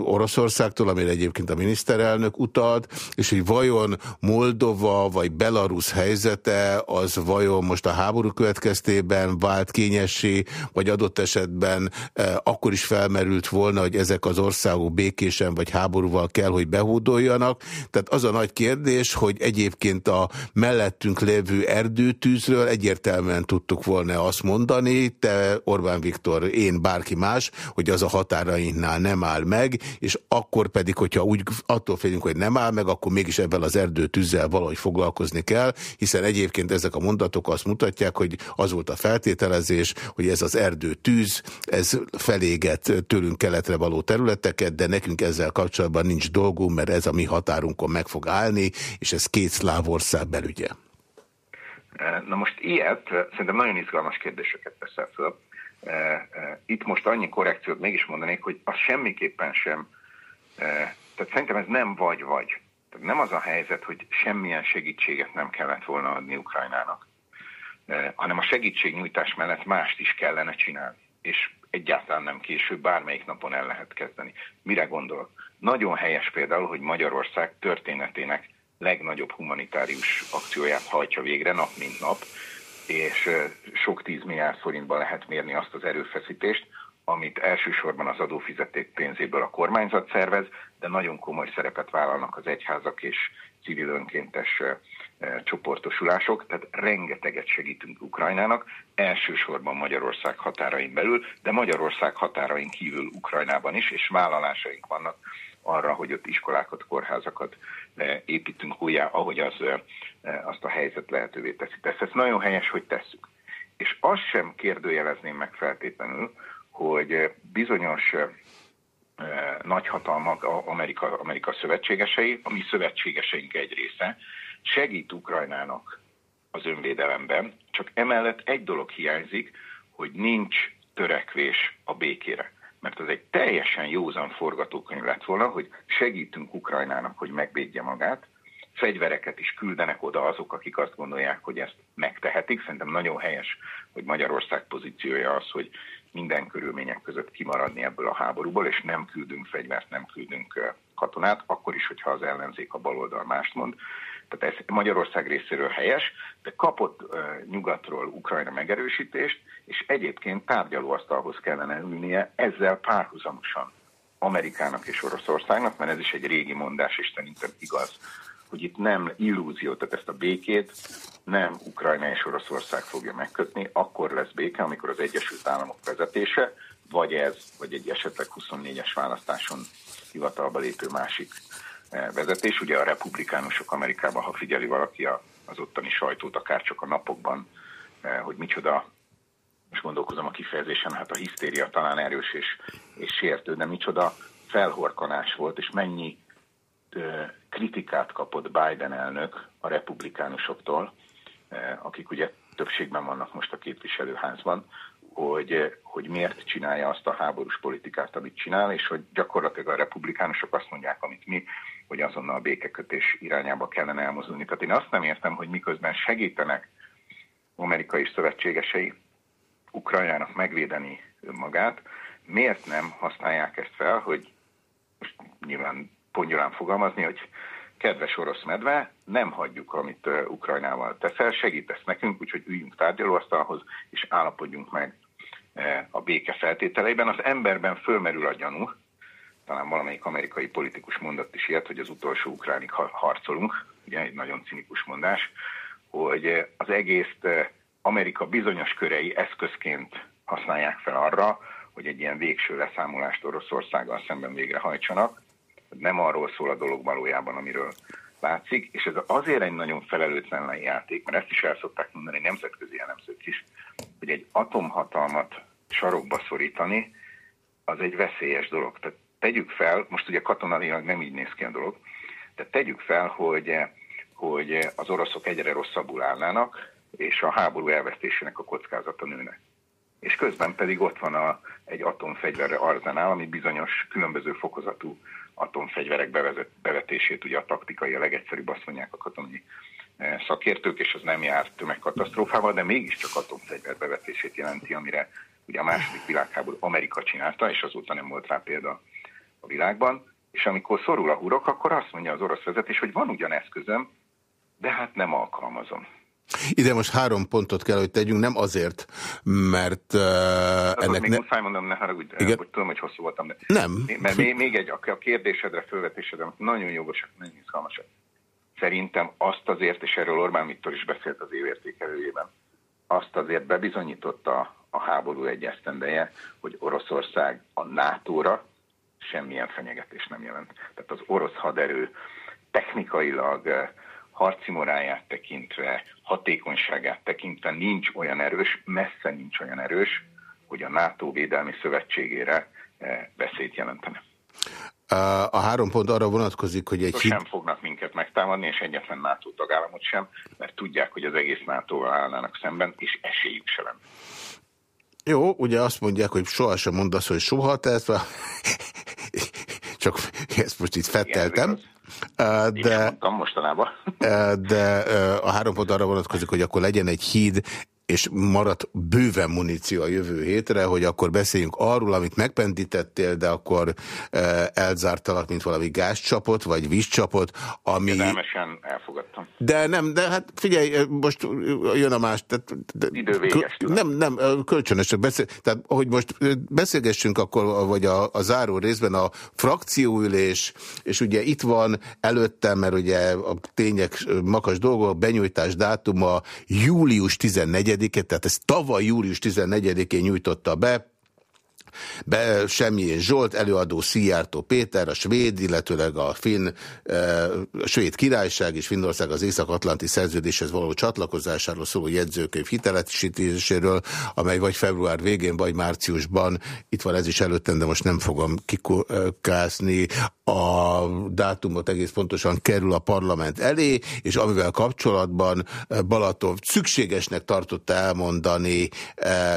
[SPEAKER 1] Oroszországtól, amire egyébként a miniszterelnök utal, marad, és hogy vajon Moldova vagy Belarus helyzete az vajon most a háború következtében vált kényessé, vagy adott esetben eh, akkor is felmerült volna, hogy ezek az országok békésen vagy háborúval kell, hogy behódoljanak. Tehát az a nagy kérdés, hogy egyébként a mellettünk lévő erdőtűzről egyértelműen tudtuk volna azt mondani, te Orbán Viktor, én, bárki más, hogy az a határainknál nem áll meg, és akkor pedig, hogyha úgy attól félünk, hogy nem áll meg, akkor mégis ebben az erdőtűzzel valahogy foglalkozni kell, hiszen egyébként ezek a mondatok azt mutatják, hogy az volt a feltételezés, hogy ez az erdőtűz, ez feléget tőlünk keletre való területeket, de nekünk ezzel kapcsolatban nincs dolgunk, mert ez a mi határunkon meg fog állni, és ez két szláv ország belügye.
[SPEAKER 5] Na most ilyet, szerintem nagyon izgalmas kérdéseket teszel föl. Itt most annyi korrekciót mégis mondanék, hogy az semmiképpen sem, tehát szerintem ez nem vagy-vagy. Tehát nem az a helyzet, hogy semmilyen segítséget nem kellett volna adni Ukrajnának, hanem a segítségnyújtás mellett mást is kellene csinálni. És egyáltalán nem később, bármelyik napon el lehet kezdeni. Mire gondol? Nagyon helyes például, hogy Magyarország történetének legnagyobb humanitárius akcióját hajtja végre nap mint nap, és sok tízmilliárd forintban lehet mérni azt az erőfeszítést, amit elsősorban az adófizeték pénzéből a kormányzat szervez, de nagyon komoly szerepet vállalnak az egyházak és civil önkéntes csoportosulások, tehát rengeteget segítünk Ukrajnának, elsősorban Magyarország határain belül, de Magyarország határain kívül Ukrajnában is, és vállalásaink vannak arra, hogy ott iskolákat, kórházakat építünk újjá, ahogy az, azt a helyzet lehetővé teszi. Tehát ez nagyon helyes, hogy tesszük. És azt sem kérdőjelezném meg feltétlenül, hogy bizonyos nagyhatalmak, Amerika, Amerika szövetségesei, a mi szövetségeseink egy része, segít Ukrajnának az önvédelemben, csak emellett egy dolog hiányzik, hogy nincs törekvés a békére. Mert az egy teljesen józan forgatókönyv lett volna, hogy segítünk Ukrajnának, hogy megvédje magát, fegyvereket is küldenek oda azok, akik azt gondolják, hogy ezt megtehetik. Szerintem nagyon helyes, hogy Magyarország pozíciója az, hogy minden körülmények között kimaradni ebből a háborúból, és nem küldünk fegyvert, nem küldünk katonát, akkor is, hogyha az ellenzék a baloldal mást mond. Tehát ez Magyarország részéről helyes, de kapott uh, nyugatról Ukrajna megerősítést, és egyébként tárgyalóasztalhoz kellene ülnie ezzel párhuzamosan Amerikának és Oroszországnak, mert ez is egy régi mondás, és szerintem igaz, hogy itt nem illúzió, tehát ezt a békét nem Ukrajna és Oroszország fogja megkötni, akkor lesz béke, amikor az Egyesült Államok vezetése, vagy ez, vagy egy esetleg 24-es választáson hivatalba lépő másik eh, vezetés. Ugye a republikánusok Amerikában, ha figyeli valaki az ottani sajtót, akár csak a napokban, eh, hogy micsoda, most gondolkozom a kifejezésen, hát a hisztéria talán erős és, és sértő, de micsoda felhorkanás volt, és mennyi eh, kritikát kapott Biden elnök a republikánusoktól, akik ugye többségben vannak most a képviselőházban, hogy, hogy miért csinálja azt a háborús politikát, amit csinál, és hogy gyakorlatilag a republikánusok azt mondják, amit mi, hogy azonnal a békekötés irányába kellene elmozdulni. Tehát én azt nem értem, hogy miközben segítenek amerikai szövetségesei Ukrajnának megvédeni önmagát, miért nem használják ezt fel, hogy most nyilván pongyolán fogalmazni, hogy kedves orosz medve, nem hagyjuk, amit Ukrajnával teszel, segítesz nekünk, úgyhogy üljünk tárgyalóasztalhoz, és állapodjunk meg a béke feltételeiben. Az emberben fölmerül a gyanú, talán valamelyik amerikai politikus mondott is ilyet, hogy az utolsó ukránig harcolunk, ugye egy nagyon cinikus mondás, hogy az egészt Amerika bizonyos körei eszközként használják fel arra, hogy egy ilyen végső leszámolást Oroszországgal szemben végrehajtsanak. Nem arról szól a dolog valójában, amiről látszik, és ez azért egy nagyon felelőtlen játék, mert ezt is el szokták mondani nemzetközi elemzők is, hogy egy atomhatalmat sarokba szorítani, az egy veszélyes dolog. Tehát tegyük fel, most ugye katonailag nem így néz ki a dolog, de tegyük fel, hogy, hogy az oroszok egyre rosszabbul állnának, és a háború elvesztésének a kockázata nőne. És közben pedig ott van a, egy atomfegyverre arzenál, ami bizonyos különböző fokozatú atomfegyverek bevezet, bevetését, ugye a taktikai a legegyszerűbb, azt mondják a katonai e, szakértők, és az nem jár tömegkatasztrófával, de mégiscsak atomfegyver bevetését jelenti, amire ugye a második világháború Amerika csinálta, és azóta nem volt rá példa a világban, és amikor szorul a hurok, akkor azt mondja az orosz vezetés, hogy van ugyan eszközöm, de hát nem alkalmazom.
[SPEAKER 1] Ide most három pontot kell, hogy tegyünk, nem azért, mert uh, ennek...
[SPEAKER 5] Még ne... muszáj mondom, ne haragudj, Igen? hogy tudom, hogy hosszú voltam, de...
[SPEAKER 1] Nem.
[SPEAKER 5] Mert még, még egy, a kérdésedre, fölvetésedre, nagyon jogosak, nagyon izgalmasak. Szerintem azt azért, és erről Orbán Viktor is beszélt az évértékelőjében, azt azért bebizonyította a háború egy esztendeje, hogy Oroszország a NATO-ra semmilyen fenyegetés nem jelent. Tehát az orosz haderő technikailag, harci moráját tekintve, hatékonyságát tekintve nincs olyan erős, messze nincs olyan erős, hogy a NATO védelmi szövetségére veszélyt jelentene.
[SPEAKER 1] A három pont arra vonatkozik, hogy egy...
[SPEAKER 5] Sem fognak minket megtámadni, és egyetlen NATO tagállamot sem, mert tudják, hogy az egész NATO-val állnának szemben, és esélyük se lenne.
[SPEAKER 1] Jó, ugye azt mondják, hogy sohasem mondasz, hogy soha, tehát csak ezt most itt fetteltem.
[SPEAKER 5] De, mostanában.
[SPEAKER 1] de a három pont arra vonatkozik, hogy akkor legyen egy híd és maradt bőven muníció a jövő hétre, hogy akkor beszéljünk arról, amit megpendítettél, de akkor e, elzártalak, mint valami gázcsapot, vagy vízcsapot, ami...
[SPEAKER 5] Kedelmesen elfogadtam.
[SPEAKER 1] De nem, de hát figyelj, e, most jön a más... Tehát,
[SPEAKER 5] Idő véges,
[SPEAKER 1] Nem, nem, kölcsönösen beszél... Tehát, hogy most beszélgessünk akkor, vagy a, a záró részben a frakcióülés, és ugye itt van előttem, mert ugye a tények makas dolgok, benyújtás dátuma július 14 14 tehát ez tavaly július 14-én nyújtotta be, be Semjén Zsolt, előadó Szijjártó Péter, a svéd, illetőleg a finn, e, a svéd királyság és Finnország az Észak-Atlanti szerződéshez való csatlakozásáról szóló jegyzőkönyv hitelesítéséről, amely vagy február végén, vagy márciusban, itt van ez is előttem, de most nem fogom kikászni, a dátumot egész pontosan kerül a parlament elé, és amivel kapcsolatban Balatov szükségesnek tartotta elmondani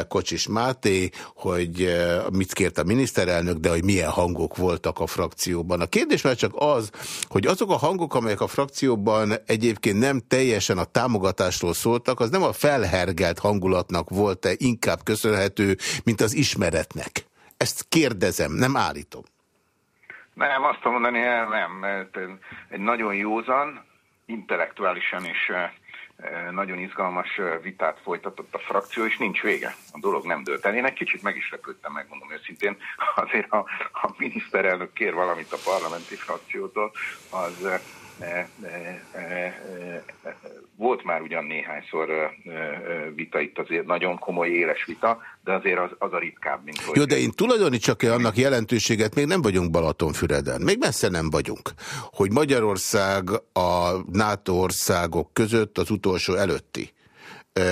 [SPEAKER 1] Kocsis Máté, hogy mit kért a miniszterelnök, de hogy milyen hangok voltak a frakcióban. A kérdés már csak az, hogy azok a hangok, amelyek a frakcióban egyébként nem teljesen a támogatásról szóltak, az nem a felhergelt hangulatnak volt-e inkább köszönhető, mint az ismeretnek. Ezt kérdezem, nem állítom.
[SPEAKER 5] Nem, azt mondani, nem, egy nagyon józan, intellektuálisan is nagyon izgalmas vitát folytatott a frakció, és nincs vége. A dolog nem dőlt el. Én egy kicsit meg is lepődtem, megmondom őszintén. Azért, ha a miniszterelnök kér valamit a parlamenti frakciótól, az volt már ugyan néhányszor vita itt azért nagyon komoly éles vita, de azért az, az a ritkább, mint hogy...
[SPEAKER 1] Jó, de én tulajdonítsak -e annak jelentőséget, még nem vagyunk Balatonfüreden, még messze nem vagyunk, hogy Magyarország a NATO országok között az utolsó előtti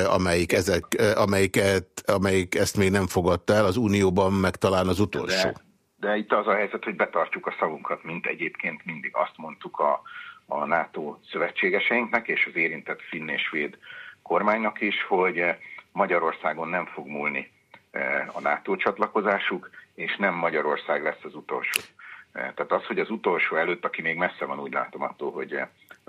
[SPEAKER 1] amelyik, ezek, amelyiket, amelyik ezt még nem fogadta el, az Unióban meg talán az utolsó.
[SPEAKER 5] De, de itt az a helyzet, hogy betartjuk a szavunkat, mint egyébként mindig azt mondtuk a, a NATO szövetségeseinknek és az érintett finn és svéd kormánynak is, hogy Magyarországon nem fog múlni eh, a NATO csatlakozásuk, és nem Magyarország lesz az utolsó. Eh, tehát az, hogy az utolsó előtt, aki még messze van, úgy látom attól, hogy eh,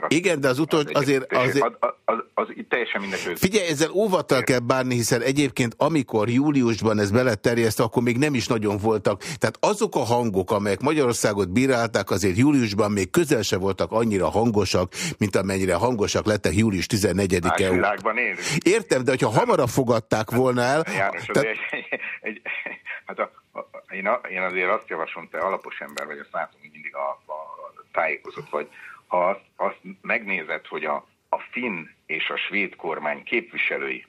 [SPEAKER 1] igen, de az utolsó az azért... azért... Az,
[SPEAKER 5] az, az, az itt teljesen mindegy.
[SPEAKER 1] Figyelj, ezzel óvattal kell bánni, hiszen egyébként amikor júliusban ez beleterjeszt, akkor még nem is nagyon voltak. Tehát azok a hangok, amelyek Magyarországot bírálták, azért júliusban még közel se voltak annyira hangosak, mint amennyire hangosak lettek július 14-e.
[SPEAKER 5] világban
[SPEAKER 1] Értem, de hogyha hamarabb fogadták volna el...
[SPEAKER 5] János, tehát... egy, egy, egy, hát a, a, én, a, én azért azt javaslom, te alapos ember vagy, azt látom, hogy mindig a, a tájékozott vagy, ha azt, azt megnézed, hogy a, a finn és a svéd kormány képviselői,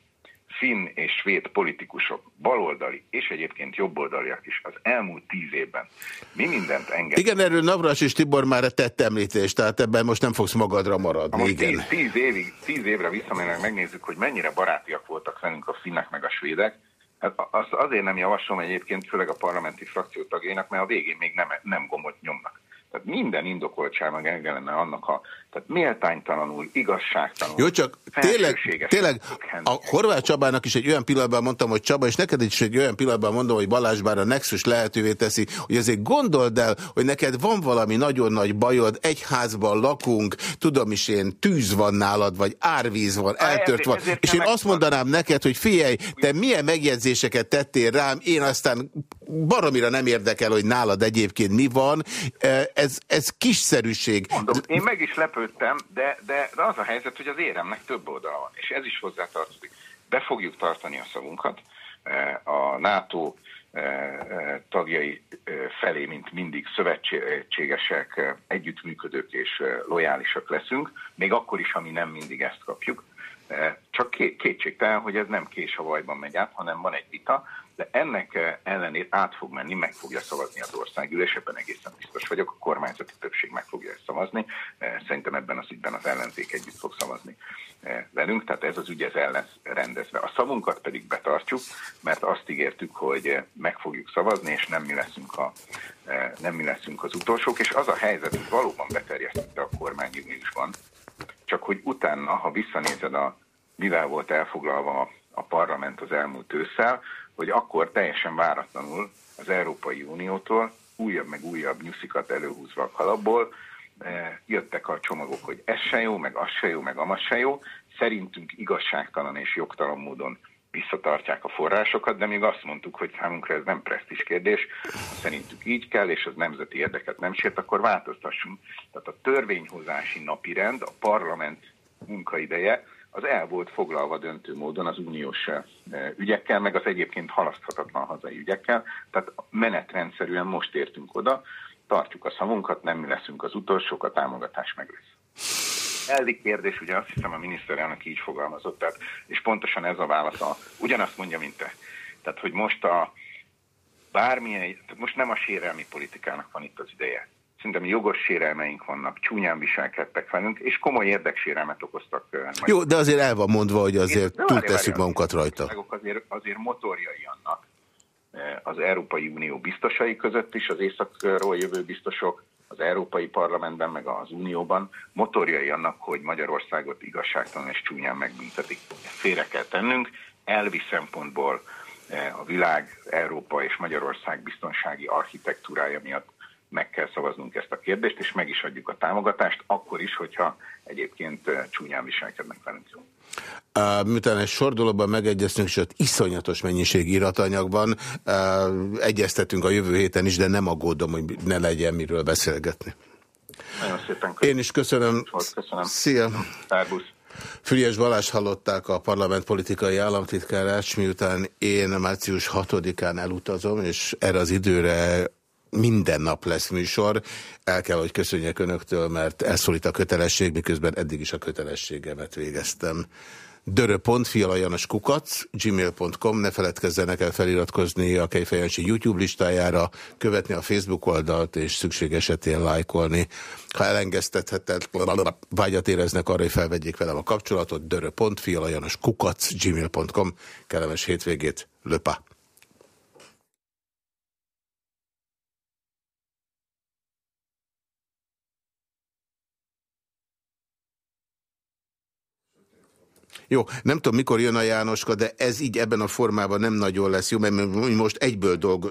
[SPEAKER 5] finn és svéd politikusok, baloldali és egyébként jobboldaliak is az elmúlt tíz évben mi mindent enged.
[SPEAKER 1] Igen, erről Navras és Tibor már tett említést, tehát ebben most nem fogsz magadra maradni.
[SPEAKER 5] most igen. Tíz, tíz, évig, tíz évre visszamenőleg megnézzük, hogy mennyire barátiak voltak velünk a finnek meg a svédek, Hát azt azért nem javaslom egyébként, főleg a parlamenti frakció tagjainak, mert a végén még nem, nem gombot nyomnak. Tehát minden indokoltság meg lenne annak, ha tehát méltánytalanul, igazságtalanul.
[SPEAKER 1] Jó, csak tényleg, tényleg a Horváth Csabának is egy olyan pillanatban mondtam, hogy Csaba, és neked is egy olyan pillanatban mondom, hogy Balázs bár a Nexus lehetővé teszi, hogy azért gondold el, hogy neked van valami nagyon nagy bajod, egy házban lakunk, tudom is én, tűz van nálad, vagy árvíz van, eltört van, és én azt mondanám neked, hogy figyelj, te milyen megjegyzéseket tettél rám, én aztán baromira nem érdekel, hogy nálad egyébként mi van, ez, ez kiszerűség.
[SPEAKER 5] Mondom, én meg is lepődtem, de, de, az a helyzet, hogy az éremnek több oldala van, és ez is hozzátartozik. Be fogjuk tartani a szavunkat, a NATO tagjai felé, mint mindig szövetségesek, együttműködők és lojálisak leszünk, még akkor is, ha mi nem mindig ezt kapjuk. Csak kétségtelen, hogy ez nem kés a vajban megy át, hanem van egy vita, de ennek ellenére át fog menni, meg fogja szavazni az országgyűlés, ebben egészen biztos vagyok, a kormányzati többség meg fogja ezt szavazni, szerintem ebben az ügyben az ellenzék együtt fog szavazni velünk, tehát ez az ügy ez el lesz rendezve. A szavunkat pedig betartjuk, mert azt ígértük, hogy meg fogjuk szavazni, és nem mi leszünk, a, nem mi leszünk az utolsók, és az a helyzet, hogy valóban beterjesztette a kormány júniusban, csak hogy utána, ha visszanézed a mivel volt elfoglalva a parlament az elmúlt ősszel, hogy akkor teljesen váratlanul az Európai Uniótól újabb meg újabb nyuszikat előhúzva a kalapból, eh, jöttek a csomagok, hogy ez se jó, meg az se jó, meg amaz se jó. Szerintünk igazságtalan és jogtalan módon visszatartják a forrásokat, de még azt mondtuk, hogy számunkra ez nem presztis kérdés, szerintük így kell, és az nemzeti érdeket nem sért, akkor változtassunk. Tehát a törvényhozási napirend, a parlament munkaideje az el volt foglalva döntő módon az uniós eh, ügyekkel, meg az egyébként halaszthatatlan hazai ügyekkel, tehát menetrendszerűen most értünk oda, tartjuk a szavunkat, nem mi leszünk az utolsók, a támogatás meg lesz. Elvi kérdés, ugye azt hiszem a miniszterelnök így fogalmazott, tehát, és pontosan ez a válasz, a, ugyanazt mondja, mint te. Tehát, hogy most a bármilyen, most nem a sérelmi politikának van itt az ideje szerintem jogos sérelmeink vannak, csúnyán viselkedtek velünk, és komoly érdeksérelmet okoztak.
[SPEAKER 1] Jó, de azért el van mondva, hogy azért túltesszük magunkat rajta.
[SPEAKER 5] Azért, azért motorjai annak az Európai Unió biztosai között is, az északról jövő biztosok, az Európai Parlamentben, meg az Unióban motorjai annak, hogy Magyarországot igazságtalan és csúnyán megbüntetik. Félre kell tennünk, elvi szempontból a világ, Európa és Magyarország biztonsági architektúrája miatt meg kell szavaznunk ezt a kérdést, és meg is adjuk a támogatást, akkor is, hogyha egyébként csúnyán viselkednek velünk.
[SPEAKER 1] Uh, miután egy sordolóban megegyeztünk, és ott iszonyatos mennyiség iratanyagban, uh, egyeztetünk a jövő héten is, de nem aggódom, hogy ne legyen miről beszélgetni.
[SPEAKER 5] Nagyon szépen köszönöm.
[SPEAKER 1] Én is köszönöm.
[SPEAKER 5] Köszönöm.
[SPEAKER 1] Szia.
[SPEAKER 5] Szerbusz.
[SPEAKER 1] Füriás Balázs hallották a parlament politikai államtitkárát, miután én március 6-án elutazom, és erre az időre minden nap lesz műsor. El kell, hogy köszönjek önöktől, mert elszólít a kötelesség, miközben eddig is a kötelességemet végeztem. Kukac, gmail.com, ne feledkezzenek el feliratkozni a Kejfejancsi YouTube listájára, követni a Facebook oldalt, és szükség esetén lájkolni. Ha elengesztethetetlen vágyat éreznek arra, hogy felvegyék velem a kapcsolatot, kukac, gmail.com, kellemes hétvégét, löpa! Jó, nem tudom, mikor jön a Jánoska, de ez így ebben a formában nem nagyon lesz jó, mert most egyből dolgo...